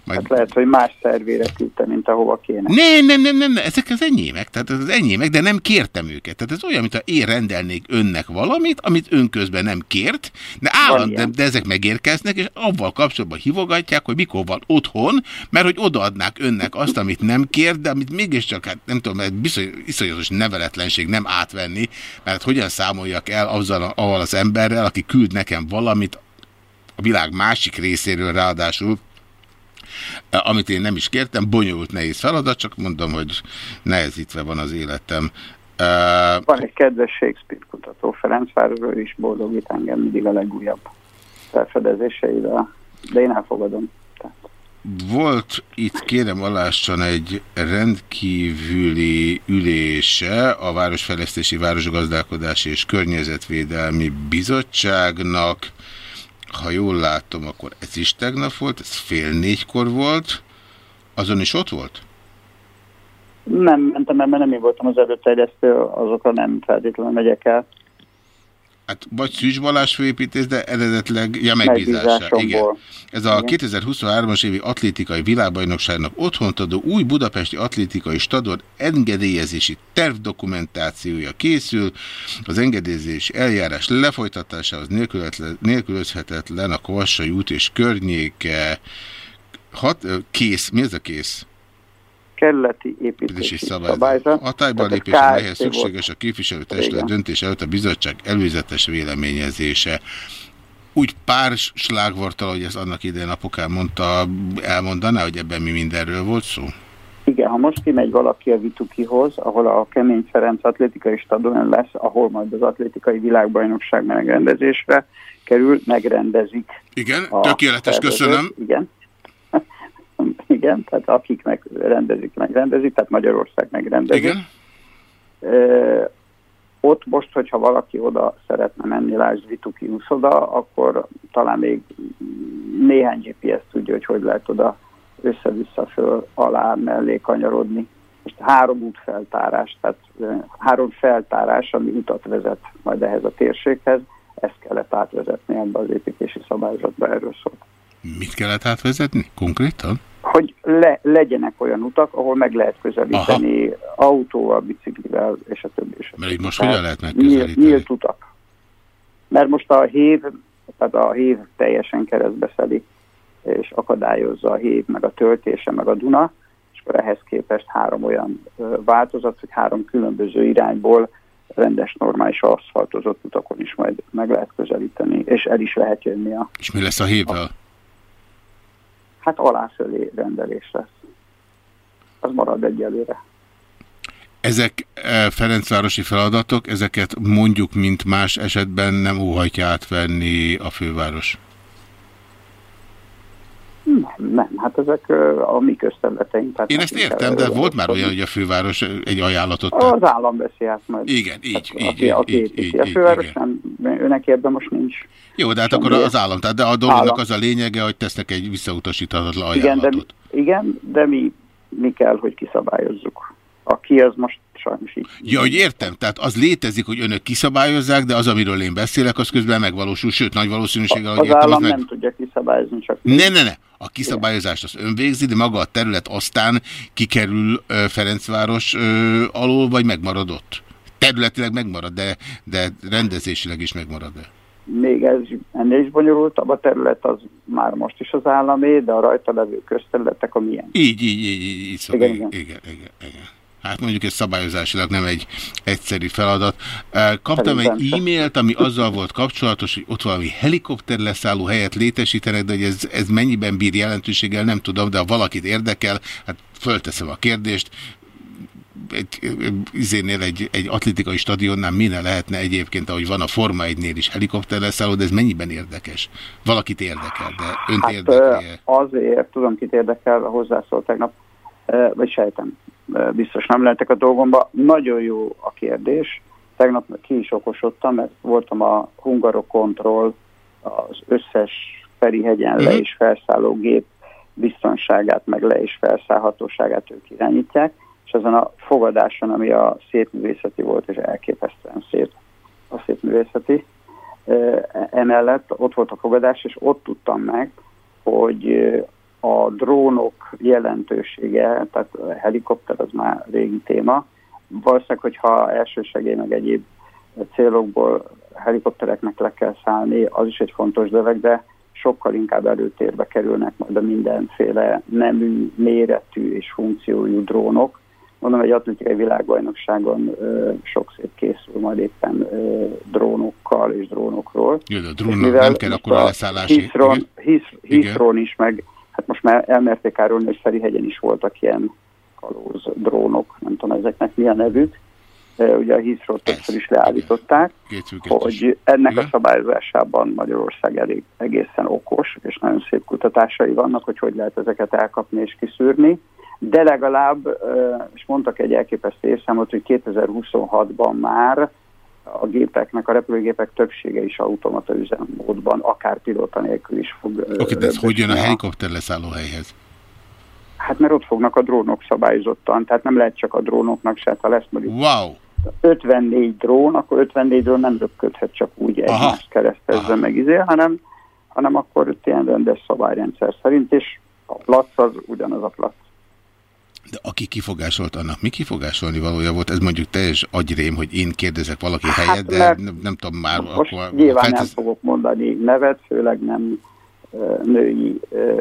majd... hát lehet, hogy más szervére küldte, mint ahova kéne. Nem, nem, nem, nem, ezek az enyémek, tehát ez az enyémek, de nem kértem őket. Tehát ez olyan, mintha én rendelnék önnek valamit, amit ön közben nem kért, de állandóan, de, de ezek megérkeznek, és avval kapcsolatban hívogatják, hogy mikor van otthon, mert hogy odaadnák önnek azt, amit nem kért, de amit mégiscsak, hát nem tudom, mert bizony, iszonyatos neveletlenség nem átvenni, mert hogyan számoljak el azzal, avval az emberrel, aki küld nekem valamit a világ másik részéről ráadásul, amit én nem is kértem, bonyolult, nehéz feladat, csak mondom, hogy nehezítve van az életem. Uh, Van egy kedves Shakespeare kutató, Ferencvárosról is boldogít engem mindig a legújabb felfedezéseivel, de én elfogadom. Volt itt, kérem alássan egy rendkívüli ülése a Városfejlesztési, Városgazdálkodási és Környezetvédelmi Bizottságnak, ha jól látom, akkor ez is tegnap volt, ez fél négykor volt. Azon is ott volt? Nem mentem mert nem én voltam az előterjesztő, azokra nem feltétlenül megyek el. Hát vagy Szűcs Balázs főépítész, de eredetleg, ja megbízása. Igen. Ez a 2023-as évi atlétikai világbajnokságnak otthont adó új budapesti atlétikai stadion engedélyezési tervdokumentációja készül. Az engedélyezés eljárás lefolytatásához nélkülözhetetlen a Kavassai út és környéke. Hat, kész, mi ez a kész? Kerületi építési szabályzat. Hatályban lépés, amelyhez szükséges a képviselőtestület döntés előtt a bizottság előzetes véleményezése. Úgy pár slágvartal, hogy ezt annak idején apukám mondta, elmondaná, hogy ebben mi mindenről volt szó? Igen, ha most kimegy valaki a Vitukihoz, ahol a Kemény Ferenc atlétikai stadion lesz, ahol majd az atlétikai világbajnokság megrendezésre kerül, megrendezik. Igen, tökéletes, köszönöm. Igen. Igen, tehát akik megrendezik, megrendezik, tehát Magyarország megrendezik. Igen. Ö, ott most, hogyha valaki oda szeretne menni, lásd Vituki úszoda, akkor talán még néhány GPS tudja, hogy hogy lehet oda össze-vissza föl, alá, mellé kanyarodni. Most három útfeltárás, tehát három feltárás, ami utat vezet majd ehhez a térséghez, ezt kellett átvezetni ebbe az építési szabályzatba, erről szólt. Mit kellett átvezetni konkrétan? Hogy le, legyenek olyan utak, ahol meg lehet közelíteni Aha. autóval, biciklivel, és a többi. És a Mert így most hogyan lehet megközelíteni? Nyílt, nyílt utak. Mert most a hév, tehát a hév teljesen keresztbeszedi, és akadályozza a hév, meg a töltése, meg a Duna, és akkor ehhez képest három olyan változat, hogy három különböző irányból rendes, normális aszfaltozott utakon is majd meg lehet közelíteni, és el is lehet jönni a... És mi lesz a hévvel? A, hát aláfölé rendelés lesz. Az marad egyelőre. Ezek e, Ferencvárosi feladatok, ezeket mondjuk, mint más esetben nem óhajtja átvenni a főváros? Nem, nem, hát ezek a mi közterületeink. Én ezt értem, de volt már olyan, hogy a főváros egy ajánlatot tett. Az állam veszi át majd. Igen, így, hát, így, aki, aki így, így, A főváros igen. nem, őnek ebben most nincs. Jó, de hát akkor az állam, tehát de a dolognak az a lényege, hogy tesznek egy visszautasíthatatlan ajánlatot. Igen, de, igen, de mi, mi kell, hogy kiszabályozzuk. A ki az most sajnos így. Ja, hogy értem, tehát az létezik, hogy önök kiszabályozzák, de az, amiről én beszélek, az közben megvalósul, sőt, nagy valószínűséggel, hogy értem, az meg... nem tudja kiszabályozni, csak... Ne, ne, ne, a kiszabályozást az önvégzi, de maga a terület aztán kikerül Ferencváros alól, vagy megmaradott? Területileg megmarad, de, de rendezésileg is megmarad -e? Még ez ennél is bonyolultabb, a terület az már most is az államé, de a rajta levő közterületek a milyen. Így, így, így, így, így szó, igen, igen, igen, igen, igen. Hát mondjuk ez szabályozásilag nem egy egyszerű feladat. Kaptam egy e-mailt, ami azzal volt kapcsolatos, hogy ott valami helikopter leszálló helyet létesítenek, de hogy ez, ez mennyiben bír jelentőséggel, nem tudom, de ha valakit érdekel, hát fölteszem a kérdést, egy, izénél egy, egy atlétikai stadionnál minél lehetne egyébként, ahogy van a Forma 1-nél is helikopter leszálló, de ez mennyiben érdekes? Valakit érdekel, de önt hát, érdekli -e? Azért, tudom, kit érdekel, hozzászól tegnap, vagy sejtem, biztos nem lehetek a dolgomba. Nagyon jó a kérdés. Tegnap ki is okosodtam, mert voltam a Hungarokontroll, az összes Ferihegyen le mhm. és felszálló gép biztonságát, meg le és felszállhatóságát ők irányítják, és ezen a fogadáson, ami a szépművészeti volt, és elképesztően szép a szépművészeti, emellett ott volt a fogadás, és ott tudtam meg, hogy a drónok jelentősége, tehát a helikopter az már régi téma. Valószínűleg, hogyha elsősegély meg egyéb célokból helikoptereknek le kell szállni, az is egy fontos dolog, de sokkal inkább előtérbe kerülnek majd a mindenféle nemű, méretű és funkciójú drónok. Mondom, egy atlétikai világbajnokságon ö, sok szép készül majd éppen ö, drónokkal és drónokról. Jó, de a drónnak nem kell akkor a leszállási. Hiszron is, meg hát most már elmerték árulni, hogy Ferihegyen is voltak ilyen kalóz drónok, nem tudom ezeknek mi a nevük, ugye a Heathrow többször is leállították, hogy ennek a szabályozásában Magyarország elég egészen okos, és nagyon szép kutatásai vannak, hogy hogy lehet ezeket elkapni és kiszűrni, de legalább, és mondtak egy elképesztő évszámot, hogy 2026-ban már a gépeknek, a repülőgépek többsége is automata üzemmódban, akár pilóta nélkül is fog... Oké, okay, de ez hogy jön a helikopter leszálló helyhez? Hát mert ott fognak a drónok szabályozottan, tehát nem lehet csak a drónoknak se, ha lesz mondjuk wow. 54 drón, akkor 54 drón nem röpködhet csak úgy egymást keresztezve meg izé, hanem, hanem akkor ilyen rendes szabályrendszer szerint, és a plac az ugyanaz a plac. De aki kifogásolt, annak mi kifogásolni valója volt? Ez mondjuk teljes agyrém, hogy én kérdezek valaki hát, helyet, de nem, nem tudom már. Most akkor, nyilván feltesz... nem fogok mondani nevet, főleg nem női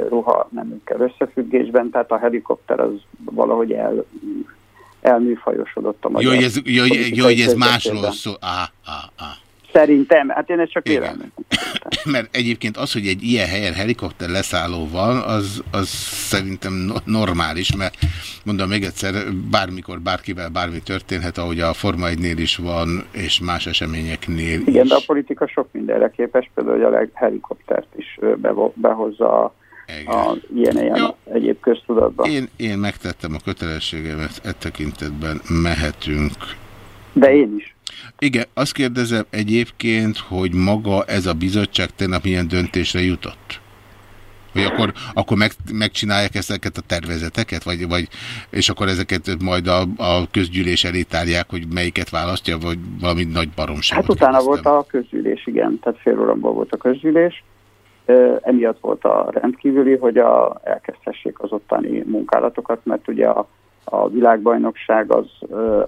ruha nemükkel összefüggésben, tehát a helikopter az valahogy el, elműfajosodott a magyar. Jó, hogy ez, jó, jó, hogy ez másról szól. Ah, ah, ah. Szerintem, hát én ezt csak érem. Mert egyébként az, hogy egy ilyen helyen helikopter leszálló van, az, az szerintem normális, mert mondom még egyszer, bármikor, bárkivel bármi történhet, ahogy a Forma 1-nél is van, és más eseményeknél Igen, is. de a politika sok mindenre képes, például, hogy a helikoptert is behozza a a ilyen, ilyen egyéb köztudatban. Én, én megtettem a kötelességemet, e tekintetben mehetünk. De én is. Igen, azt kérdezem egyébként, hogy maga ez a bizottság tegnap milyen döntésre jutott? Vagy akkor, akkor meg, megcsinálják ezeket a tervezeteket, vagy, vagy, és akkor ezeket majd a, a közgyűlés elé tárják, hogy melyiket választja, vagy valami nagy baromságot Hát utána kérdeztem. volt a közgyűlés, igen, tehát fél óramból volt a közgyűlés. Emiatt volt a rendkívüli, hogy a, elkezdhessék az ottani munkálatokat, mert ugye a, a világbajnokság az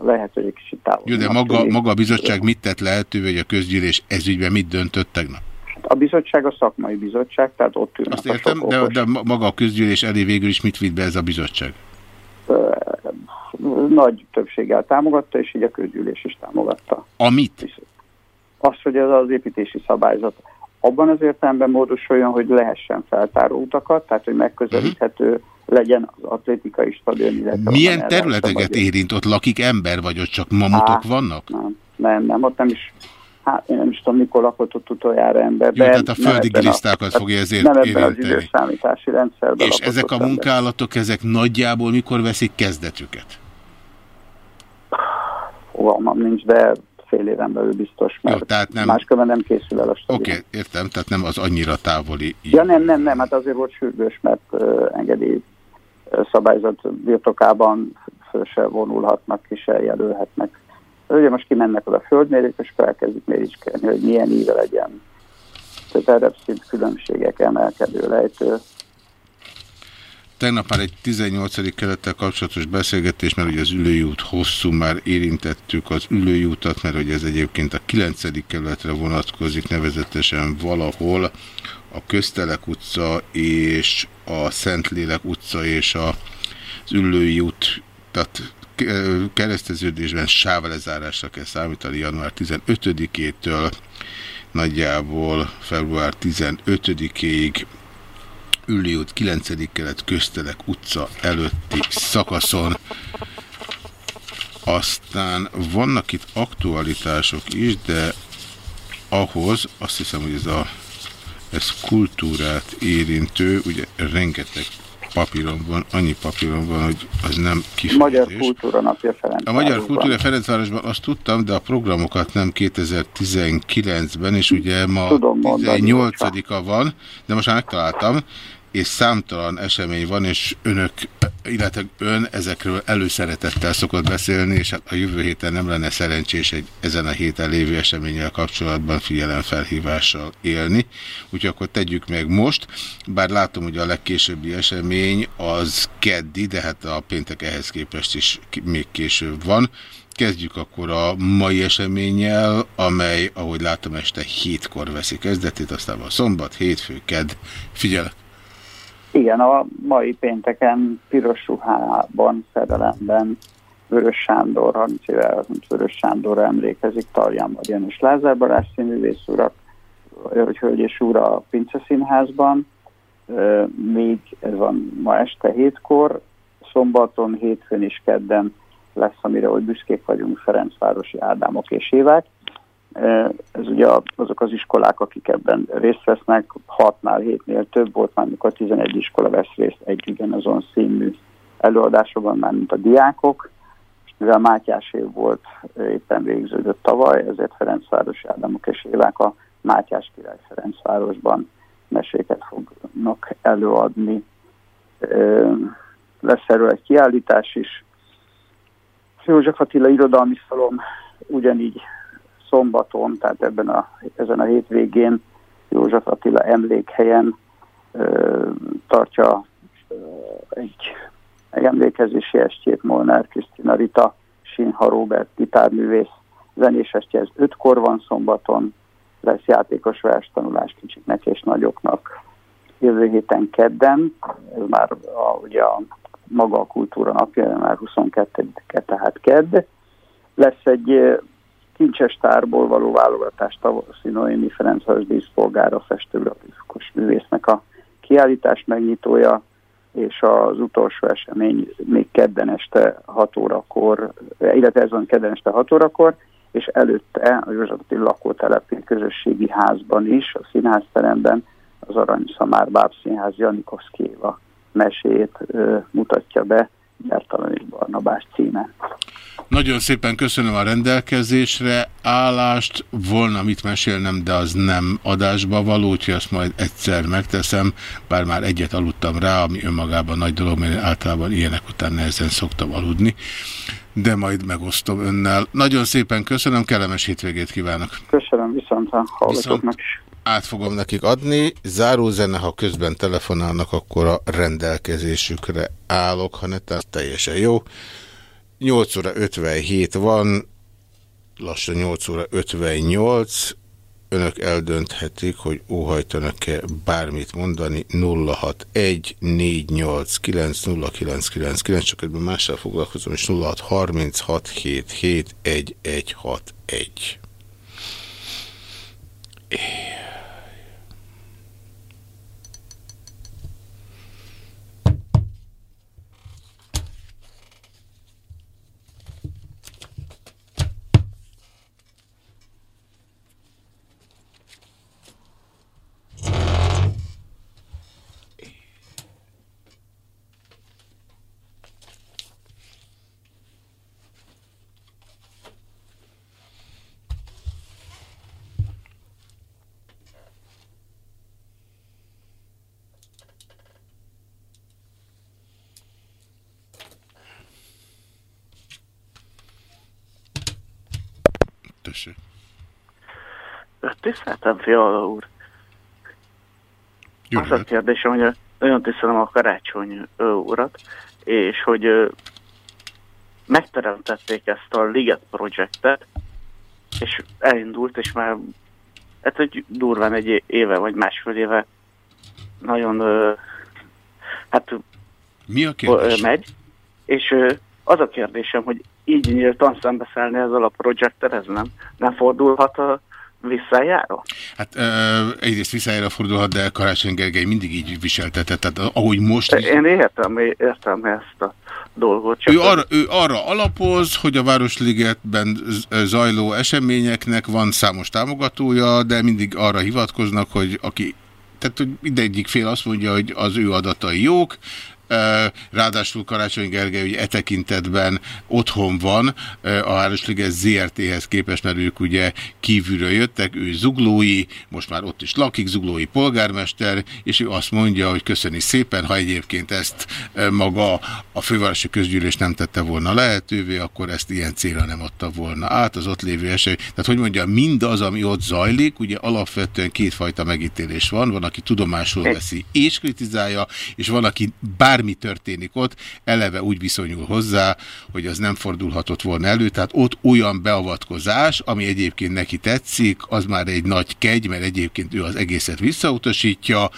lehet, hogy egy kicsit távol. Jó, de maga, maga a bizottság mit tett lehetővé, hogy a közgyűlés ezügyben mit döntött tegnap? A bizottság a szakmai bizottság, tehát ott ülnek Azt a értem, sok de, de maga a közgyűlés elé végül is mit vitt be ez a bizottság? nagy többséggel támogatta, és így a közgyűlés is támogatta. Amit? Azt, hogy ez az építési szabályzat abban az értelemben módosuljon, hogy lehessen feltáró utakat, tehát hogy megközelíthető legyen az atlétikai stadion, illetve Milyen területeket érint? Ott lakik ember, vagy ott csak mamutok Á, vannak? Nem, nem, nem, ott nem is, hát én nem is tudom, mikor lakott ott utoljára ember. Jó, tehát a nem földi ebben gilisztákat fogja ezért Nem ebben az érinteni. időszámítási rendszerben. És ezek a ember. munkálatok, ezek nagyjából mikor veszik kezdetüket? Fogalmam nincs, de fél éven belül biztos, mert Jó, tehát nem- máskülönben nem készül el a stadion. Oké, okay, értem, tehát nem az annyira távoli. Ja nem, nem, nem, hát azért volt sürgős, mert uh, engedély szabályzat birtokában föl se vonulhatnak, ki se jelölhetnek. Ugye most kimennek oda a földmérők, és felkezdik méricskélni, hogy milyen íve legyen. Tehát erre szint különbségek, emelkedő lejtő. Tegnap már egy 18. kelettel kapcsolatos beszélgetés, mert ugye az ülői út hosszú, már érintettük az ülői utat, mert hogy ez egyébként a 9. kerületre vonatkozik, nevezetesen valahol a Köztelek utca és a Szentlélek utca és a, az ülői út, tehát ke- kereszteződésben sávrezárásra kell számítani január 15-től, nagyjából február 15-ig Ülli út 9. kelet Köztelek utca előtti szakaszon. Aztán vannak itt aktualitások is, de ahhoz azt hiszem, hogy ez a ez kultúrát érintő, ugye rengeteg papíron van, annyi papíron van, hogy az nem kifejezés. Magyar Kultúra Napja Ferenc. A Magyar Kultúra Ferencvárosban azt tudtam, de a programokat nem 2019-ben, és ugye ma Tudom mondani, 18-a van, de most már megtaláltam, és számtalan esemény van, és önök, illetve ön ezekről előszeretettel szokott beszélni, és hát a jövő héten nem lenne szerencsés egy ezen a héten lévő eseménnyel kapcsolatban figyelemfelhívással élni. Úgyhogy akkor tegyük meg most, bár látom, hogy a legkésőbbi esemény az keddi, de hát a péntek ehhez képest is még később van. Kezdjük akkor a mai eseménnyel, amely, ahogy látom, este hétkor veszi kezdetét, aztán a szombat, hétfő, kedd. Figyelek! Igen, a mai pénteken piros ruhában, szerelemben Vörös Sándor, 30 éve Vörös Sándorra emlékezik, Tarján Marian és Lázár Balázs színművész urak, hogy hölgy és úr a Pince Színházban, még ez van ma este hétkor, szombaton, hétfőn és kedden lesz, amire hogy büszkék vagyunk, Ferencvárosi Ádámok és Évák. Ez ugye azok az iskolák, akik ebben részt vesznek, 6-nál 7-nél több volt már, amikor 11 iskola vesz részt egy ugyanazon színmű előadásokban, már mint a diákok. És mivel Mátyás év volt, éppen végződött tavaly, ezért Ferencvárosi Ádámok és Évák a Mátyás király Ferencvárosban meséket fognak előadni. Lesz erről egy kiállítás is. József Attila irodalmi szalom ugyanígy szombaton, tehát ebben a, ezen a hétvégén József Attila emlékhelyen ö, tartja ö, egy, egy emlékezési estjét Molnár Krisztina Rita, Sinha Robert gitárművész zenés estje, ez ötkor van szombaton, lesz játékos verstanulás kicsiknek és nagyoknak jövő héten kedden, ez már a, ugye a maga a kultúra napja, már 22-e, tehát kedd. Lesz egy kincses tárból való válogatás tavaszi Noémi Ferencváros díszpolgára festőgrafikus művésznek a kiállítás megnyitója, és az utolsó esemény még kedden este 6 órakor, illetve ez van kedden este 6 órakor, és előtte a József Attila lakótelepi közösségi házban is, a színházteremben az Aranyszamár Bábszínház Janikovszki Éva mesét ö, mutatja be Bertalan és Barnabás címe. Nagyon szépen köszönöm a rendelkezésre állást, volna mit mesélnem, de az nem adásba való, úgyhogy azt majd egyszer megteszem, bár már egyet aludtam rá, ami önmagában nagy dolog, mert általában ilyenek után nehezen szoktam aludni, de majd megosztom önnel. Nagyon szépen köszönöm, kellemes hétvégét kívánok! Köszönöm, viszont a hallgatóknak is. Át fogom nekik adni. Zárózene, ha közben telefonálnak, akkor a rendelkezésükre állok, ha ne, teljesen jó. 8 óra 57 van, lassan 8 óra 58, önök eldönthetik, hogy óhajtanak-e bármit mondani 061 489 0999, csak ebben mással foglalkozom, és 06 egy. Tessék. Tiszteltem, Fiala úr. Jó, Az a kérdésem, hogy nagyon tisztelem a karácsony urat, és hogy megteremtették ezt a Liget projektet, és elindult, és már hát hogy durván egy éve, vagy másfél éve nagyon hát Mi a kérdés? megy, és az a kérdésem, hogy így nyíltan szembeszállni ezzel a projekttel, ez nem, nem fordulhat a visszajáró? Hát uh, egyrészt visszajára fordulhat, de Karácsony Gergely mindig így viseltetett, tehát ahogy most... Is... Én értem, értem ezt a dolgot. Csak ő, arra, ő arra alapoz, hogy a Városligetben zajló eseményeknek van számos támogatója, de mindig arra hivatkoznak, hogy aki tehát hogy mindegyik fél azt mondja, hogy az ő adatai jók, Ráadásul Karácsony Gergely ugye e tekintetben otthon van a Városliges ZRT-hez képest, mert ők ugye kívülről jöttek, ő zuglói, most már ott is lakik, zuglói polgármester, és ő azt mondja, hogy köszöni szépen, ha egyébként ezt maga a fővárosi közgyűlés nem tette volna lehetővé, akkor ezt ilyen célra nem adta volna át az ott lévő esély. Tehát, hogy mondja, mindaz, ami ott zajlik, ugye alapvetően kétfajta megítélés van, van, aki tudomásul veszi és kritizálja, és van, aki bár bármi történik ott, eleve úgy viszonyul hozzá, hogy az nem fordulhatott volna elő, tehát ott olyan beavatkozás, ami egyébként neki tetszik, az már egy nagy kegy, mert egyébként ő az egészet visszautasítja,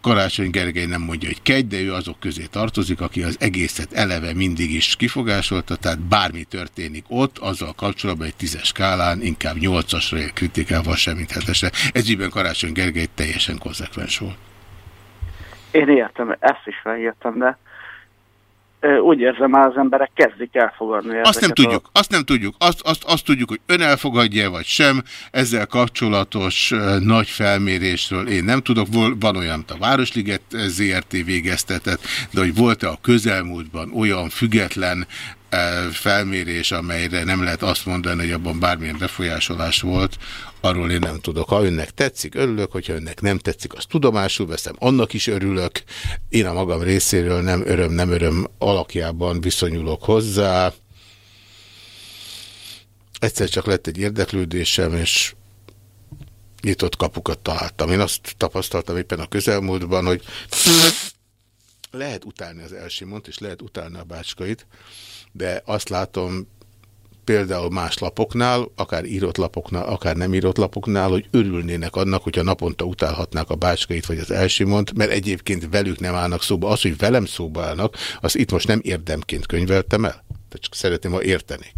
Karácsony Gergely nem mondja, hogy kegy, de ő azok közé tartozik, aki az egészet eleve mindig is kifogásolta, tehát bármi történik ott, azzal kapcsolatban egy tízes skálán inkább nyolcasra kritikával, semmit hetesre. Ez ígyben Karácsony Gergely teljesen konzekvens volt. Én értem, ezt is felértem, de úgy érzem, már az emberek kezdik elfogadni. Azt nem tudjuk, a... azt nem tudjuk. Azt, azt, azt tudjuk, hogy ön elfogadja vagy sem. Ezzel kapcsolatos nagy felmérésről én nem tudok. Van olyan, a Városliget ZRT végeztetett, de hogy volt-e a közelmúltban olyan független felmérés, amelyre nem lehet azt mondani, hogy abban bármilyen befolyásolás volt, arról én nem tudok. Ha önnek tetszik, örülök, hogyha önnek nem tetszik, azt tudomásul veszem, annak is örülök. Én a magam részéről nem öröm, nem öröm alakjában viszonyulok hozzá. Egyszer csak lett egy érdeklődésem, és nyitott kapukat találtam. Én azt tapasztaltam éppen a közelmúltban, hogy lehet utálni az Elsimont, és lehet utálni a bácskait, de azt látom például más lapoknál, akár írott lapoknál, akár nem írott lapoknál, hogy örülnének annak, hogyha naponta utálhatnák a bácskait vagy az elsimont, mert egyébként velük nem állnak szóba. Az, hogy velem szóba állnak, az itt most nem érdemként könyveltem el. Tehát csak szeretném, ha értenék.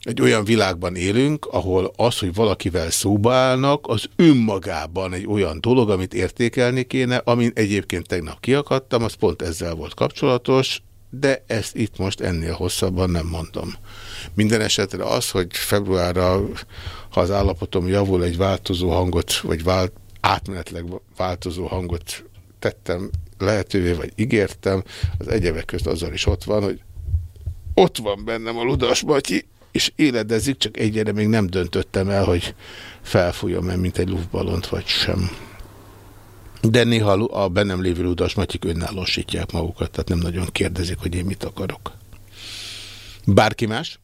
Egy olyan világban élünk, ahol az, hogy valakivel szóba állnak, az önmagában egy olyan dolog, amit értékelni kéne, amin egyébként tegnap kiakadtam, az pont ezzel volt kapcsolatos, de ezt itt most ennél hosszabban nem mondom. Minden esetre az, hogy februárra, ha az állapotom javul, egy változó hangot, vagy vált, átmenetleg változó hangot tettem lehetővé, vagy ígértem, az egyebek közt azzal is ott van, hogy ott van bennem a Ludas Matyi, és éledezik, csak egyre még nem döntöttem el, hogy felfújom-e, mint egy luftballont, vagy sem. De néha a bennem lévő Ludas Matyik önállósítják magukat, tehát nem nagyon kérdezik, hogy én mit akarok. Bárki más?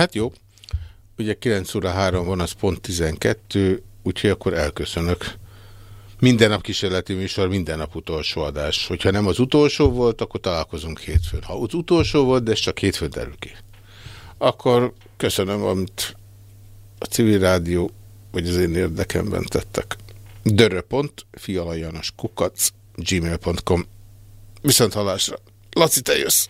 Hát jó. Ugye 9 óra 3 van, az pont 12, úgyhogy akkor elköszönök. Minden nap kísérleti műsor, minden nap utolsó adás. Hogyha nem az utolsó volt, akkor találkozunk hétfőn. Ha az utolsó volt, de csak hétfőn derül ki. Akkor köszönöm, amit a civil rádió, vagy az én érdekemben tettek. Dörö.fialajanos kukac gmail.com Viszont halásra. Laci, te jössz!